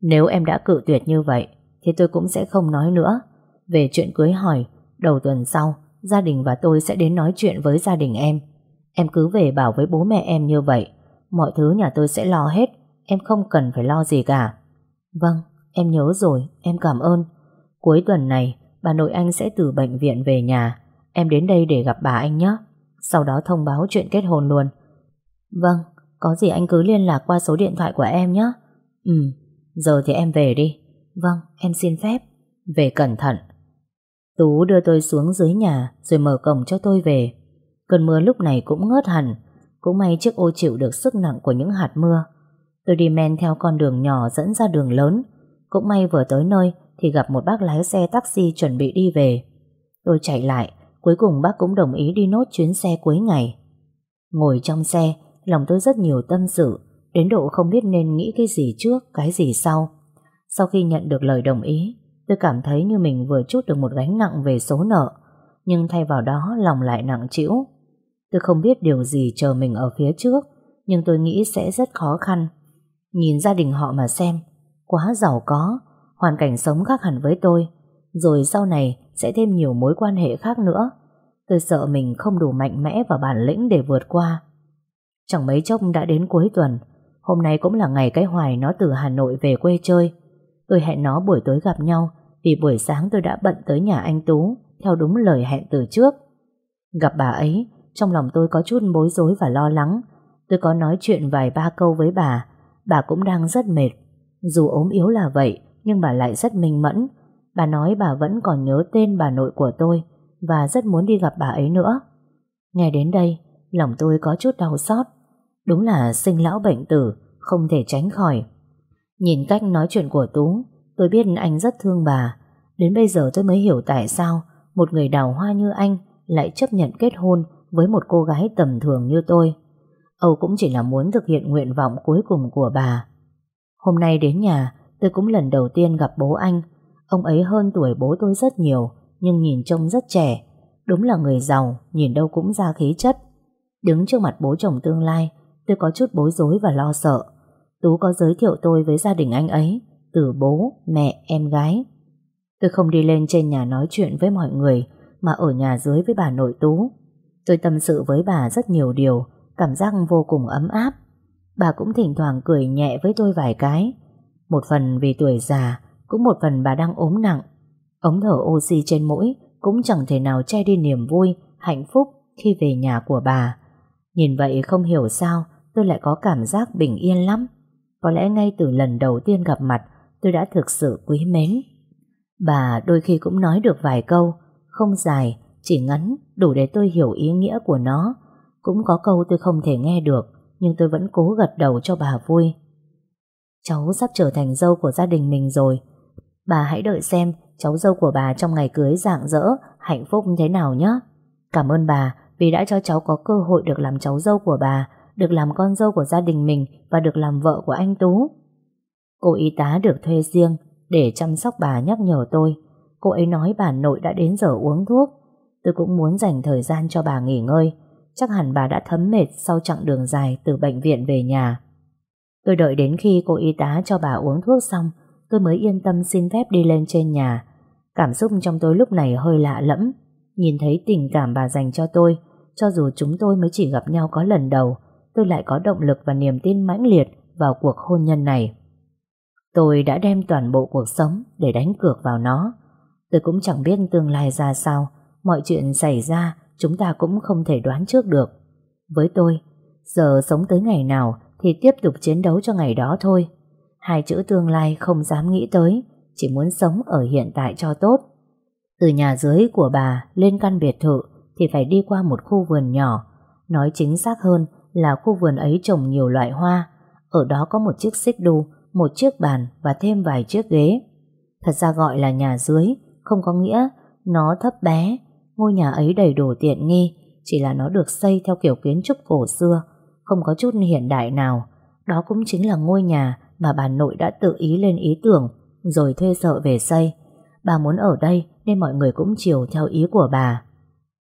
Nếu em đã cự tuyệt như vậy thì tôi cũng sẽ không nói nữa. Về chuyện cưới hỏi, đầu tuần sau, gia đình và tôi sẽ đến nói chuyện với gia đình em. Em cứ về bảo với bố mẹ em như vậy. Mọi thứ nhà tôi sẽ lo hết, em không cần phải lo gì cả. Vâng, em nhớ rồi, em cảm ơn. Cuối tuần này, bà nội anh sẽ từ bệnh viện về nhà. Em đến đây để gặp bà anh nhé. Sau đó thông báo chuyện kết hôn luôn. Vâng, có gì anh cứ liên lạc qua số điện thoại của em nhé. Ừ, giờ thì em về đi. Vâng, em xin phép. Về cẩn thận. Tú đưa tôi xuống dưới nhà rồi mở cổng cho tôi về. Cơn mưa lúc này cũng ngớt hẳn, cũng may chiếc ô chịu được sức nặng của những hạt mưa. Tôi đi men theo con đường nhỏ dẫn ra đường lớn, cũng may vừa tới nơi thì gặp một bác lái xe taxi chuẩn bị đi về. Tôi chạy lại, cuối cùng bác cũng đồng ý đi nốt chuyến xe cuối ngày. Ngồi trong xe, lòng tôi rất nhiều tâm sự, đến độ không biết nên nghĩ cái gì trước, cái gì sau. Sau khi nhận được lời đồng ý, tôi cảm thấy như mình vừa chút được một gánh nặng về số nợ, nhưng thay vào đó lòng lại nặng trĩu. Tôi không biết điều gì chờ mình ở phía trước, nhưng tôi nghĩ sẽ rất khó khăn. Nhìn gia đình họ mà xem, quá giàu có, hoàn cảnh sống khác hẳn với tôi, rồi sau này sẽ thêm nhiều mối quan hệ khác nữa. Tôi sợ mình không đủ mạnh mẽ và bản lĩnh để vượt qua. Chẳng mấy chốc đã đến cuối tuần, hôm nay cũng là ngày cái hoài nó từ Hà Nội về quê chơi. Tôi hẹn nó buổi tối gặp nhau vì buổi sáng tôi đã bận tới nhà anh Tú theo đúng lời hẹn từ trước. Gặp bà ấy, trong lòng tôi có chút bối rối và lo lắng. Tôi có nói chuyện vài ba câu với bà, bà cũng đang rất mệt. Dù ốm yếu là vậy, nhưng bà lại rất minh mẫn. Bà nói bà vẫn còn nhớ tên bà nội của tôi và rất muốn đi gặp bà ấy nữa. Nghe đến đây, lòng tôi có chút đau xót. Đúng là sinh lão bệnh tử, không thể tránh khỏi. Nhìn cách nói chuyện của Tú, tôi biết anh rất thương bà. Đến bây giờ tôi mới hiểu tại sao một người đào hoa như anh lại chấp nhận kết hôn với một cô gái tầm thường như tôi. Âu cũng chỉ là muốn thực hiện nguyện vọng cuối cùng của bà. Hôm nay đến nhà, tôi cũng lần đầu tiên gặp bố anh. Ông ấy hơn tuổi bố tôi rất nhiều, nhưng nhìn trông rất trẻ. Đúng là người giàu, nhìn đâu cũng ra khí chất. Đứng trước mặt bố chồng tương lai, tôi có chút bối rối và lo sợ. Tú có giới thiệu tôi với gia đình anh ấy, từ bố, mẹ, em gái. Tôi không đi lên trên nhà nói chuyện với mọi người, mà ở nhà dưới với bà nội Tú. Tôi tâm sự với bà rất nhiều điều, cảm giác vô cùng ấm áp. Bà cũng thỉnh thoảng cười nhẹ với tôi vài cái. Một phần vì tuổi già, cũng một phần bà đang ốm nặng. Ống thở oxy trên mũi cũng chẳng thể nào che đi niềm vui, hạnh phúc khi về nhà của bà. Nhìn vậy không hiểu sao tôi lại có cảm giác bình yên lắm. Có lẽ ngay từ lần đầu tiên gặp mặt tôi đã thực sự quý mến. Bà đôi khi cũng nói được vài câu, không dài, chỉ ngắn, đủ để tôi hiểu ý nghĩa của nó. Cũng có câu tôi không thể nghe được, nhưng tôi vẫn cố gật đầu cho bà vui. Cháu sắp trở thành dâu của gia đình mình rồi. Bà hãy đợi xem cháu dâu của bà trong ngày cưới rạng rỡ hạnh phúc thế nào nhé. Cảm ơn bà vì đã cho cháu có cơ hội được làm cháu dâu của bà, được làm con dâu của gia đình mình và được làm vợ của anh Tú. Cô y tá được thuê riêng để chăm sóc bà nhắc nhở tôi. Cô ấy nói bà nội đã đến giờ uống thuốc. Tôi cũng muốn dành thời gian cho bà nghỉ ngơi. Chắc hẳn bà đã thấm mệt sau chặng đường dài từ bệnh viện về nhà. Tôi đợi đến khi cô y tá cho bà uống thuốc xong, tôi mới yên tâm xin phép đi lên trên nhà. Cảm xúc trong tôi lúc này hơi lạ lẫm. Nhìn thấy tình cảm bà dành cho tôi, cho dù chúng tôi mới chỉ gặp nhau có lần đầu, tôi lại có động lực và niềm tin mãnh liệt vào cuộc hôn nhân này. Tôi đã đem toàn bộ cuộc sống để đánh cược vào nó. Tôi cũng chẳng biết tương lai ra sao, mọi chuyện xảy ra chúng ta cũng không thể đoán trước được. Với tôi, giờ sống tới ngày nào thì tiếp tục chiến đấu cho ngày đó thôi. Hai chữ tương lai không dám nghĩ tới, chỉ muốn sống ở hiện tại cho tốt. Từ nhà dưới của bà lên căn biệt thự thì phải đi qua một khu vườn nhỏ. Nói chính xác hơn là khu vườn ấy trồng nhiều loại hoa. Ở đó có một chiếc xích đu, một chiếc bàn và thêm vài chiếc ghế. Thật ra gọi là nhà dưới, không có nghĩa nó thấp bé. Ngôi nhà ấy đầy đủ tiện nghi, chỉ là nó được xây theo kiểu kiến trúc cổ xưa, không có chút hiện đại nào. Đó cũng chính là ngôi nhà mà bà nội đã tự ý lên ý tưởng, rồi thuê sợ về xây. Bà muốn ở đây nên mọi người cũng chiều theo ý của bà.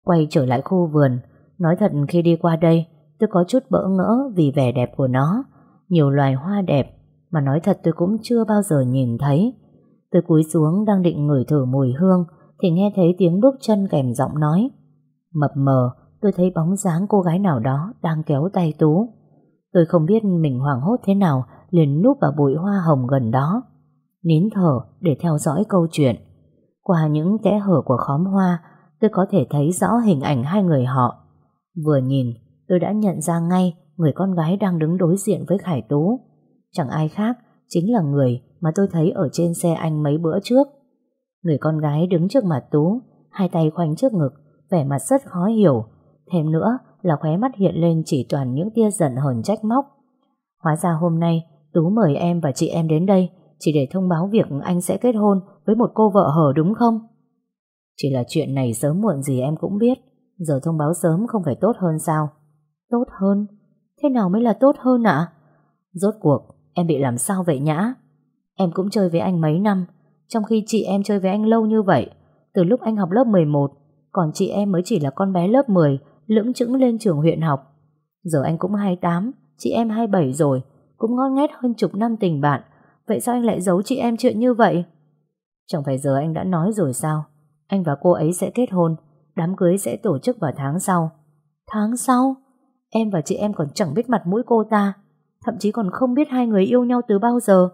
Quay trở lại khu vườn, nói thật khi đi qua đây, tôi có chút bỡ ngỡ vì vẻ đẹp của nó. Nhiều loài hoa đẹp, mà nói thật tôi cũng chưa bao giờ nhìn thấy. Tôi cúi xuống đang định ngửi thử mùi hương, thì nghe thấy tiếng bước chân kèm giọng nói. Mập mờ, tôi thấy bóng dáng cô gái nào đó đang kéo tay Tú. Tôi không biết mình hoảng hốt thế nào, liền núp vào bụi hoa hồng gần đó. Nín thở để theo dõi câu chuyện. Qua những kẽ hở của khóm hoa, tôi có thể thấy rõ hình ảnh hai người họ. Vừa nhìn, tôi đã nhận ra ngay người con gái đang đứng đối diện với Khải Tú. Chẳng ai khác, chính là người mà tôi thấy ở trên xe anh mấy bữa trước. Người con gái đứng trước mặt Tú, hai tay khoanh trước ngực, vẻ mặt rất khó hiểu. Thêm nữa là khóe mắt hiện lên chỉ toàn những tia giận hờn trách móc. Hóa ra hôm nay Tú mời em và chị em đến đây chỉ để thông báo việc anh sẽ kết hôn với một cô vợ hở đúng không? Chỉ là chuyện này sớm muộn gì em cũng biết. Giờ thông báo sớm không phải tốt hơn sao? Tốt hơn? Thế nào mới là tốt hơn ạ? Rốt cuộc, em bị làm sao vậy nhã? Em cũng chơi với anh mấy năm, trong khi chị em chơi với anh lâu như vậy. Từ lúc anh học lớp 11, còn chị em mới chỉ là con bé lớp 10, lưỡng chững lên trường huyện học. Giờ anh cũng 28, chị em 27 rồi, cũng ngon nghét hơn chục năm tình bạn. Vậy sao anh lại giấu chị em chuyện như vậy? Chẳng phải giờ anh đã nói rồi sao? Anh và cô ấy sẽ kết hôn, đám cưới sẽ tổ chức vào tháng sau. Tháng sau? Em và chị em còn chẳng biết mặt mũi cô ta, thậm chí còn không biết hai người yêu nhau từ bao giờ.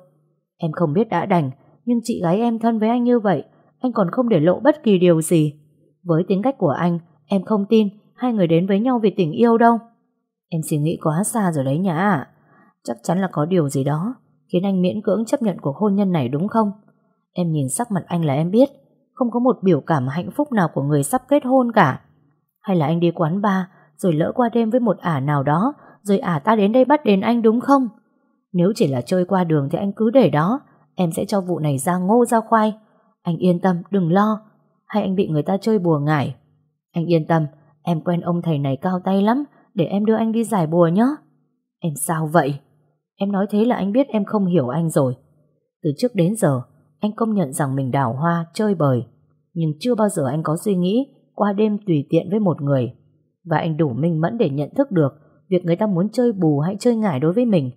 Em không biết đã đành, nhưng chị gái em thân với anh như vậy, anh còn không để lộ bất kỳ điều gì. Với tính cách của anh, em không tin hai người đến với nhau vì tình yêu đâu. Em suy nghĩ quá xa rồi đấy nhá ạ. Chắc chắn là có điều gì đó khiến anh miễn cưỡng chấp nhận cuộc hôn nhân này đúng không? Em nhìn sắc mặt anh là em biết không có một biểu cảm hạnh phúc nào của người sắp kết hôn cả. Hay là anh đi quán bar rồi lỡ qua đêm với một ả nào đó rồi ả ta đến đây bắt đền anh đúng không? Nếu chỉ là chơi qua đường thì anh cứ để đó em sẽ cho vụ này ra ngô ra khoai. Anh yên tâm, đừng lo. Hay anh bị người ta chơi bùa ngải. Anh yên tâm, em quen ông thầy này cao tay lắm để em đưa anh đi giải bùa nhé. Em sao vậy? Em nói thế là anh biết em không hiểu anh rồi. Từ trước đến giờ, anh công nhận rằng mình đào hoa, chơi bời. Nhưng chưa bao giờ anh có suy nghĩ qua đêm tùy tiện với một người. Và anh đủ minh mẫn để nhận thức được việc người ta muốn chơi bù hay chơi ngải đối với mình.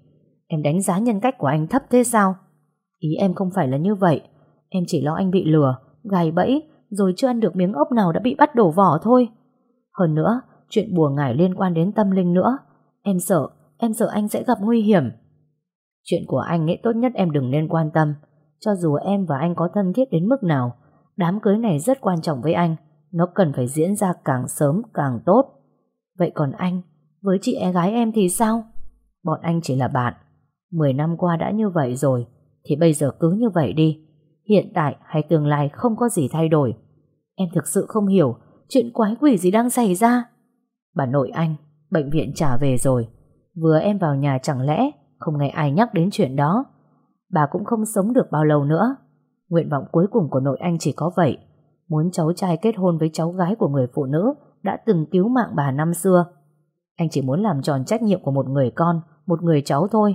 Em đánh giá nhân cách của anh thấp thế sao? Ý em không phải là như vậy. Em chỉ lo anh bị lừa, gài bẫy, rồi chưa ăn được miếng ốc nào đã bị bắt đổ vỏ thôi. Hơn nữa, chuyện bùa ngải liên quan đến tâm linh nữa. Em sợ, em sợ anh sẽ gặp nguy hiểm. Chuyện của anh ấy tốt nhất em đừng nên quan tâm. Cho dù em và anh có thân thiết đến mức nào, đám cưới này rất quan trọng với anh. Nó cần phải diễn ra càng sớm càng tốt. Vậy còn anh, với chị em gái em thì sao? Bọn anh chỉ là bạn. Mười năm qua đã như vậy rồi, thì bây giờ cứ như vậy đi. Hiện tại hay tương lai không có gì thay đổi. Em thực sự không hiểu chuyện quái quỷ gì đang xảy ra. Bà nội anh, bệnh viện trả về rồi. Vừa em vào nhà chẳng lẽ không nghe ai nhắc đến chuyện đó. Bà cũng không sống được bao lâu nữa. Nguyện vọng cuối cùng của nội anh chỉ có vậy. Muốn cháu trai kết hôn với cháu gái của người phụ nữ đã từng cứu mạng bà năm xưa. Anh chỉ muốn làm tròn trách nhiệm của một người con, một người cháu thôi.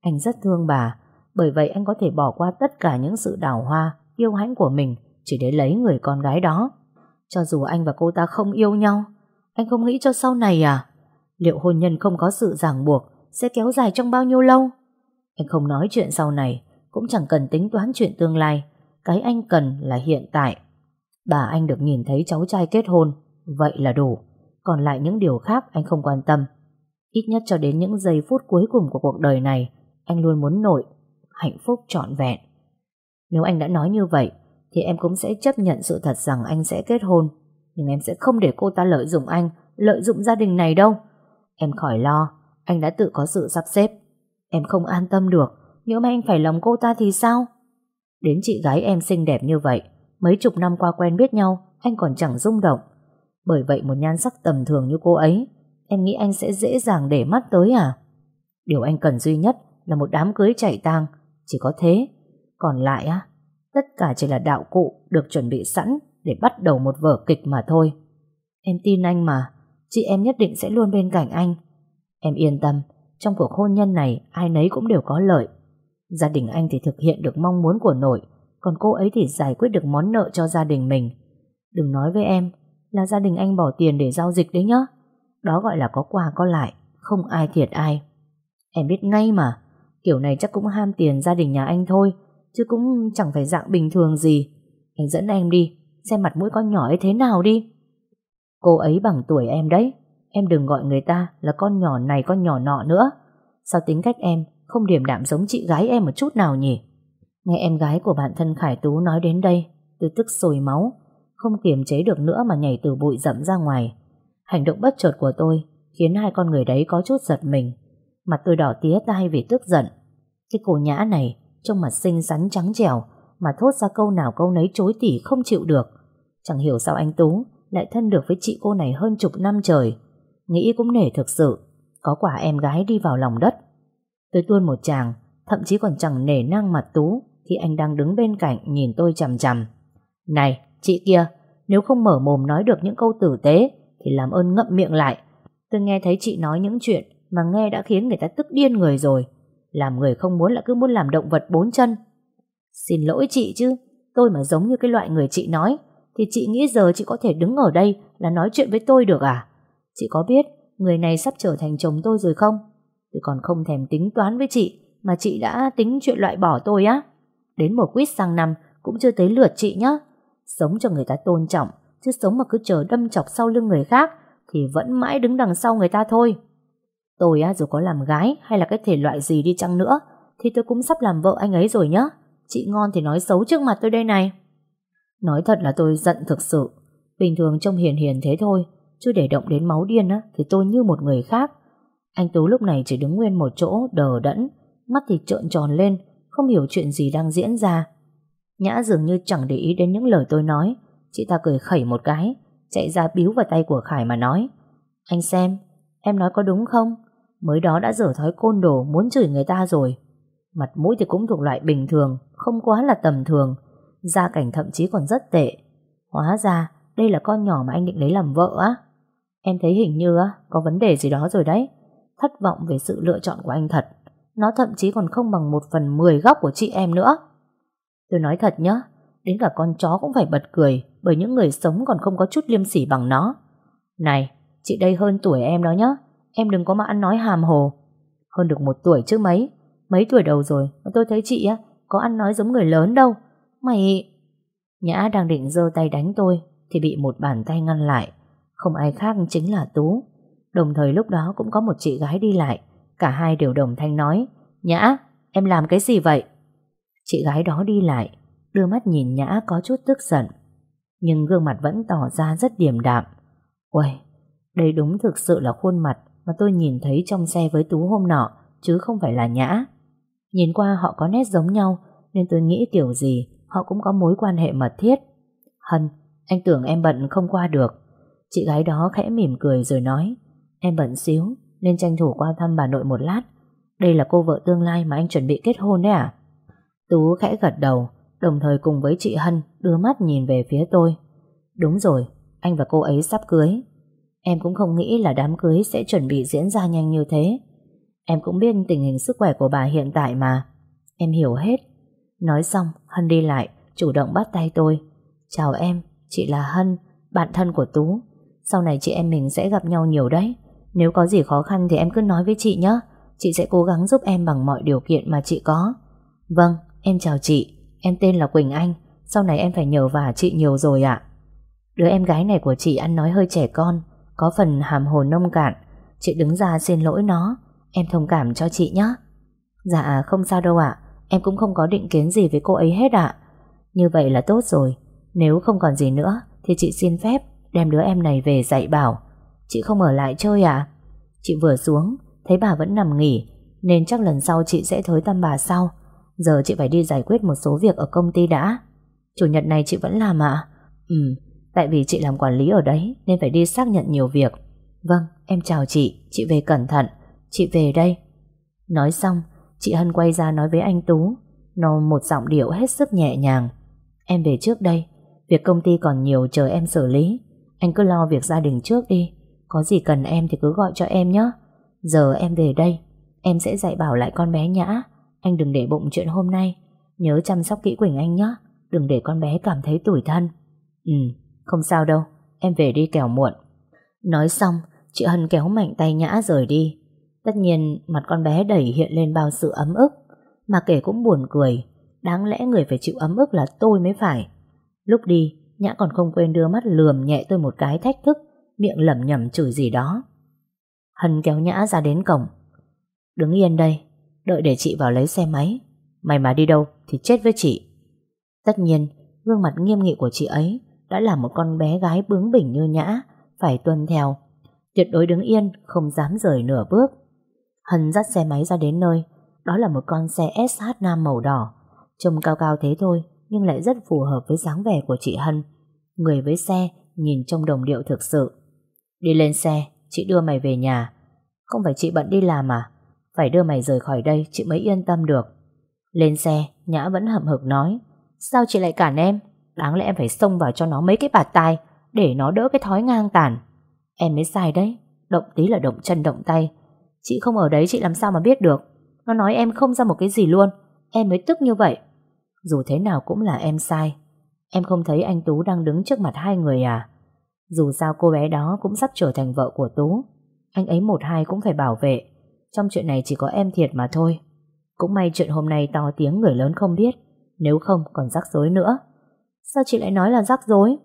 Anh rất thương bà, bởi vậy anh có thể bỏ qua tất cả những sự đào hoa, yêu hãnh của mình chỉ để lấy người con gái đó. Cho dù anh và cô ta không yêu nhau, anh không nghĩ cho sau này à? Liệu hôn nhân không có sự ràng buộc sẽ kéo dài trong bao nhiêu lâu? Anh không nói chuyện sau này, cũng chẳng cần tính toán chuyện tương lai. Cái anh cần là hiện tại. Bà anh được nhìn thấy cháu trai kết hôn, vậy là đủ. Còn lại những điều khác anh không quan tâm. Ít nhất cho đến những giây phút cuối cùng của cuộc đời này, anh luôn muốn nội, hạnh phúc trọn vẹn. Nếu anh đã nói như vậy, thì em cũng sẽ chấp nhận sự thật rằng anh sẽ kết hôn. Nhưng em sẽ không để cô ta lợi dụng anh, lợi dụng gia đình này đâu. Em khỏi lo, anh đã tự có sự sắp xếp. Em không an tâm được, nếu mà anh phải lòng cô ta thì sao? Đến chị gái em xinh đẹp như vậy, mấy chục năm qua quen biết nhau, anh còn chẳng rung động. Bởi vậy một nhan sắc tầm thường như cô ấy, em nghĩ anh sẽ dễ dàng để mắt tới à? Điều anh cần duy nhất là một đám cưới chạy tang, chỉ có thế. Còn lại á, tất cả chỉ là đạo cụ được chuẩn bị sẵn để bắt đầu một vở kịch mà thôi. Em tin anh mà, chị em nhất định sẽ luôn bên cạnh anh. Em yên tâm, trong cuộc hôn nhân này ai nấy cũng đều có lợi. Gia đình anh thì thực hiện được mong muốn của nội, còn cô ấy thì giải quyết được món nợ cho gia đình mình. Đừng nói với em là gia đình anh bỏ tiền để giao dịch đấy nhá. Đó gọi là có quà có lại, không ai thiệt ai. Em biết ngay mà, kiểu này chắc cũng ham tiền gia đình nhà anh thôi, chứ cũng chẳng phải dạng bình thường gì. Anh dẫn em đi, xem mặt mũi con nhỏ ấy thế nào đi. Cô ấy bằng tuổi em đấy, Em đừng gọi người ta là con nhỏ này con nhỏ nọ nữa. Sao tính cách em không điểm đạm giống chị gái em một chút nào nhỉ? Nghe em gái của bạn thân Khải Tú nói đến đây, tôi tức sôi máu, không kiềm chế được nữa mà nhảy từ bụi rậm ra ngoài. Hành động bất chợt của tôi khiến hai con người đấy có chút giật mình. Mặt tôi đỏ tía tai vì tức giận. Cái cô nhã này trông mặt xinh rắn trắng trẻo mà thốt ra câu nào câu nấy chối tỉ không chịu được. Chẳng hiểu sao anh Tú lại thân được với chị cô này hơn chục năm trời. Nghĩ cũng nể thực sự, có quả em gái đi vào lòng đất. Tôi tuôn một chàng, thậm chí còn chẳng nể nang mặt Tú khi anh đang đứng bên cạnh nhìn tôi chằm chằm. Này, chị kia, nếu không mở mồm nói được những câu tử tế thì làm ơn ngậm miệng lại. Tôi nghe thấy chị nói những chuyện mà nghe đã khiến người ta tức điên người rồi. Làm người không muốn là cứ muốn làm động vật bốn chân. Xin lỗi chị chứ, tôi mà giống như cái loại người chị nói thì chị nghĩ giờ chị có thể đứng ở đây là nói chuyện với tôi được à? Chị có biết người này sắp trở thành chồng tôi rồi không? Tôi còn không thèm tính toán với chị mà chị đã tính chuyện loại bỏ tôi á. Đến một quýt sang năm cũng chưa tới lượt chị nhá. Sống cho người ta tôn trọng chứ sống mà cứ chờ đâm chọc sau lưng người khác thì vẫn mãi đứng đằng sau người ta thôi. Tôi á dù có làm gái hay là cái thể loại gì đi chăng nữa thì tôi cũng sắp làm vợ anh ấy rồi nhá. Chị ngon thì nói xấu trước mặt tôi đây này. Nói thật là tôi giận thực sự. Bình thường trông hiền hiền thế thôi chứ để động đến máu điên á thì tôi như một người khác. Anh Tú lúc này chỉ đứng nguyên một chỗ đờ đẫn mắt thì trợn tròn lên không hiểu chuyện gì đang diễn ra. Nhã dường như chẳng để ý đến những lời tôi nói chị ta cười khẩy một cái chạy ra biếu vào tay của Khải mà nói Anh xem, em nói có đúng không? Mới đó đã dở thói côn đồ muốn chửi người ta rồi. Mặt mũi thì cũng thuộc loại bình thường, không quá là tầm thường. Gia cảnh thậm chí còn rất tệ. Hóa ra, đây là con nhỏ mà anh định lấy làm vợ á. Em thấy hình như á, có vấn đề gì đó rồi đấy. Thất vọng về sự lựa chọn của anh thật. Nó thậm chí còn không bằng một phần mười góc của chị em nữa. Tôi nói thật nhá, đến cả con chó cũng phải bật cười bởi những người sống còn không có chút liêm sỉ bằng nó. Này, chị đây hơn tuổi em đó nhá. Em đừng có mà ăn nói hàm hồ. Hơn được một tuổi chứ mấy. Mấy tuổi đầu rồi, tôi thấy chị á, có ăn nói giống người lớn đâu. Mày... Nhã đang định giơ tay đánh tôi, thì bị một bàn tay ngăn lại. Không ai khác chính là Tú. Đồng thời lúc đó cũng có một chị gái đi lại. Cả hai đều đồng thanh nói, Nhã, em làm cái gì vậy? Chị gái đó đi lại, đưa mắt nhìn Nhã có chút tức giận. Nhưng gương mặt vẫn tỏ ra rất điềm đạm. Uầy, đây đúng thực sự là khuôn mặt mà tôi nhìn thấy trong xe với Tú hôm nọ, chứ không phải là Nhã. Nhìn qua họ có nét giống nhau, nên tôi nghĩ kiểu gì họ cũng có mối quan hệ mật thiết. Hân, anh tưởng em bận không qua được. Chị gái đó khẽ mỉm cười rồi nói, em bận xíu, nên tranh thủ qua thăm bà nội một lát. Đây là cô vợ tương lai mà anh chuẩn bị kết hôn đấy à? Tú khẽ gật đầu, đồng thời cùng với chị Hân đưa mắt nhìn về phía tôi. Đúng rồi, anh và cô ấy sắp cưới. Em cũng không nghĩ là đám cưới sẽ chuẩn bị diễn ra nhanh như thế. Em cũng biết tình hình sức khỏe của bà hiện tại mà. Em hiểu hết. Nói xong, Hân đi lại, chủ động bắt tay tôi. Chào em, chị là Hân, bạn thân của Tú. Sau này chị em mình sẽ gặp nhau nhiều đấy. Nếu có gì khó khăn thì em cứ nói với chị nhé. Chị sẽ cố gắng giúp em bằng mọi điều kiện mà chị có. Vâng, em chào chị. Em tên là Quỳnh Anh. Sau này em phải nhờ vả chị nhiều rồi ạ. Đứa em gái này của chị ăn nói hơi trẻ con, có phần hàm hồ nông cạn. Chị đứng ra xin lỗi nó. Em thông cảm cho chị nhé. Dạ không sao đâu ạ. Em cũng không có định kiến gì với cô ấy hết ạ. Như vậy là tốt rồi. Nếu không còn gì nữa thì chị xin phép đem đứa em này về dạy bảo. Chị không ở lại chơi à? Chị vừa xuống, thấy bà vẫn nằm nghỉ, nên chắc lần sau chị sẽ thới tâm bà sau. Giờ chị phải đi giải quyết một số việc ở công ty đã. Chủ nhật này chị vẫn làm à? Ừ, tại vì chị làm quản lý ở đấy nên phải đi xác nhận nhiều việc. Vâng, em chào chị, chị về cẩn thận. Chị về đây. Nói xong, chị Hân quay ra nói với anh Tú, nó một giọng điệu hết sức nhẹ nhàng. Em về trước đây, việc công ty còn nhiều chờ em xử lý. Anh cứ lo việc gia đình trước đi. Có gì cần em thì cứ gọi cho em nhé. Giờ em về đây, em sẽ dạy bảo lại con bé Nhã. Anh đừng để bụng chuyện hôm nay. Nhớ chăm sóc kỹ Quỳnh Anh nhé. Đừng để con bé cảm thấy tủi thân. Ừ, không sao đâu. Em về đi kẻo muộn. Nói xong, chị Hân kéo mạnh tay Nhã rời đi. Tất nhiên, mặt con bé đẩy hiện lên bao sự ấm ức. Mà kể cũng buồn cười. Đáng lẽ người phải chịu ấm ức là tôi mới phải. Lúc đi, Nhã còn không quên đưa mắt lườm nhẹ tôi một cái thách thức, miệng lẩm nhẩm chửi gì đó. Hân kéo Nhã ra đến cổng. Đứng yên đây, đợi để chị vào lấy xe máy. Mày mà đi đâu thì chết với chị. Tất nhiên, gương mặt nghiêm nghị của chị ấy đã là một con bé gái bướng bỉnh như Nhã phải tuân theo. Tuyệt đối đứng yên, không dám rời nửa bước. Hân dắt xe máy ra đến nơi, đó là một con xe SH Nam màu đỏ. Trông cao cao thế thôi, nhưng lại rất phù hợp với dáng vẻ của chị Hân. Người với xe nhìn trong đồng điệu thực sự. Đi lên xe, chị đưa mày về nhà. Không phải chị bận đi làm à? Phải đưa mày rời khỏi đây chị mới yên tâm được. Lên xe, Nhã vẫn hậm hực nói. Sao chị lại cản em? Đáng lẽ em phải xông vào cho nó mấy cái bạt tai, để nó đỡ cái thói ngang tàn. Em mới sai đấy. Động tí là động chân, động tay. Chị không ở đấy, chị làm sao mà biết được. Nó nói em không ra một cái gì luôn. Em mới tức như vậy. Dù thế nào cũng là em sai. Em không thấy anh Tú đang đứng trước mặt hai người à? Dù sao cô bé đó cũng sắp trở thành vợ của Tú. Anh ấy một hai cũng phải bảo vệ. Trong chuyện này chỉ có em thiệt mà thôi. Cũng may chuyện hôm nay to tiếng người lớn không biết. Nếu không còn rắc rối nữa. Sao chị lại nói là rắc rối?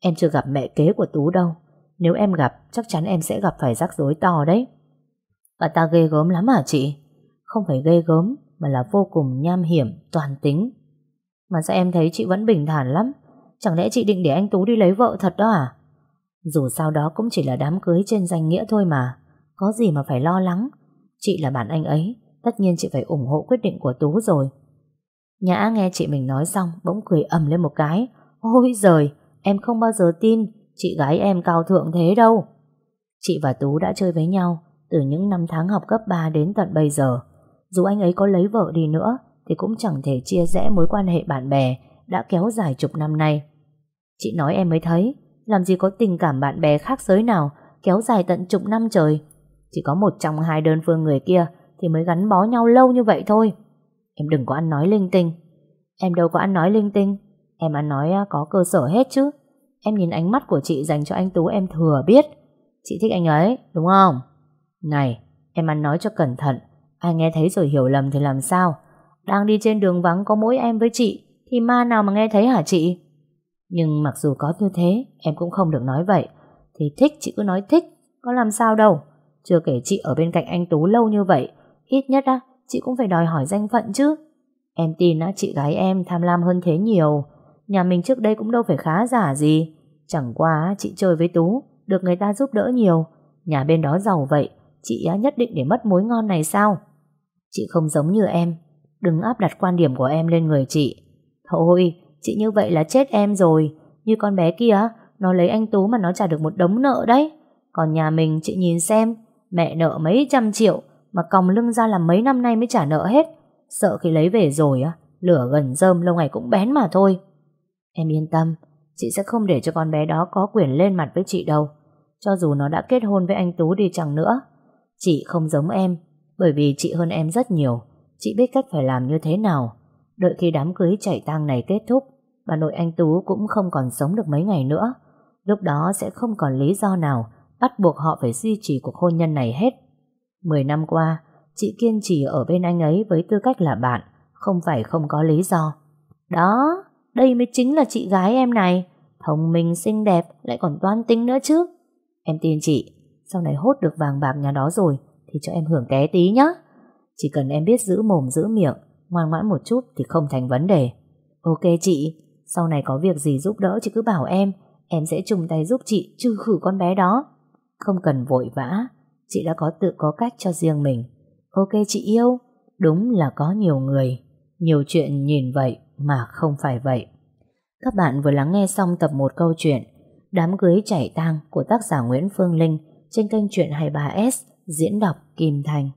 Em chưa gặp mẹ kế của Tú đâu. Nếu em gặp, chắc chắn em sẽ gặp phải rắc rối to đấy. Bà ta ghê gớm lắm hả chị? Không phải ghê gớm, mà là vô cùng nham hiểm, toàn tính. Mà sao em thấy chị vẫn bình thản lắm? Chẳng lẽ chị định để anh Tú đi lấy vợ thật đó à? Dù sao đó cũng chỉ là đám cưới trên danh nghĩa thôi mà. Có gì mà phải lo lắng. Chị là bạn anh ấy, tất nhiên chị phải ủng hộ quyết định của Tú rồi. Nhã nghe chị mình nói xong, bỗng cười ầm lên một cái. Ôi giời, em không bao giờ tin chị gái em cao thượng thế đâu. Chị và Tú đã chơi với nhau từ những năm tháng học cấp 3 đến tận bây giờ. Dù anh ấy có lấy vợ đi nữa, thì cũng chẳng thể chia rẽ mối quan hệ bạn bè đã kéo dài chục năm nay. Chị nói em mới thấy, làm gì có tình cảm bạn bè khác giới nào kéo dài tận chục năm trời. Chỉ có một trong hai đơn phương người kia thì mới gắn bó nhau lâu như vậy thôi. Em đừng có ăn nói linh tinh. Em đâu có ăn nói linh tinh. Em ăn nói có cơ sở hết chứ. Em nhìn ánh mắt của chị dành cho anh Tú em thừa biết. Chị thích anh ấy, đúng không? Này, em ăn nói cho cẩn thận. Ai nghe thấy rồi hiểu lầm thì làm sao? Đang đi trên đường vắng có mỗi em với chị Thì ma nào mà nghe thấy hả chị Nhưng mặc dù có như thế Em cũng không được nói vậy Thì thích chị cứ nói thích Có làm sao đâu Chưa kể chị ở bên cạnh anh Tú lâu như vậy Ít nhất á chị cũng phải đòi hỏi danh phận chứ. Em tin á, chị gái em tham lam hơn thế nhiều. Nhà mình trước đây cũng đâu phải khá giả gì. Chẳng qua chị chơi với Tú, Được người ta giúp đỡ nhiều. Nhà bên đó giàu vậy, Chị nhất định để mất mối ngon này sao? Chị không giống như em. Đừng áp đặt quan điểm của em lên người chị. Thôi, Chị như vậy là chết em rồi. Như con bé kia Nó lấy anh Tú mà nó trả được một đống nợ đấy. Còn nhà mình, chị nhìn xem, Mẹ nợ mấy trăm triệu. Mà còng lưng ra là mấy năm nay mới trả nợ hết. Sợ khi lấy về rồi á, Lửa gần rơm, lâu ngày cũng bén mà thôi. Em yên tâm, Chị sẽ không để cho con bé đó có quyền lên mặt với chị đâu. Cho dù nó đã kết hôn với anh Tú đi chẳng nữa, Chị không giống em, Bởi vì chị hơn em rất nhiều. Chị biết cách phải làm như thế nào. Đợi khi đám cưới chảy tang này kết thúc, Bà nội anh Tú cũng không còn sống được mấy ngày nữa. Lúc đó sẽ không còn lý do nào Bắt buộc họ phải duy trì cuộc hôn nhân này hết. Mười năm qua Chị kiên trì ở bên anh ấy Với tư cách là bạn Không phải không có lý do. Đó Đây mới chính là chị gái em này. Thông minh xinh đẹp Lại còn toan tính nữa chứ. Em tin chị Sau này hốt được vàng bạc nhà đó rồi Thì cho em hưởng ké tí nhá. Chỉ cần em biết giữ mồm giữ miệng, ngoan ngoãn một chút thì không thành vấn đề. Ok chị, sau này có việc gì giúp đỡ chị cứ bảo em, em sẽ chung tay giúp chị trừ khử con bé đó. Không cần vội vã, chị đã có tự có cách cho riêng mình. Ok chị yêu, đúng là có nhiều người, nhiều chuyện nhìn vậy mà không phải vậy. Các bạn vừa lắng nghe xong tập 1 câu chuyện Đám cưới chảy tang của tác giả Nguyễn Phương Linh trên kênh truyện 23S diễn đọc Kim Thành.